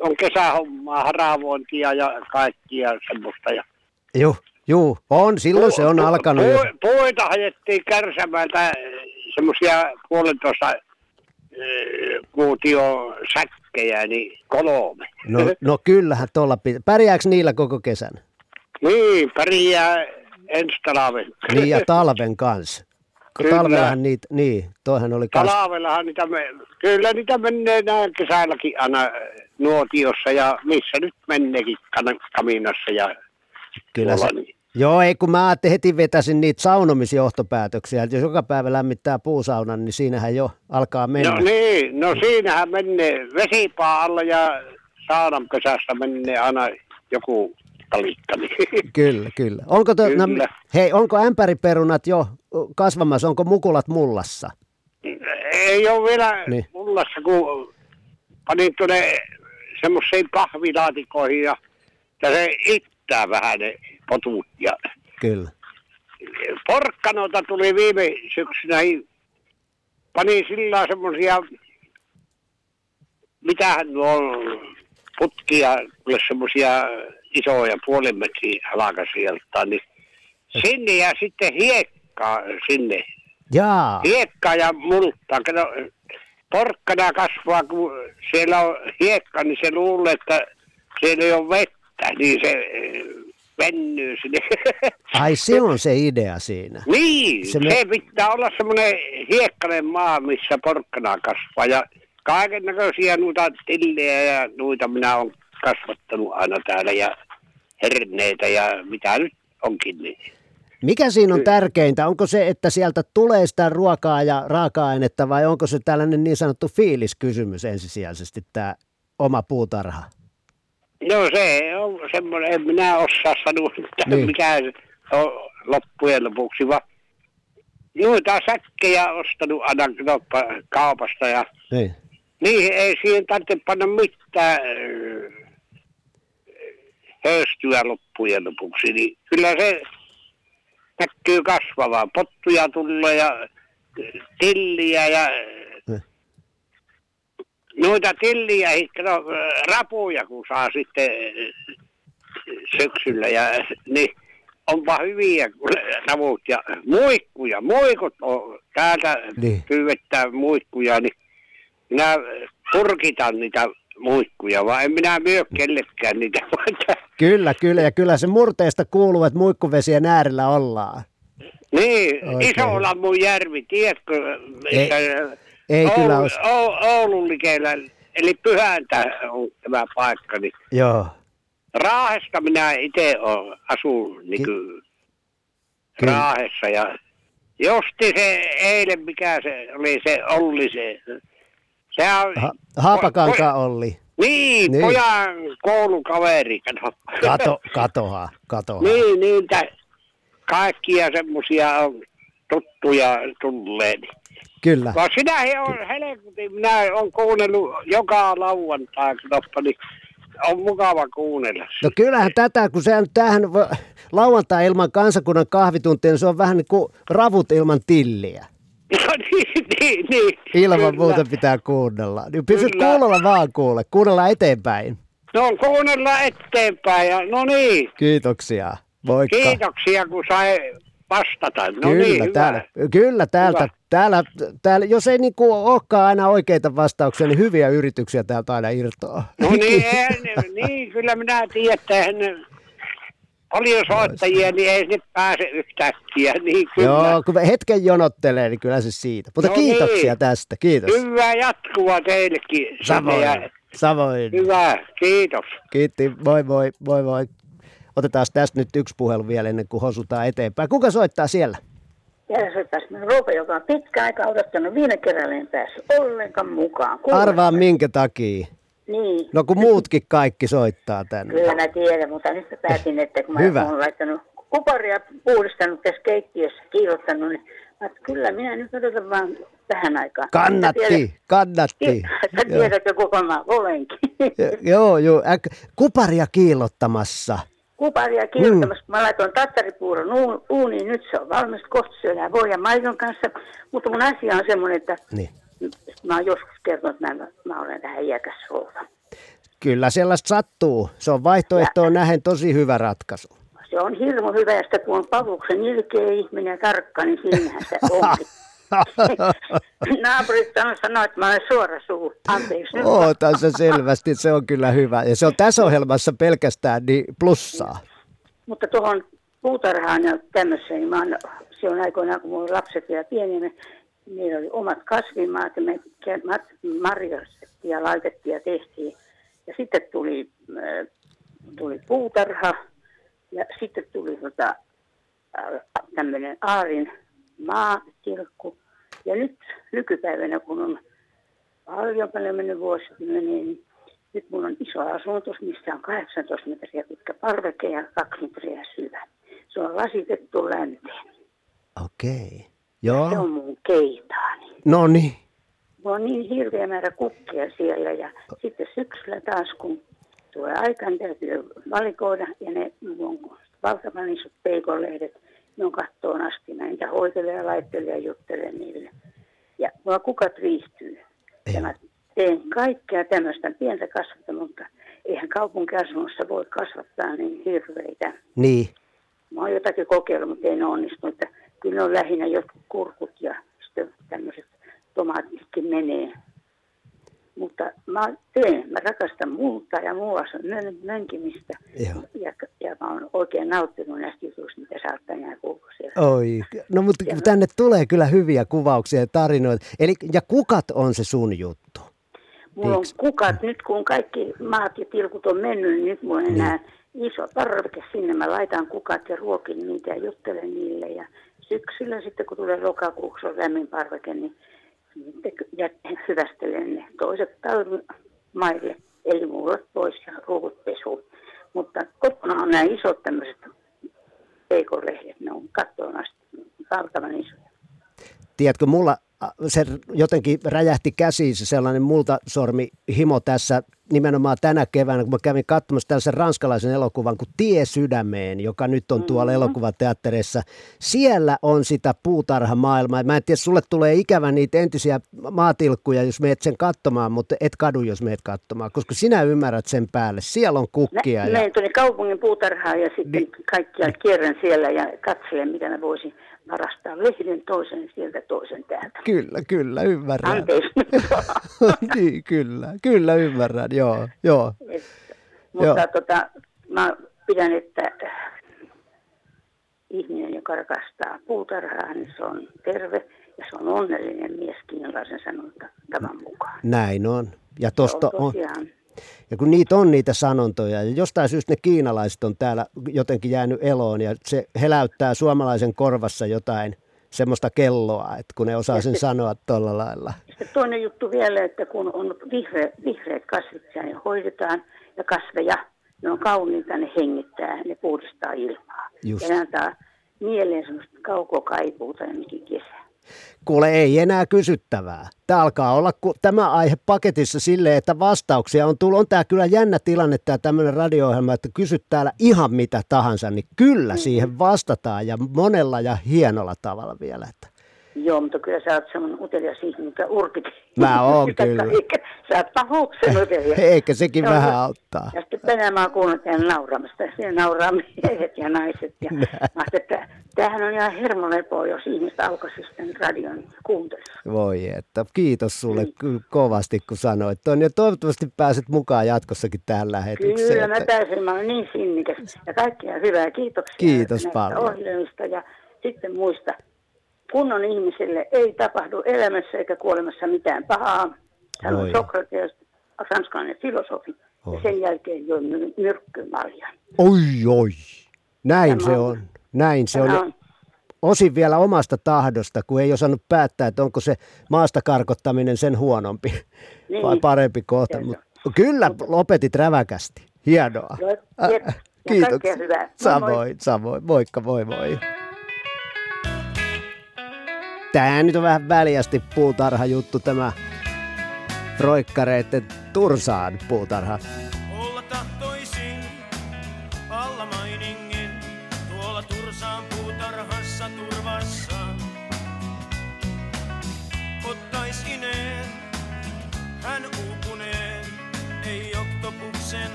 on kesähommaa, haravointia ja kaikkia semmoista. Ja Juu, juu, on, silloin se on alkanut jo. Pu- puita hajettiin kärsämältä semmoisia puolentoista eh, kuutio säkkejä, niin kolme. No, no kyllähän tuolla pitää. Pärjääkö niillä koko kesän? Niin, pärjää ensi talven. Niin ja talven kanssa. Kun Kyllä. talvellahan niitä, niin, toihan oli kans. Talvellahan niitä, me, kyllä niitä menee näin kesälläkin aina nuotiossa ja missä nyt meneekin kan- kaminassa ja Kyllä se, niin. joo, ei kun mä heti vetäisin niitä saunomisjohtopäätöksiä, että jos joka päivä lämmittää puusaunan, niin siinähän jo alkaa mennä. No niin, no siinähän menee vesipaa alla ja saunan pesässä menee aina joku kalikka. niin. Kyllä, kyllä. Onko, to, no, Kyllä. hei, onko ämpäriperunat jo kasvamassa, onko mukulat mullassa? Ei ole vielä Niin. mullassa, kun panin tuonne semmoisiin kahvilaatikoihin ja, ja se ittää vähän ne potut. Ja Kyllä. porkkanoita tuli viime syksynä, panin sillä semmoisia, mitähän nuo on, putkia, kuule isoja puolen metrin halkasijalta, niin sinne ja sitten hiekkaa sinne Jaa, hiekkaa ja multaa. Kato, porkkana kasvaa, kun siellä on hiekka, niin se luulee, että siellä ei ole vettä, niin se eh, vennyy sinne. ai se on se idea siinä. niin, Se se, me- se pitää olla semmoinen hiekkainen maa, missä porkkana kasvaa. Ja kaiken näköisiä noita tillejä ja noita minä olen kasvattanut aina täällä ja herneitä ja mitä nyt onkin. Niin. Mikä siinä on tärkeintä? Onko se, että sieltä tulee sitä ruokaa ja raaka-ainetta vai onko se tällainen niin sanottu fiiliskysymys ensisijaisesti tämä oma puutarha? No se on semmoinen, en minä osaa sanoa, että Niin. mikä se on loppujen lopuksi, vaan noita säkkejä ostanut aina kaupasta ja Niin. niihin ei siihen tarvitse panna mitään höystyä loppujen lopuksi, niin kyllä se näkyy kasvavaa. Pottuja tulee ja tilliä ja noita tilliä, no, rapuja kun saa sitten äh, syksyllä ja niin onpa hyviä ravut ja muikkuja. Muikut on täältä Niin. pyydetään muikkuja, niin minä purkitan niitä muikkuja, vaan en minä myö kellekään niitä. Kyllä, kyllä. Ja kyllä se murteesta kuuluu, että muikkuvesien äärellä ollaan. Niin, Oikein. Isolammun järvi, tiedätkö? Ei kyllä Oulu, os- Oul- Oulun likeellä, eli Pyhäntä on tämä paikka. Niin Joo. Raahesta minä itse olen, asun niin kuin Kyllä. Raahessa ja josti se eilen, mikä se oli se Olli se, se on, Ha- Haapakanka Olli. niin, Niin. niin, pojan koulukaveri, kato. Kato, katoha, katoha. Niin, niitä kaikkia semmoisia on tuttuja tulleen. Kyllä. Vaan sinähän on helkutin, minä olen kuunnellut joka lauantai, katsoppa, niin on mukava kuunnella. No kyllähän tätä, kun sehän tämähän vo- lauantai ilman kansakunnan kahvituntia, niin se on vähän niin kuin ravut ilman tilliä. No niin, niin, niin. Ilman Kyllä. muuta pitää kuunnella. Niin pysyt Kyllä. kuulolla vaan kuule, kuunnella eteenpäin. No kuunnella eteenpäin ja no niin. Kiitoksia. Moikka. Kiitoksia kun sai vastata. No kyllä, niin, hyvä. täällä, kyllä täältä, Hyvä. täällä, täällä, jos ei niinku olekaan aina oikeita vastauksia, niin hyviä yrityksiä täältä aina irtoaa. No niin, ne- niin, kyllä minä tiedän, että paljon soittajia, niin ei ne pääse yhtäkkiä. Niin kyllä. Joo, kun hetken jonottelee, niin kyllä se siitä. Mutta No kiitoksia niin. tästä, kiitos. Hyvää jatkua teillekin. Samoin, ja- samoin. Hyvä, kiitos. Kiitti, moi moi, moi moi. Otetaan tästä nyt yksi puhelu vielä ennen kuin hosutaan eteenpäin. Kuka soittaa siellä? Taas minun Roope, joka on pitkä aika odottanut viime kerralla, en päässyt ollenkaan mukaan. Kuule- Arvaa minkä takia. Niin. No kun muutkin kaikki soittaa tänne. Kyllä mä tiedän, mutta nyt mä päätin, että kun mä Hyvä. oon laittanut kuparia puhdistanut tässä keittiössä, kiilottanut, niin mä, että kyllä minä nyt odotan vaan tähän aikaan. Sä tiedät, Kannatti, kannatti. sä tiedät jo koko mä olenkin. Joo, joo. Äk, kuparia kiillottamassa. Kuparia kiilottamassa, kun mä laitoin tattaripuuron uu- uuniin, nyt se on valmis, kohta syödään voi ja maidon kanssa. Mutta mun asia on semmoinen, että Niin. Mä oon joskus kertonut, että mä, mä olen vähän iäkäs rouva. Kyllä sellaista sattuu. Se on vaihtoehtoon nähen tosi hyvä ratkaisu. Se on hirmu hyvä, ja kun on pavuksen ilkeä ihminen ja tarkka, niin siinähän se onkin. Naapurit sanoi, että mä olen suora suu. Anteeksi. Ootan se selvästi, se on kyllä hyvä. Ja se on tässä ohjelmassa pelkästään niin plussaa. Mutta tuohon puutarhaan ja tämmöiseen, niin mä oon, silloin aikoinaan, kun mulla oli lapset vielä pieniä, me, meillä oli omat kasvimaat ja me marjastettiin ja laitettiin ja tehtiin. Ja sitten tuli, äh, tuli puutarha ja sitten tuli tota, tämmöinen aarin maatilkku. Ja nyt nykypäivänä, kun on paljon paljon mennyt vuosikymmeniä, niin nyt mulla on iso asunto, missä on 18 metriä pitkä parveke ja 2 metriä syvä. Se on lasitettu länteen. Okei. Se Joo. on mun keitaani. No niin. Mulla on niin hirveä määrä kukkia siellä ja sitten syksyllä taas kun tulee aika, niin täytyy valikoida ja ne on valtavan isot peikonlehdet. Ne on kattoon asti, mä niitä hoitelen ja laittelen ja juttelen niille. Ja mulla kukat riihtyy. Ja mä teen kaikkea tämmöistä pientä kasvata, mutta eihän kaupunkiasunnossa voi kasvattaa niin hirveitä. Niin. Mä oon jotakin kokeillut, mutta en onnistunut. Kyllä ne on lähinnä jotkut kurkut ja sitten tämmöiset tomaatitkin menee. Mutta mä teen, mä rakastan muuta ja on mön, mönkimistä. Joo. Ja, ja mä oon oikein nauttinut näistä jutuista, mitä sä oot tänään kuullut siellä. Oi, no mutta tänne tulee kyllä hyviä kuvauksia ja tarinoita. Eli, ja kukat on se sun juttu. Mulla on kukat, nyt kun kaikki maat ja tilkut on mennyt, niin nyt mulla on enää iso parveke sinne. Mä laitan kukat ja ruokin niitä ja juttelen niille. Ja syksyllä sitten, kun tulee lokakuuksi on lämmin parveke, niin sitten hyvästelen ne toiset talvimaille, eli mulle pois ja ruuvut pesuun. Mutta kotona on nämä isot tämmöiset peikonlehdet, ne on kattoon asti valtavan isoja. Tiedätkö, mulla se jotenkin räjähti käsiin se sellainen multasormi himo tässä nimenomaan tänä keväänä, kun mä kävin katsomassa tällaisen ranskalaisen elokuvan kuin Tie sydämeen, joka nyt on tuolla Mhm. elokuvateatterissa. Siellä on sitä puutarhamaailmaa. Mä en tiedä, sulle tulee ikävä niitä entisiä maatilkkuja, jos meet sen katsomaan, mutta et kadu, jos meet katsomaan, koska sinä ymmärrät sen päälle. Siellä on kukkia. Mä Ja... menen tuonne kaupungin puutarhaan ja sitten Niin. kaikkia kierrän siellä ja katselen, mitä mä voisin varastaa lehden toisen sieltä toisen täältä. Kyllä, kyllä, ymmärrän. Anteeksi. niin, kyllä, kyllä ymmärrän, joo, joo. Mutta Joo. tota, mä pidän, että ihminen, joka rakastaa puutarhaa, niin se on terve ja se on onnellinen mieskin, jollaisen sanonta tavan mukaan. Näin on. Ja tosta on on, ja kun niitä on niitä sanontoja, ja jostain syystä ne kiinalaiset on täällä jotenkin jäänyt eloon, ja se heläyttää suomalaisen korvassa jotain semmoista kelloa, että kun ne osaa sen sanoa tuolla lailla. Sitten toinen juttu vielä, että kun on vihre, vihreät kasvit ja ne hoidetaan ja kasveja, ne on kauniita, ne hengittää, ne puhdistaa ilmaa. Just. Ja ne antaa mieleen semmoista kaukokaipuuta jonnekin kesään. Kuule, ei enää kysyttävää. Tämä alkaa olla ku, tämä aihe paketissa silleen, että vastauksia on tullut. On tämä kyllä jännä tilanne, tämä tämmöinen radio-ohjelma, että kysyt täällä ihan mitä tahansa, niin kyllä Mm-hmm. siihen vastataan ja monella ja hienolla tavalla vielä. Että Joo, mutta kyllä sä oot semmoinen utelias ihminen, mikä urkit. Mä oon kyllä. Eikä, sä oot pahuksen utelias. Eikä sekin Joo, vähän auttaa. Ja sitten tänään mä oon kuunnellut tämän nauramasta. Siinä nauraa miehet ja naiset. Ja mä että tämähän on ihan hermolepo, jos ihmiset aukaisi sitten radion kuuntelisi. Voi että, kiitos sulle kyllä kovasti, kun sanoit ton. Ja toivottavasti pääset mukaan jatkossakin tähän lähetykseen. Kyllä mä että- pääsen, mä olen niin sinnikäs. Ja kaikkea hyvää, kiitoksia Kiitos paljon. ohjelmista. Ja sitten muista, kunnon ihmisille ei tapahdu elämässä eikä kuolemassa mitään pahaa. Sanoi Oi. Sokrates, ranskalainen filosofi. Ja sen jälkeen joi my- myrkkymarja. Oi, oi. Näin Tämä se on- on. Näin se on. on. Osin vielä omasta tahdosta, kun ei osannut päättää, että onko se maasta karkottaminen sen huonompi Niin. vai parempi kohta. Mut, kyllä lopetit räväkästi. Hienoa. Joo, jep. Ja Kiitoksia. hyvää. Moi moi. Samoin, samoin. Moikka, moi moi. Tää nyt on vähän väliästi puutarhajuttu tämä roikkareiden Tursaan puutarha.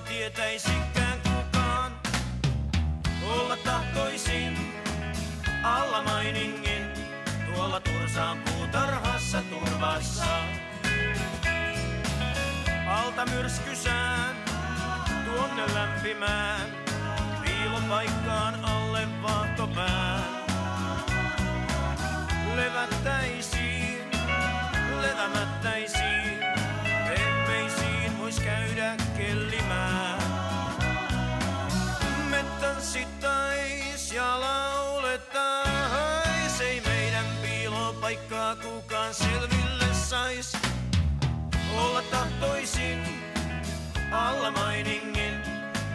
Tietäisikään kukaan. Olla tahtoisin alla mainingin tuolla Tursaan puutarhassa turvassa. Alta myrskysään tuonne lämpimään piilopaikkaan alle vahtopään. Levättäisiin, levämättäisiin, vois käydä kellimään. Me tanssittais ja lauletais, ei meidän piilopaikkaa kukaan selville sais. Olla tahtoisin alla mainingin,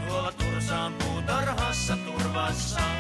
tuolla Tursaan puutarhassa turvassa.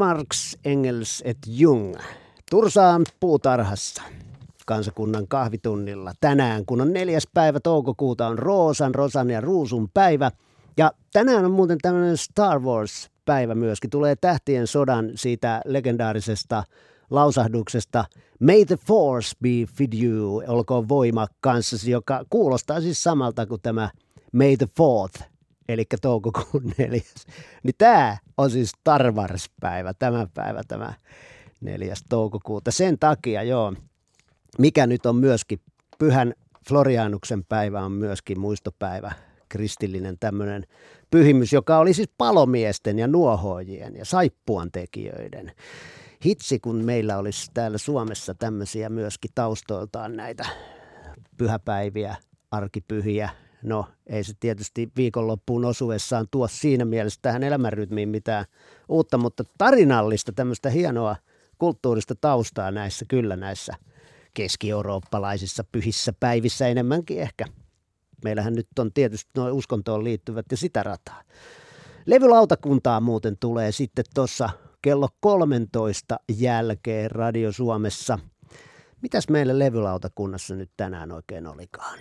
Marx, Engels et Jung. Tursaan puutarhassa kansakunnan kahvitunnilla tänään, kun on neljäs päivä toukokuuta, on Roosan, Rosan ja Ruusun päivä. Ja tänään on muuten tämmöinen Star Wars-päivä myöskin. Tulee tähtien sodan siitä legendaarisesta lausahduksesta May the Force be with you, olkoon voima kanssasi, joka kuulostaa siis samalta kuin tämä May the Fourth, eli toukokuun neljäs. Niin tämä on siis Star Wars-päivä, tämä päivä, tämä neljäs toukokuuta. Sen takia, joo, mikä nyt on myöskin pyhän Florianuksen päivä on myöskin muistopäivä, kristillinen tämmöinen pyhimys, joka oli siis palomiesten ja nuohoojien ja saippuan tekijöiden. Hitsi, kun meillä olisi täällä Suomessa tämmöisiä myöskin taustoiltaan näitä pyhäpäiviä, arkipyhiä. No, ei se tietysti viikonloppuun osuessaan tuo siinä mielessä tähän elämänrytmiin mitään uutta, mutta tarinallista tämmöistä hienoa kulttuurista taustaa näissä kyllä näissä keski-eurooppalaisissa pyhissä päivissä enemmänkin ehkä. Meillähän nyt on tietysti nuo uskontoon liittyvät ja sitä rataa. Levylautakuntaa muuten tulee sitten tuossa kello 13 jälkeen Radio Suomessa. Mitäs meillä levylautakunnassa nyt tänään oikein olikaan?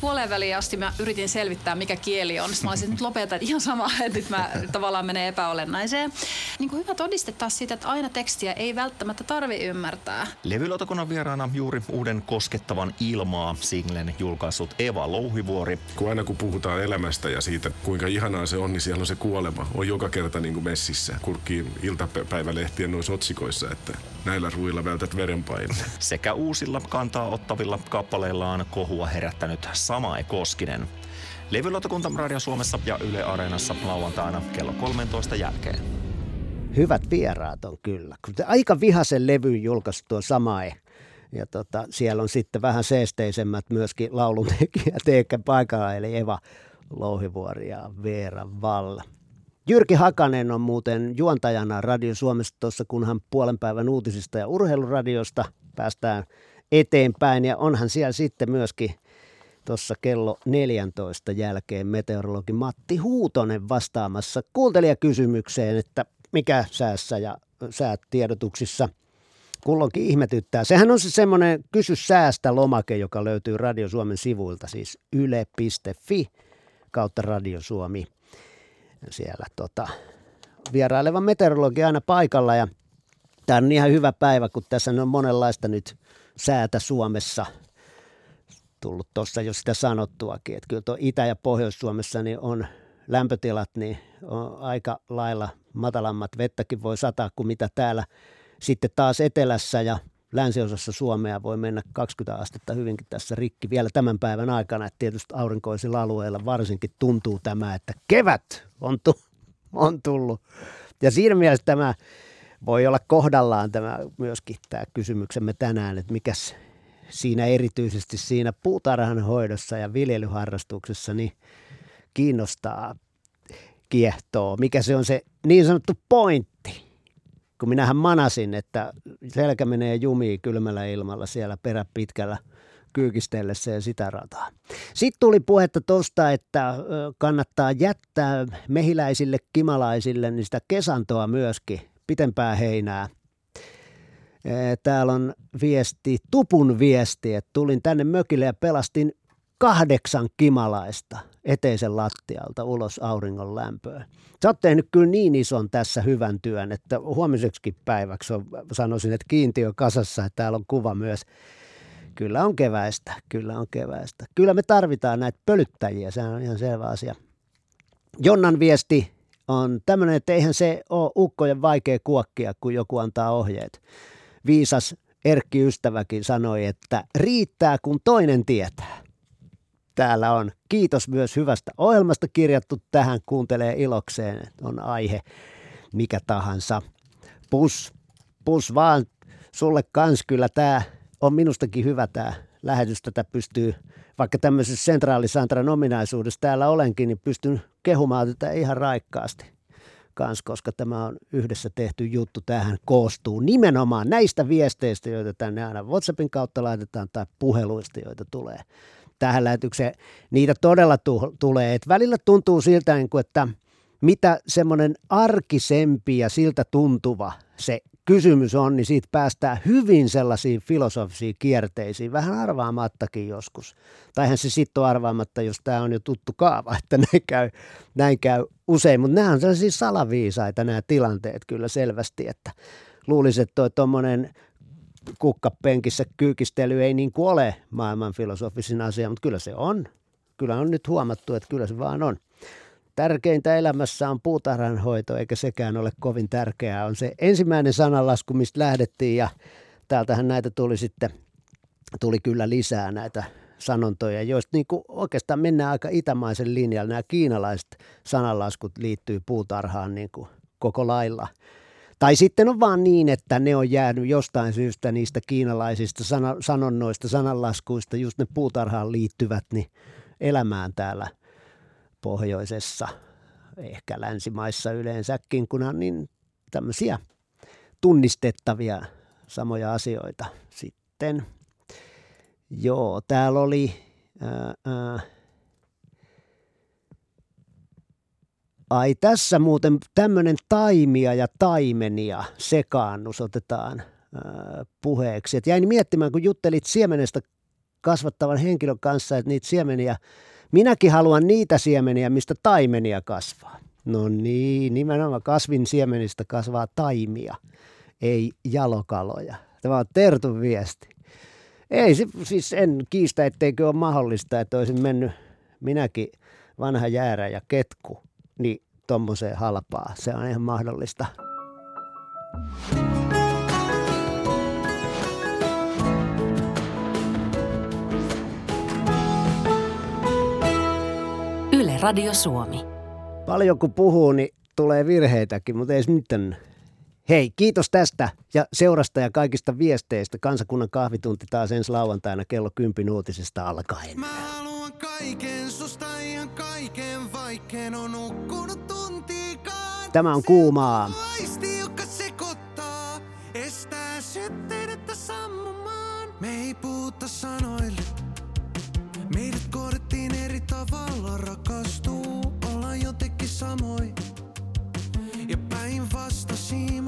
Puoleen väliin asti mä yritin selvittää, mikä kieli on. Sitten mä olisin, nyt lopeta, että ihan sama, että nyt mä tavallaan menee epäolennaiseen. Niin kuin hyvä todiste taas siitä, että aina tekstiä ei välttämättä tarvi ymmärtää. Levylautakunnan vieraana juuri uuden koskettavan Ilmaa singlen julkaissut Eva Louhivuori. Kun aina kun puhutaan elämästä ja siitä, kuinka ihanaa se on, niin siellä on se kuolema. On joka kerta niin kuin messissä. Kurkkii iltapäivälehtien noissa otsikoissa, että näillä ruilla vältät verenpaineen. Sekä uusilla kantaa ottavilla kappaleillaan kohua herättänyt Samae Koskinen. Levylautakunta Radio Suomessa ja Yle Areenassa lauantaina kello 13 jälkeen. Hyvät vieraat on kyllä. Aika vihaisen levyn julkaistu tuo Samae. Ja tota, siellä on sitten vähän seesteisemmät myöskin lauluntekijät eikä paikalla, eli Eva Louhivuori ja Veera Valla. Jyrki Hakanen on muuten juontajana Radio Suomessa tuossa, kun hän puolen päivän uutisista ja urheiluradiosta päästään eteenpäin. Ja onhan siellä sitten myöskin tuossa kello 14 jälkeen meteorologi Matti Huutonen vastaamassa kuuntelijakysymykseen, että mikä säässä ja säätiedotuksissa kulloinkin ihmetyttää. Sehän on se semmoinen kysy säästä lomake, joka löytyy Radio Suomen sivuilta, siis yle.fi kautta Radio Suomi. Siellä tota, vieraileva meteorologi aina paikalla ja tämä on ihan hyvä päivä, kun tässä on monenlaista nyt säätä Suomessa tullut tuossa jo sitä sanottuakin, että kyllä tuo Itä- ja Pohjois-Suomessa niin on lämpötilat niin on aika lailla matalammat. Vettäkin voi sataa kuin mitä täällä. Sitten taas etelässä ja länsiosassa Suomea voi mennä 20 astetta hyvinkin tässä rikki vielä tämän päivän aikana. Että tietysti aurinkoisilla alueilla varsinkin tuntuu tämä, että kevät on, tu- on tullut. Ja siinä mielessä tämä voi olla kohdallaan tämä myöskin tämä kysymyksemme tänään, että mikäs siinä erityisesti siinä puutarhan hoidossa ja viljelyharrastuksessa niin kiinnostaa, kiehtoo. Mikä se on se niin sanottu pointti? Kun minähän manasin, että selkä menee jumiin kylmällä ilmalla siellä peräpitkällä kyykistellessä ja sitä rataa. Sitten tuli puhetta tuosta, että kannattaa jättää mehiläisille, kimalaisille niin sitä kesantoa myöskin, pitempää heinää. Ee, Täällä on viesti, tupun viesti, että tulin tänne mökille ja pelastin kahdeksan kimalaista eteisen lattialta ulos auringon lämpöön. Sä oot tehnyt kyllä niin ison tässä hyvän työn, että huomiseksikin päiväksi on, sanoisin, että kiintiö kasassa, että täällä on kuva myös. Kyllä on keväistä, kyllä on keväistä. Kyllä me tarvitaan näitä pölyttäjiä, se on ihan selvä asia. Jonnan viesti on tämmöinen, että eihän se ole ukkojen vaikea kuokkia, kun joku antaa ohjeet. Viisas Erkki ystäväkin sanoi, että riittää kun toinen tietää. Täällä on kiitos myös hyvästä ohjelmasta kirjattu tähän, kuuntelee ilokseen, on aihe mikä tahansa. Pus, pus vaan sulle kans kyllä tämä on minustakin hyvä tämä lähetys. Tätä pystyy, vaikka tämmöisessä sentraalisantran ominaisuudessa täällä olenkin, niin pystyn kehumaan tätä ihan raikkaasti kans, koska tämä on yhdessä tehty juttu. Tähän koostuu nimenomaan näistä viesteistä, joita tänne aina WhatsAppin kautta laitetaan tai puheluista, joita tulee tähän lähetykseen. Niitä todella tu- tulee. Et välillä tuntuu siltä, niin että mitä semmoinen arkisempi ja siltä tuntuva se kysymys on, niin siitä päästään hyvin sellaisiin filosofisiin kierteisiin, vähän arvaamattakin joskus. Taihan se sitten on arvaamatta, jos tämä on jo tuttu kaava, että näin käy, näin käy usein. Mutta nämä on sellaisia salaviisaita nämä tilanteet kyllä selvästi, että luulisin, että tuo tuommoinen kukkapenkissä kyykistely ei niin kuin ole maailman filosofisin asia, mutta kyllä se on. Kyllä on nyt huomattu, että kyllä se vaan on. Tärkeintä elämässä on puutarhanhoito, eikä sekään ole kovin tärkeää. On se ensimmäinen sananlasku, mistä lähdettiin ja täältähän näitä tuli sitten, tuli kyllä lisää näitä sanontoja, joista niin kuin oikeastaan mennään aika itämaisen linjalla. Nämä kiinalaiset sananlaskut liittyy puutarhaan niin kuin koko lailla. Tai sitten on vaan niin, että ne on jäänyt jostain syystä niistä kiinalaisista sanonnoista, sananlaskuista, just ne puutarhaan liittyvät, niin elämään täällä pohjoisessa, ehkä länsimaissa yleensäkin, kun on niin tämmöisiä tunnistettavia samoja asioita. Sitten, joo, täällä oli ää, ää, Ai tässä muuten tämmöinen taimia ja taimenia sekaannus otetaan ää, puheeksi. Et jäin miettimään, kun juttelit siemenestä kasvattavan henkilön kanssa, että niitä siemeniä, minäkin haluan niitä siemeniä, mistä taimenia kasvaa. No niin, nimenomaan kasvin siemenistä kasvaa taimia, ei jalokaloja. Tämä on Tertun viesti. Ei, siis en kiistä, etteikö ole mahdollista, että olisin mennyt minäkin vanha jäärä ja ketku, niin tommoseen halpaa. Se on ihan mahdollista. Yle Radio Suomi. Paljon kun puhuu, niin tulee virheitäkin, mutta ei se mitään. Hei, kiitos tästä ja seurasta ja kaikista viesteistä. Kansakunnan kahvitunti taas ensi lauantaina kello 10 uutisesta alkaen. Kaiken susta ihan kaiken, vaikken on nukkunut tuntiikaan. Tämä on kuumaa. Aisti, joka sekoittaa, estää sytteidettä sammumaan. Me ei puhuta sanoille, meidät kohdettiin eri tavalla rakastuu. Ollaan jotenkin samoin. Ja päin vastasi,